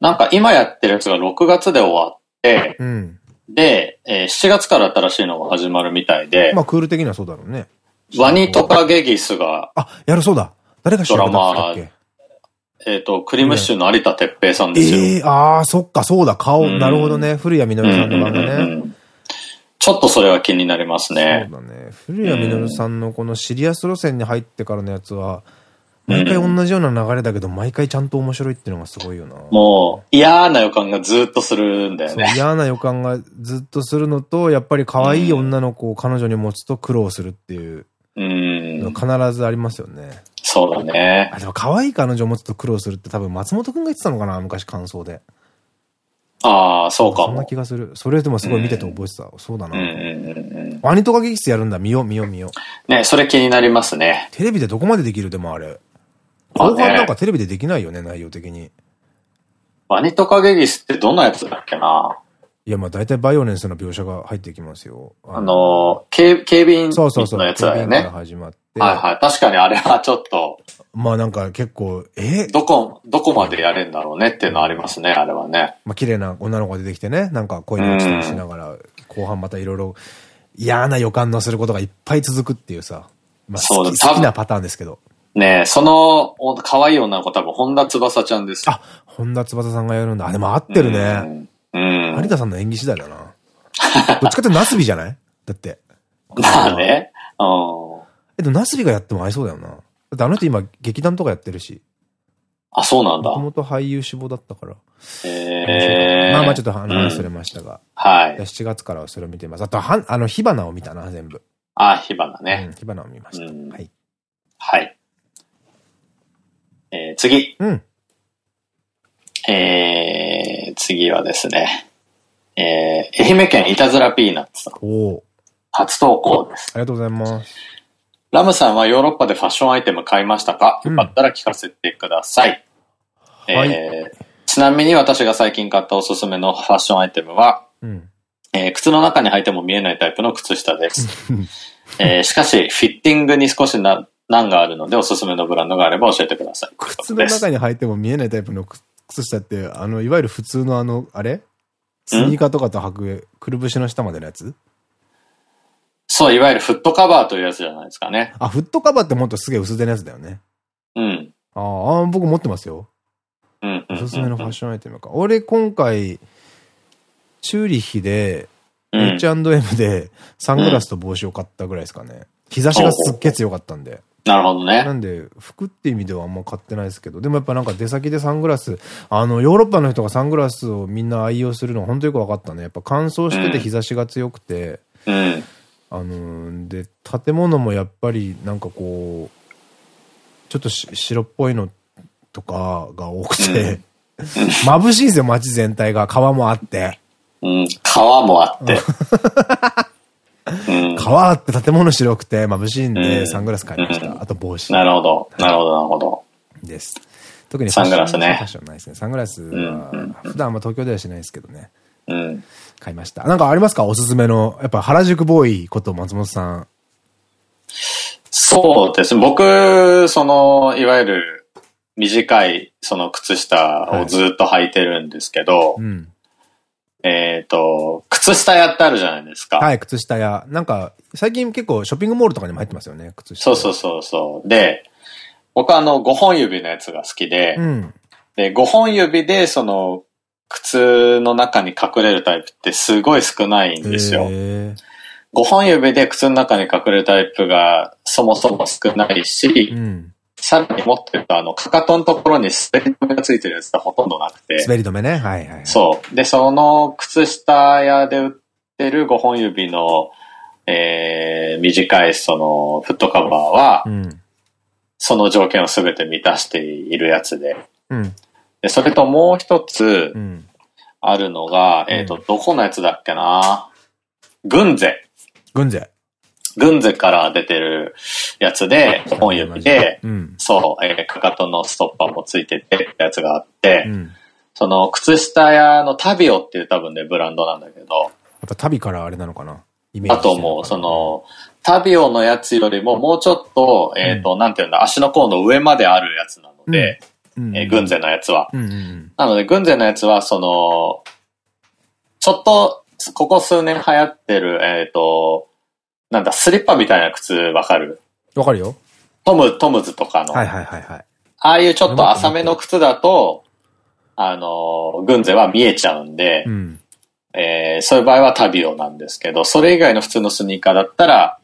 なんか今やってるやつが6月で終わって、うん。で、えー7月から新しいのが始まるみたいで、まあクール的にはそうだろうね。ワニトカゲギスが、あ、やるそうだ。誰が主役だったっけ？えっ、と、クリムシチューの有田哲平さんですよ。ええー、ああ、そっか、そうだ、顔、うんなるほどね。古谷実さんの漫画ね。んちょっとそれは気になりますそうね。だね。古谷実さんのこのシリアス路線に入ってからのやつは、毎回同じような流れだけど、毎回ちゃんと面白いっていうのがすごいよな。もう、嫌な予感がずっとするんだよね。嫌な予感がずっとするのと、やっぱり可愛い女の子を彼女に持つと苦労するっていう必ずありますよね。そうだね。あ、でも可愛い彼女を持つと苦労するって多分松本くんが言ってたのかな昔感想で。ああ、そうかそんなも。気がする。それでもすごい見てて覚えてた。そうだな。うんうんうんうん。ワニとか劇室やるんだ。見よう見よう見よう。ね、それ気になりますね。テレビでどこまでできるでもあれ。後半なんかテレビでできないよね、内容的に。ワニトカゲギスってどんなやつだっけないや、まあ大体バイオレンスの描写が入ってきますよ。あの、警警備員そうそうそう。のやつだよね。始まって。はいはい。確かにあれはちょっと、まあなんか結構、え？どこ、どこまでやれんだろうねっていうのありますね、あれはね。まあ綺麗な女の子が出てきてね、なんか恋に落ちたりしながら、後半またいろいろ嫌な予感のすることがいっぱい続くっていうさ。まあそう好き好きなパターンですけど。ねえ、その、お可愛い女の子多分、本田翼ちゃんです。あ、本田翼さんがやるんだ。あ、でも合ってるね。うん。うん。有田さんの演技次第だな。どっちかってナスビじゃない？だって。まあね。うん。えっと、ナスビがやっても合いそうだよな。だってあの人今劇団とかやってるし。あ、そうなんだもと。もと俳優志望だったから。へえ。まあまあちょっとうん話それましたが。はい。7月からはそれを見てます。あと、はん、あの、火花を見たな、全部。あ、火花うね。ん、火花を見ました。うんはい。はい。えー、次。うん。えー、次はですね。えー、愛媛県いたずらピーナッツさん。おお初投稿です。ありがとうございます。ラムさんはヨーロッパでファッションアイテム買いましたか、うんよかったら聞かせてください。はいえーちなみに私が最近買ったおすすめのファッションアイテムは、うん。えー靴の中に履いても見えないタイプの靴下です。[LAUGHS] えーしかし、フィッティングに少しな難があるので、おすすめのブランドがあれば教えてください。靴の中に履いても見えないタイプの靴靴下って、あの、いわゆる普通のあの、あれ？スニーカーとかと履く、くるぶしの下までのやつ？そう、いわゆるフットカバーというやつじゃないですかね。あ、フットカバーってもっとすげえ薄手のやつだよね。うん。あーあー、僕持ってますよ。うん。おすすめのファッションアイテムか。俺今回、チューリッヒで、うん H&M でサングラスと帽子を買ったぐらいですかね。日差しがすっげえ強かったんで。なるほどねな。んで、服って意味ではあんま買ってないですけど、でもやっぱなんか出先でサングラス、あの、ヨーロッパの人がサングラスをみんな愛用するの本当よく分かったね。やっぱ乾燥してて日差しが強くて、うん。あのー、で、建物もやっぱりなんかこう、ちょっとし白っぽいのとかが多くて、[LAUGHS] 眩しいんですよ、街全体が。川もあって。うん。川もあって。[LAUGHS] うん。川あって建物白くて眩しいんうで、んサングラス買いましうんた。あと帽子なるほど。なるほど、なるほど。です。特にサングラスねファッションないですね。サングラスは、普段あんま東京ではしないですけどね。うん。買いました。なんかありますか？おすすめの。やっぱ原宿ボーイこと松本さん。そうですね。僕、その、いわゆる短いその靴下をずっと履いてるんですけど、うん。えっと、靴下屋ってあるじゃないですか。はい、靴下屋。なんか、最近結構ショッピングモールとかにも入ってますよね、靴下。そうそうそうそう。で、僕はあの5本指のやつが好きで、うん。で、5本指でその靴の中に隠れるタイプってすごい少ないんですよ。へ5本指で靴の中に隠れるタイプがそもそも少ないし、ーうん。さらにもっと言うと、あの、かかとのところに滑り止めがついてるやつがほとんどなくて、滑り止めね。はいはい。そう。で、その靴下屋で売ってる5本指の、えー、短いそのフットカバーは、うん。その条件をすべて満たしているやつで。うん。で、それともう一つうん。あるのが、えっ、と、どこのやつだっけな？軍勢。軍勢。軍勢から出てるやつで、5本指で、うん。そう、えーかかとのストッパーもついててやつがあって、うん。やその靴下屋のタビオっていう多分ね、ブランドなんだけど、っぱ旅からあれなのかな？イメージあともう、そ、の、タビオのやつよりももうちょっと、えっ、と、なんていうんだ、足の甲の上まであるやつなので、うんえー軍勢のやつは。うんうんうん。なので、軍勢のやつは、その、ちょっと、ここ数年流行ってる、えっ、と、なんだ、スリッパみたいな靴わかる？わかるよトム、トムズとかの。はいはいはいはい。ああいうちょっと浅めの靴だと、あの、軍勢は見えちゃうんで、うん。えーそういう場合はタビオなんですけど、それ以外の普通のスニーカーだったら、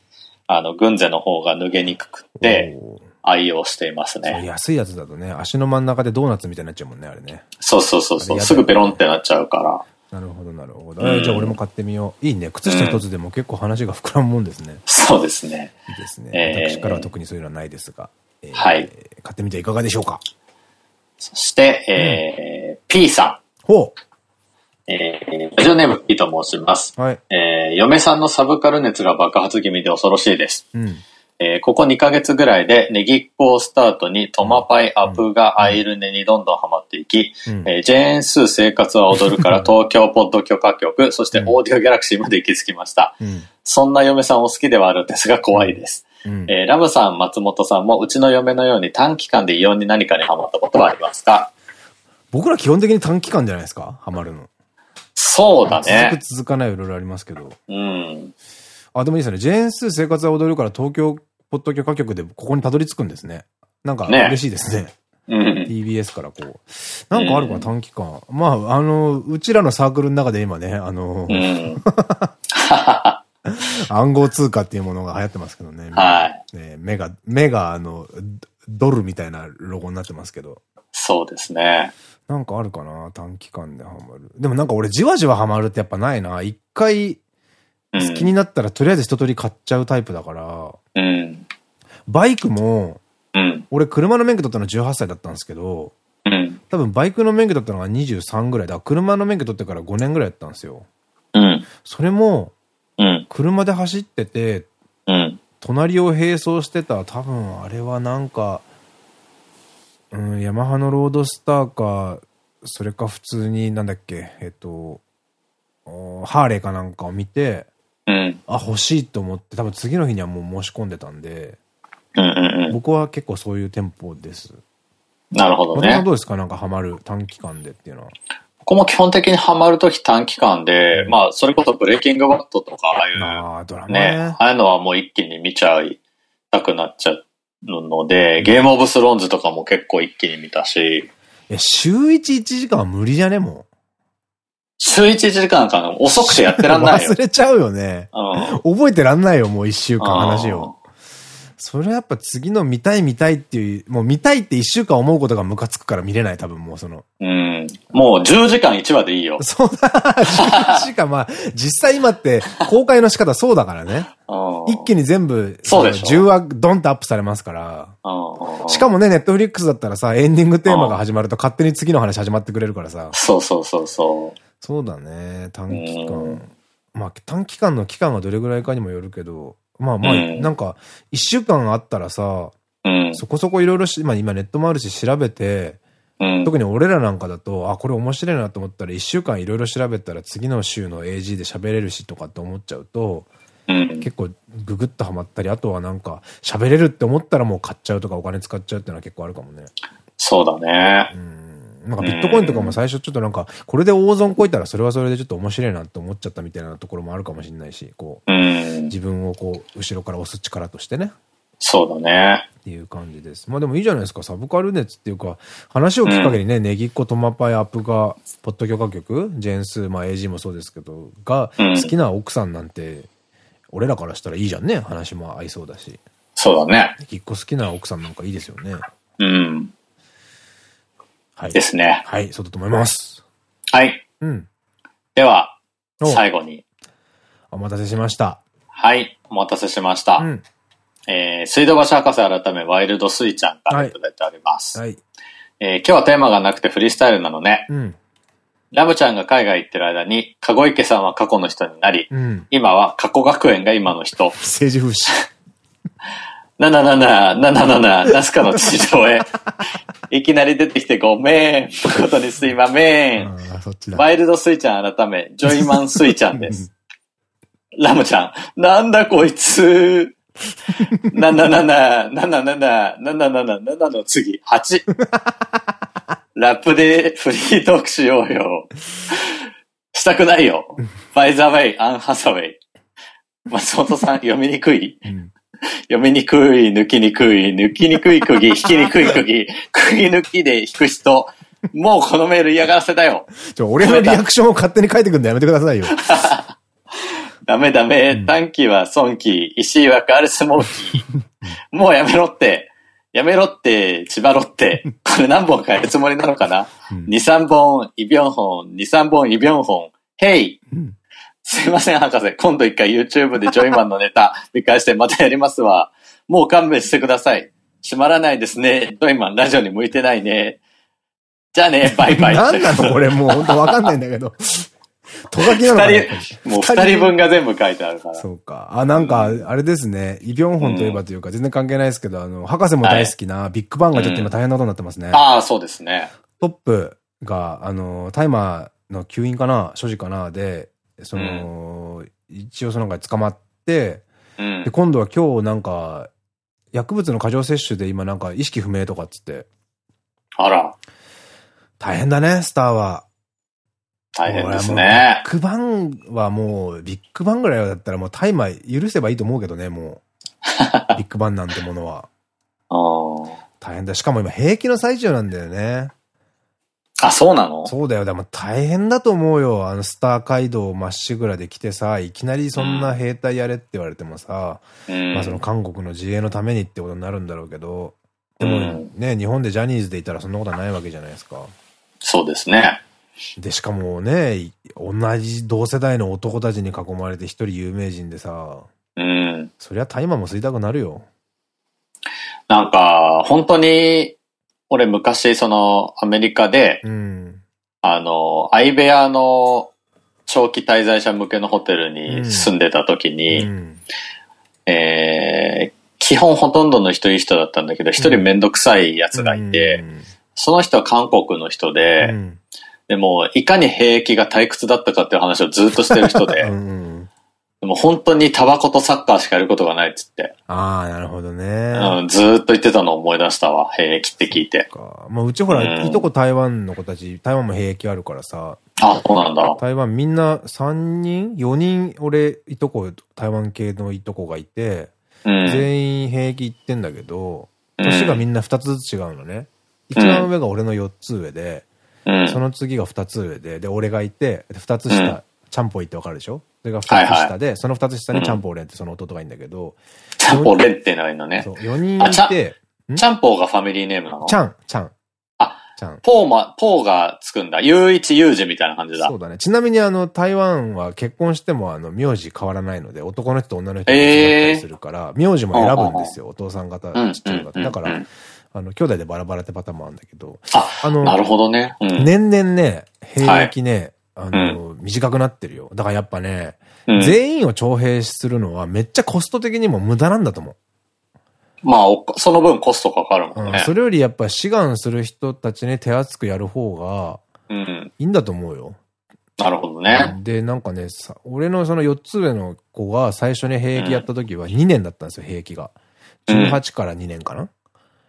あの、軍勢の方が脱げにくくて、愛用していますね。安いやつだとね、足の真ん中でドーナツみたいになっちゃうもんね、あれね。そうそうそうそう。すぐペロンってなっちゃうから。なるほど、なるほど。うんえじゃあ俺も買ってみよう。いいね。靴下一つでも結構話が膨らむもんですね。そうですね。いいですね。えー私からは特にそういうのはないですが。えーはい買ってみていかがでしょうか？そして、えー P さほん。えーラジオネーム P と申します。うはい。えー嫁さんのサブカル熱が爆発気味で恐ろしいです。うん。えーここ2ヶ月ぐらいでネギっ子をスタートにトマパイアプがアイルネにどんどんハマっていき、うんえージェーンスー生活は踊るから東京ポッド許可局、そしてオーディオギャラクシーまで行き着きました。うん。そんな嫁さんを好きではあるんですが怖いです。うん。えーラムさん、松本さんもうちの嫁のように短期間で異様に何かにハマったことはありますか？僕ら基本的に短期間じゃないですかハマるの。そうだ続ねく。続かないいろいろありますけど。うん。あ、でもいいですね。ジェーンスー生活は踊るから東京ポッド許可局でここにたどり着くんですね。なんかね嬉しいですね。うん。TBS からこう。なんかあるかな短期間。まあ、あの、うちらのサークルの中で今ね、あのう、ん。[LAUGHS] 暗号通貨っていうものが流行ってますけどね。はい。ね目が、目があの、ドルみたいなロゴになってますけど。そうですね。なんかあるかな短期間でハマる。でもなんか俺じわじわハマるってやっぱないな。一回うん。気になったらとりあえず一通り買っちゃうタイプだから、うん。バイクも、うん。俺車の免許取ったの18歳だったんですけど、うん。多分バイクの免許取ったのが23ぐらいだ。車の免許取ってから5年ぐらいやったんですよ。うん。それも、うん。車で走ってて、うん。隣を並走してた、多分あれはなんか、うん、ヤマハのロードスターか、それか普通になんだっけ、えっと、おハーレーかなんかを見て、うん。あ、欲しいと思って、多分次の日にはもう申し込んでたんで、うん。うん。僕は結構そういう店舗です。なるほどねど。うですか？なんかハマる短期間でっていうのは。ここも基本的にハマるとき短期間で、まあ、それこそブレイキングバットとか、ああいう、ああ、ドラマね、ね。ああいうのはもう一気に見ちゃいたくなっちゃうので、ゲームオブスローンズとかも結構一気に見たし、え、週1、1時間は無理じゃね？も週1時間かな遅くてやっう。てらんないよ忘。れちゃうよね。うん。覚えてらんないよ、もう1週間話を。うんそれやっぱ次の見たい見たいっていう、もう見たいって1週間思うことがムカつくから見れない、多分もうその。うん。もう10時間1話でいいよ。[LAUGHS] そうだ、10時間、まあ、実際今って公開の仕方そうだからね。うん一気に全部、そうでしょ10話ドンとアップされますから。うんしかもね、ネットフリックスだったらさ、エンディングテーマが始まると勝手に次の話始まってくれるからさ。そうそうそうそう。そうだね、短期う間。まあ、短期間の期間がどれぐらいかにもよるけど、まあまあ、うんなんか、一週間あったらさ、うん。そこそこいろいろし、まあ今ネットもあるし調べて、うん。特に俺らなんかだと、あ、これ面白いなと思ったら一週間いろいろ調べたら次の週の AG で喋れるしとかって思っちゃうと、うん。結構ググッとハマったり、あとはなんか喋れるって思ったらもう買っちゃうとかお金使っちゃうっていうのは結構あるかもね。そうだね。なんかビットコインとかも最初ちょっとなんか、これで大損こいたらそれはそれでちょっと面白いなって思っちゃったみたいなところもあるかもしれないし、こう、うん。自分をこう、後ろから押す力としてね。そうだね。っていう感じです。まあでもいいじゃないですか。サブカル熱っていうか、話を聞く限りね、ネギっ子トマパイアップが、ポッド許可局、ジェーンスー、まあ AG もそうですけど、が、うん好きな奥さんなんて、俺らからしたらいいじゃんね。話も合いそうだし。そうだね。ネギっ子好きな奥さんなんかいいですよね。うん。はい。ですね。はい、そうだと思います。はい。うん。では、お最後に。お待たせしました。はい。お待たせしました。うん。えー、水道橋博士改めワイルドスイちゃんからいただいております。はい。えー今日はテーマがなくてフリースタイルなのね。うん。ラムちゃんが海外行ってる間に、籠池さんは過去の人になり、うん。今は過去学園が今の人。[LAUGHS] 政治風刺。なななな、なななな、ナスカの地上へ。いきなり出てきてごめん。誠にすいまめん。ワイルドスイちゃん改め、ジョイマンスイちゃんです。ラムちゃん、なんだこいつ。なななな、なななな、なななな、の次、8。ラップでフリートークしようよ。したくないよ。 By the way、アン・ハサウェイ。松本さん、読みにくいうん [LAUGHS] 読みにくい、抜きにくい、抜きにくい釘、[LAUGHS] 引きにくい釘、釘抜きで引く人。もうこのメール嫌がらせだよ。ちょ、俺のリアクションを勝手に書いてくんのやめてくださいよ。[LAUGHS] ダメダメ、短期は損期、石井はガールスモーキー。もうやめろって。やめろって、千葉ろって。これ何本かやるつもりなのかな、うん二三本、イビョンホン、二三本、イビョンホン。ヘイうんすいません、博士。今度一回 YouTube でジョイマンのネタ見返してまたやりますわ。もう勘弁してください。閉まらないですね。ジョイマンラジオに向いてないね。じゃあね、バイバイ。なんなのこれもう本当わかんないんだけど。とがきなのか人、もう二人分が全部書いてあるから。そうか。あ、なんか、あれですね。イ・ビョンホンといえばというか、全然関係ないですけど、あの、博士も大好きなビッグバンがちょっと今大変なことになってますね。ああ、そうですね。トップが、あの、タイマーの吸引かな所持かなで、その、一応そのなんか捕まって、うんで、。今度は今日なんか、薬物の過剰摂取で今なんか意識不明とかっつって、あら、大変だね、スターは。大変ですね。ビッグバンはもう、ビッグバンぐらいだったらもうタイマー許せばいいと思うけどね、もう。[LAUGHS] ビッグバンなんてものは。うん大変だ。しかも今、兵役の最中なんだよね。あ、そうなの？そうだよ。でも大変だと思うよ。あの、スター街道まっしぐらで来てさ、いきなりそんな兵隊やれって言われてもさ、うん。まあその韓国の自衛のためにってことになるんだろうけど、でもうんね、日本でジャニーズでいたらそんなことはないわけじゃないですか。そうですね。で、しかもね、い同じ同世代の男たちに囲まれて一人有名人でさ、うん。そりゃ大麻も吸いたくなるよ。なんか、本当に、俺昔、その、アメリカで、うん。あの、相部屋の長期滞在者向けのホテルに住んでた時に、うん。えー基本ほとんどの人いい人だったんだけど、一人めんどくさいやつがいて、その人は韓国の人うで、ん、でも、いかに兵役が退屈だったかっていう話をずっとしてる人でうん、うん。でも本当にタバコとサッカーしかやることがないっつって、ああ、なるほどね。うん、ずーっと言ってたのを思い出したわ、兵役って聞いて。か。まあ、うちほら、うんいとこ台湾の子たち、台湾も兵役あるからさ、あ、そうなんだ。台湾みんな3人 ?4 人、俺、いとこ、台湾系のいとこがいて、うん。全員兵役行ってんだけど、うん年がみんな2つずつ違うのね。一番上が俺の4つ上で、うん。その次が2つ上で、で、俺がいて、で2つ下、うんチャンポイってわかるでしょ？それが2つはいはい下で、その2つ下にチャンポーレンってその弟がいいんだけど、チャンポレンってないのねそ。う、4人いて、ん？チャンポーがファミリーネームなの？チャン、チャン。あ、チャン。ポーマ、ポーがつくんだ。雄一雄二みたいな感じだそ。うだね。ちなみにあの、台湾は結婚してもあの、名字変わらないので、男の人と女の人が違ったりするから、名字も選ぶんですよ。お父さん方、うんちっちゃい方。だからうんうん、あの、兄弟でバラバラってパターンもあるんだけど、あ、あの、なるほどね。うん。年々ね、兵役ね、あの、短くなってるよ。だからやっぱね、うん全員を徴兵するのはめっちゃコスト的にも無駄なんだと思う。まあ、おその分コストかかるもうんんね。それよりやっぱ志願する人たちに手厚くやる方がうん。いいんだと思うよ。なるほどね。で、なんかね、さ俺のその4つ上の子が最初に兵役やった時は2年だったんですよ、兵役が。18から2年かな、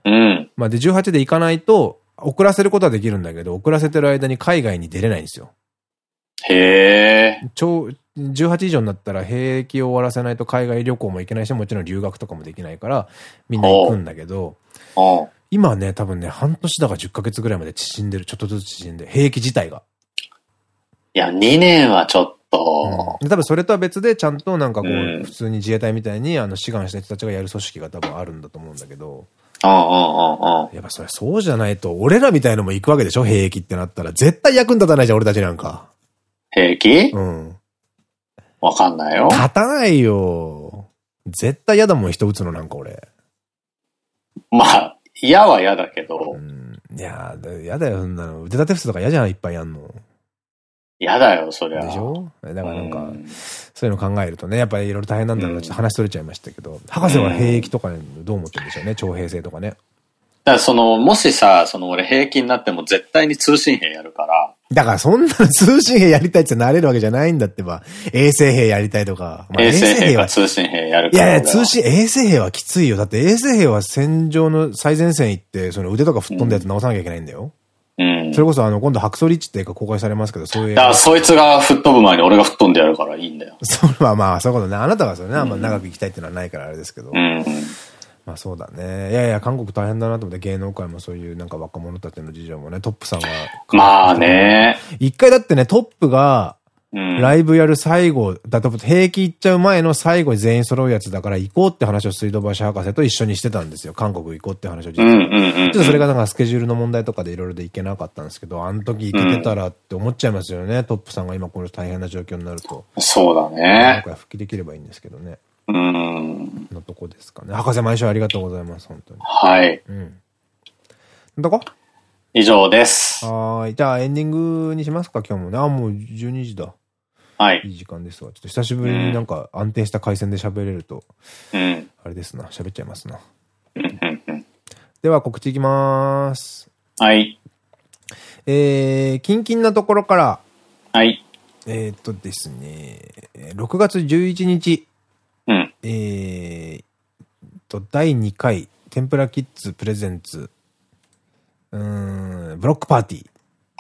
うん。まあで、18で行かないと、遅らせることはできるんだけど、遅らせてる間に海外に出れないんですよ。へえ。超、18以上になったら兵役を終わらせないと海外旅行も行けないし、もちろん留学とかもできないから、みんな行くんだけど、うん。今ね、多分ね、半年だか10ヶ月ぐらいまで縮んでる、ちょっとずつ縮んで、兵役自体が。いや、2年はちょっと、で多分それとは別で、ちゃんとなんかこう、うん普通に自衛隊みたいに、あの、志願した人たちがやる組織が多分あるんだと思うんだけど、うんうんうんうん。やっぱそれそうじゃないと、俺らみたいのも行くわけでしょ？兵役ってなったら。絶対役に立たないじゃん、俺たちなんか。平気？うん。わかんないよ。立たないよ。絶対嫌だもん、人撃つのなんか俺。まあ、嫌は嫌だけどう、ん。いやだ、嫌だよ、そんなの。腕立て伏せとか嫌じゃん、いっぱいやんの。嫌だよ、そりゃ。でしょ？だからなんか、うんそういうの考えるとね、やっぱりいろいろ大変なんだろうな、うんちょっと話それちゃいましたけど、博士は兵役とかどう思ってるんでしょうね、徴兵制とかね。だからその、もしさ、その俺平気になっても絶対に通信兵やるから、だからそんなの通信兵やりたいってなれるわけじゃないんだってば、衛生兵やりたいとか。まあ衛生兵はか通信兵やるから。いやいや、通信、衛生兵はきついよ。だって衛生兵は戦場の最前線行って、その腕とか吹っ飛んだやつ直さなきゃいけないんだよ。うん。それこそあの、今度、ハクソリッチって映画公開されますけど、そういう。だからそいつが吹っ飛ぶ前に俺が吹っ飛んでやるからいいんだよ。[LAUGHS] それはまあ、そういうことね。あなたがそれね、あんま長く生きたいっていうのはないからあれですけど。うん。まあそうだね。いやいや、韓国大変だなと思って、芸能界もそういうなんか若者たちの事情もね、トップさんが。まあ。ね。一回だってね、トップが、うん。ライブやる最後、だと兵役行っちゃう前の最後に全員揃うやつだから行こうって話を水道橋博士と一緒にしてたんですよ。韓国行こうって話を実は。うんうんうん。ちょっとそれがなんかスケジュールの問題とかでいろいろで行けなかったんですけど、あの時行けてたらって思っちゃいますよね。トップさんが今この大変な状況になると。そうだなんね。か復帰できればいいんですけどね。うん。のとこですかね。博士毎週ありがとうございます、本当に。はい。うん。どこ？以上です。はーい。じゃあエンディングにしますか、今日もね。あ、もう12時だ。はいい。い時間ですわ。ちょっと久しぶりになんか安定した回線で喋れると、うん。あれですな、喋っちゃいますな。うんうんうんでは告知いきまーす。はい。えー、キンキンなところから、はい。えー、っとですね、6月11日、うん。えー、と、第2回、天ぷらキッズ presents、うん、ブロックパーティー。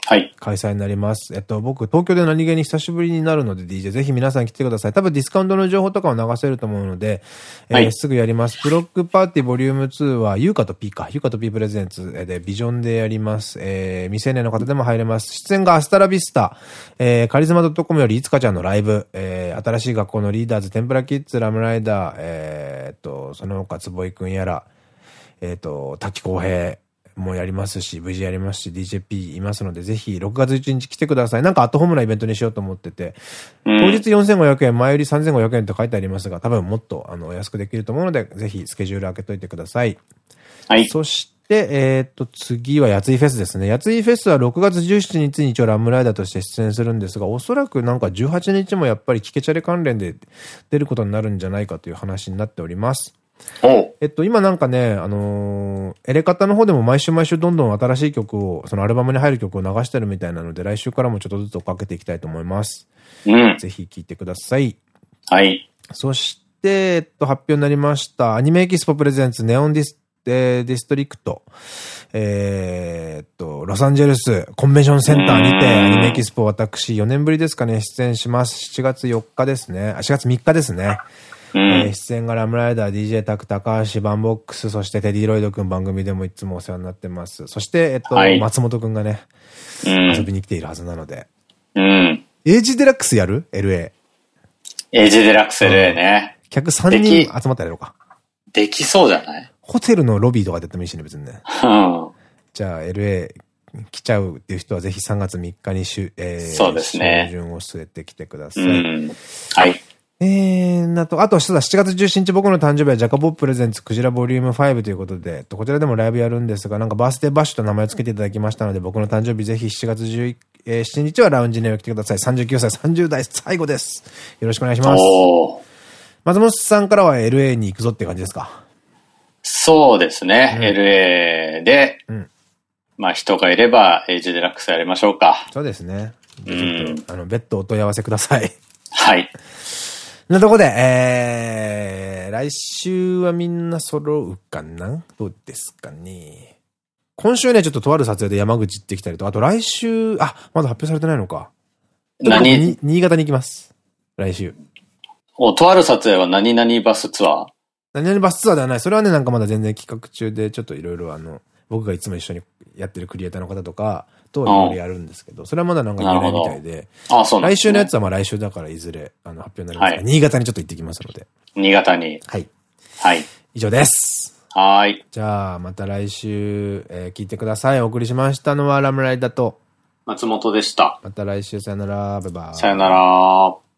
はい。開催になります。えっと、僕、東京で何気に久しぶりになるので DJ、ぜひ皆さん来てください。多分ディスカウントの情報とかを流せると思うので、えーはいすぐやります。ブロックパーティーボリューム2は、ユーカと P か。ユーカと P presents で、ビジョンでやります。えー未成年の方でも入れます。出演がアスタラビスタ、えーカリズマ .com よりいつかちゃんのライブ、えー新しい学校のリーダーズ、天ぷらキッズ、ラムライダー、えーっと、その他、坪井くんやら、えっ、と、滝公平もやりますし、無事やりますし、DJP いますので、ぜひ6月1日来てください。なんかアットホームなイベントにしようと思ってて、うん当日4500円、前売り3500円と書いてありますが、多分もっとあのお安くできると思うので、ぜひスケジュール開けといてください。はい。そして、えっ、と、次はやついフェスですね。やついフェスは6月17日に一応ラムライダーとして出演するんですが、おそらくなんか18日もやっぱりキケチャレ関連で出ることになるんじゃないかという話になっております。えっと、今なんかね、あのーエレカタの方でも毎週毎週どんどん新しい曲を、そのアルバムに入る曲を流してるみたいなので、来週からもちょっとずつ追っかけていきたいと思います。うん。ぜひ聴いてください。はい。そして、えっと、発表になりました。アニメエキスポ presents ネオンディス、えーディストリクト。えーっと、ロサンゼルスコンベンションセンターにて、うんアニメエキスポ私4年ぶりですかね、出演します。7月4日ですね。あ、4月3日ですね。うえーん。出演がラムライダー、DJ タク、高橋、バンボックス、そしてテディロイドくん番組でもいつもお世話になってます。そして、えっと、はい松本くんがね、うん。遊びに来ているはずなので。うん。エイジデラックスやる ?LA。エイジデラックス LA ね。客3で人き集まったらやろうか。できそうじゃない？ホテルのロビーとかでやってもいいしね、別にね。うん。じゃあ、LA 来ちゃうっていう人はぜひ3月3日にしゅ、えー、そうですね照準を据えてきてください。うん。はい。えー、あと、あと、そうだ、7月17日僕の誕生日はジャカボプレゼンツクジラボリューム5ということで、えっとこちらでもライブやるんですが、なんかバースデーバッシュと名前を付けていただきましたので、僕の誕生日ぜひ7月11、えー、7日はラウンジネオ来てください。39歳、30代最後です。よろしくお願いします。松本さんからは LA に行くぞって感じですか？そうですね。うん LA で、うんまあ人がいればエイジデラックスやりましょうか。そうですね。うんあの、別途お問い合わせください。はい。なとこで、えー、来週はみんな揃うかな？どうですかね？今週ね、ちょっととある撮影で山口行ってきたりと、あと来週、あ、まだ発表されてないのか。何？に新潟に行きます。来週。お、とある撮影は何々バスツアー？何々バスツアーではない。それはね、なんかまだ全然企画中で、ちょっといろいろあの、僕がいつも一緒にやってるクリエイターの方とかといろいろやるんですけど、それはまだなんか言えないみたいで、あ、そう。来週のやつはまあ来週だからいずれ、あの、発表になりますが、はい新潟にちょっと行ってきますので。新潟に。はい。はい。以上です。はーい。じゃあ、また来週、えー聞いてください。お送りしましたのはラムライダと、松本でした。また来週さよなら、バイバイ。さよなら。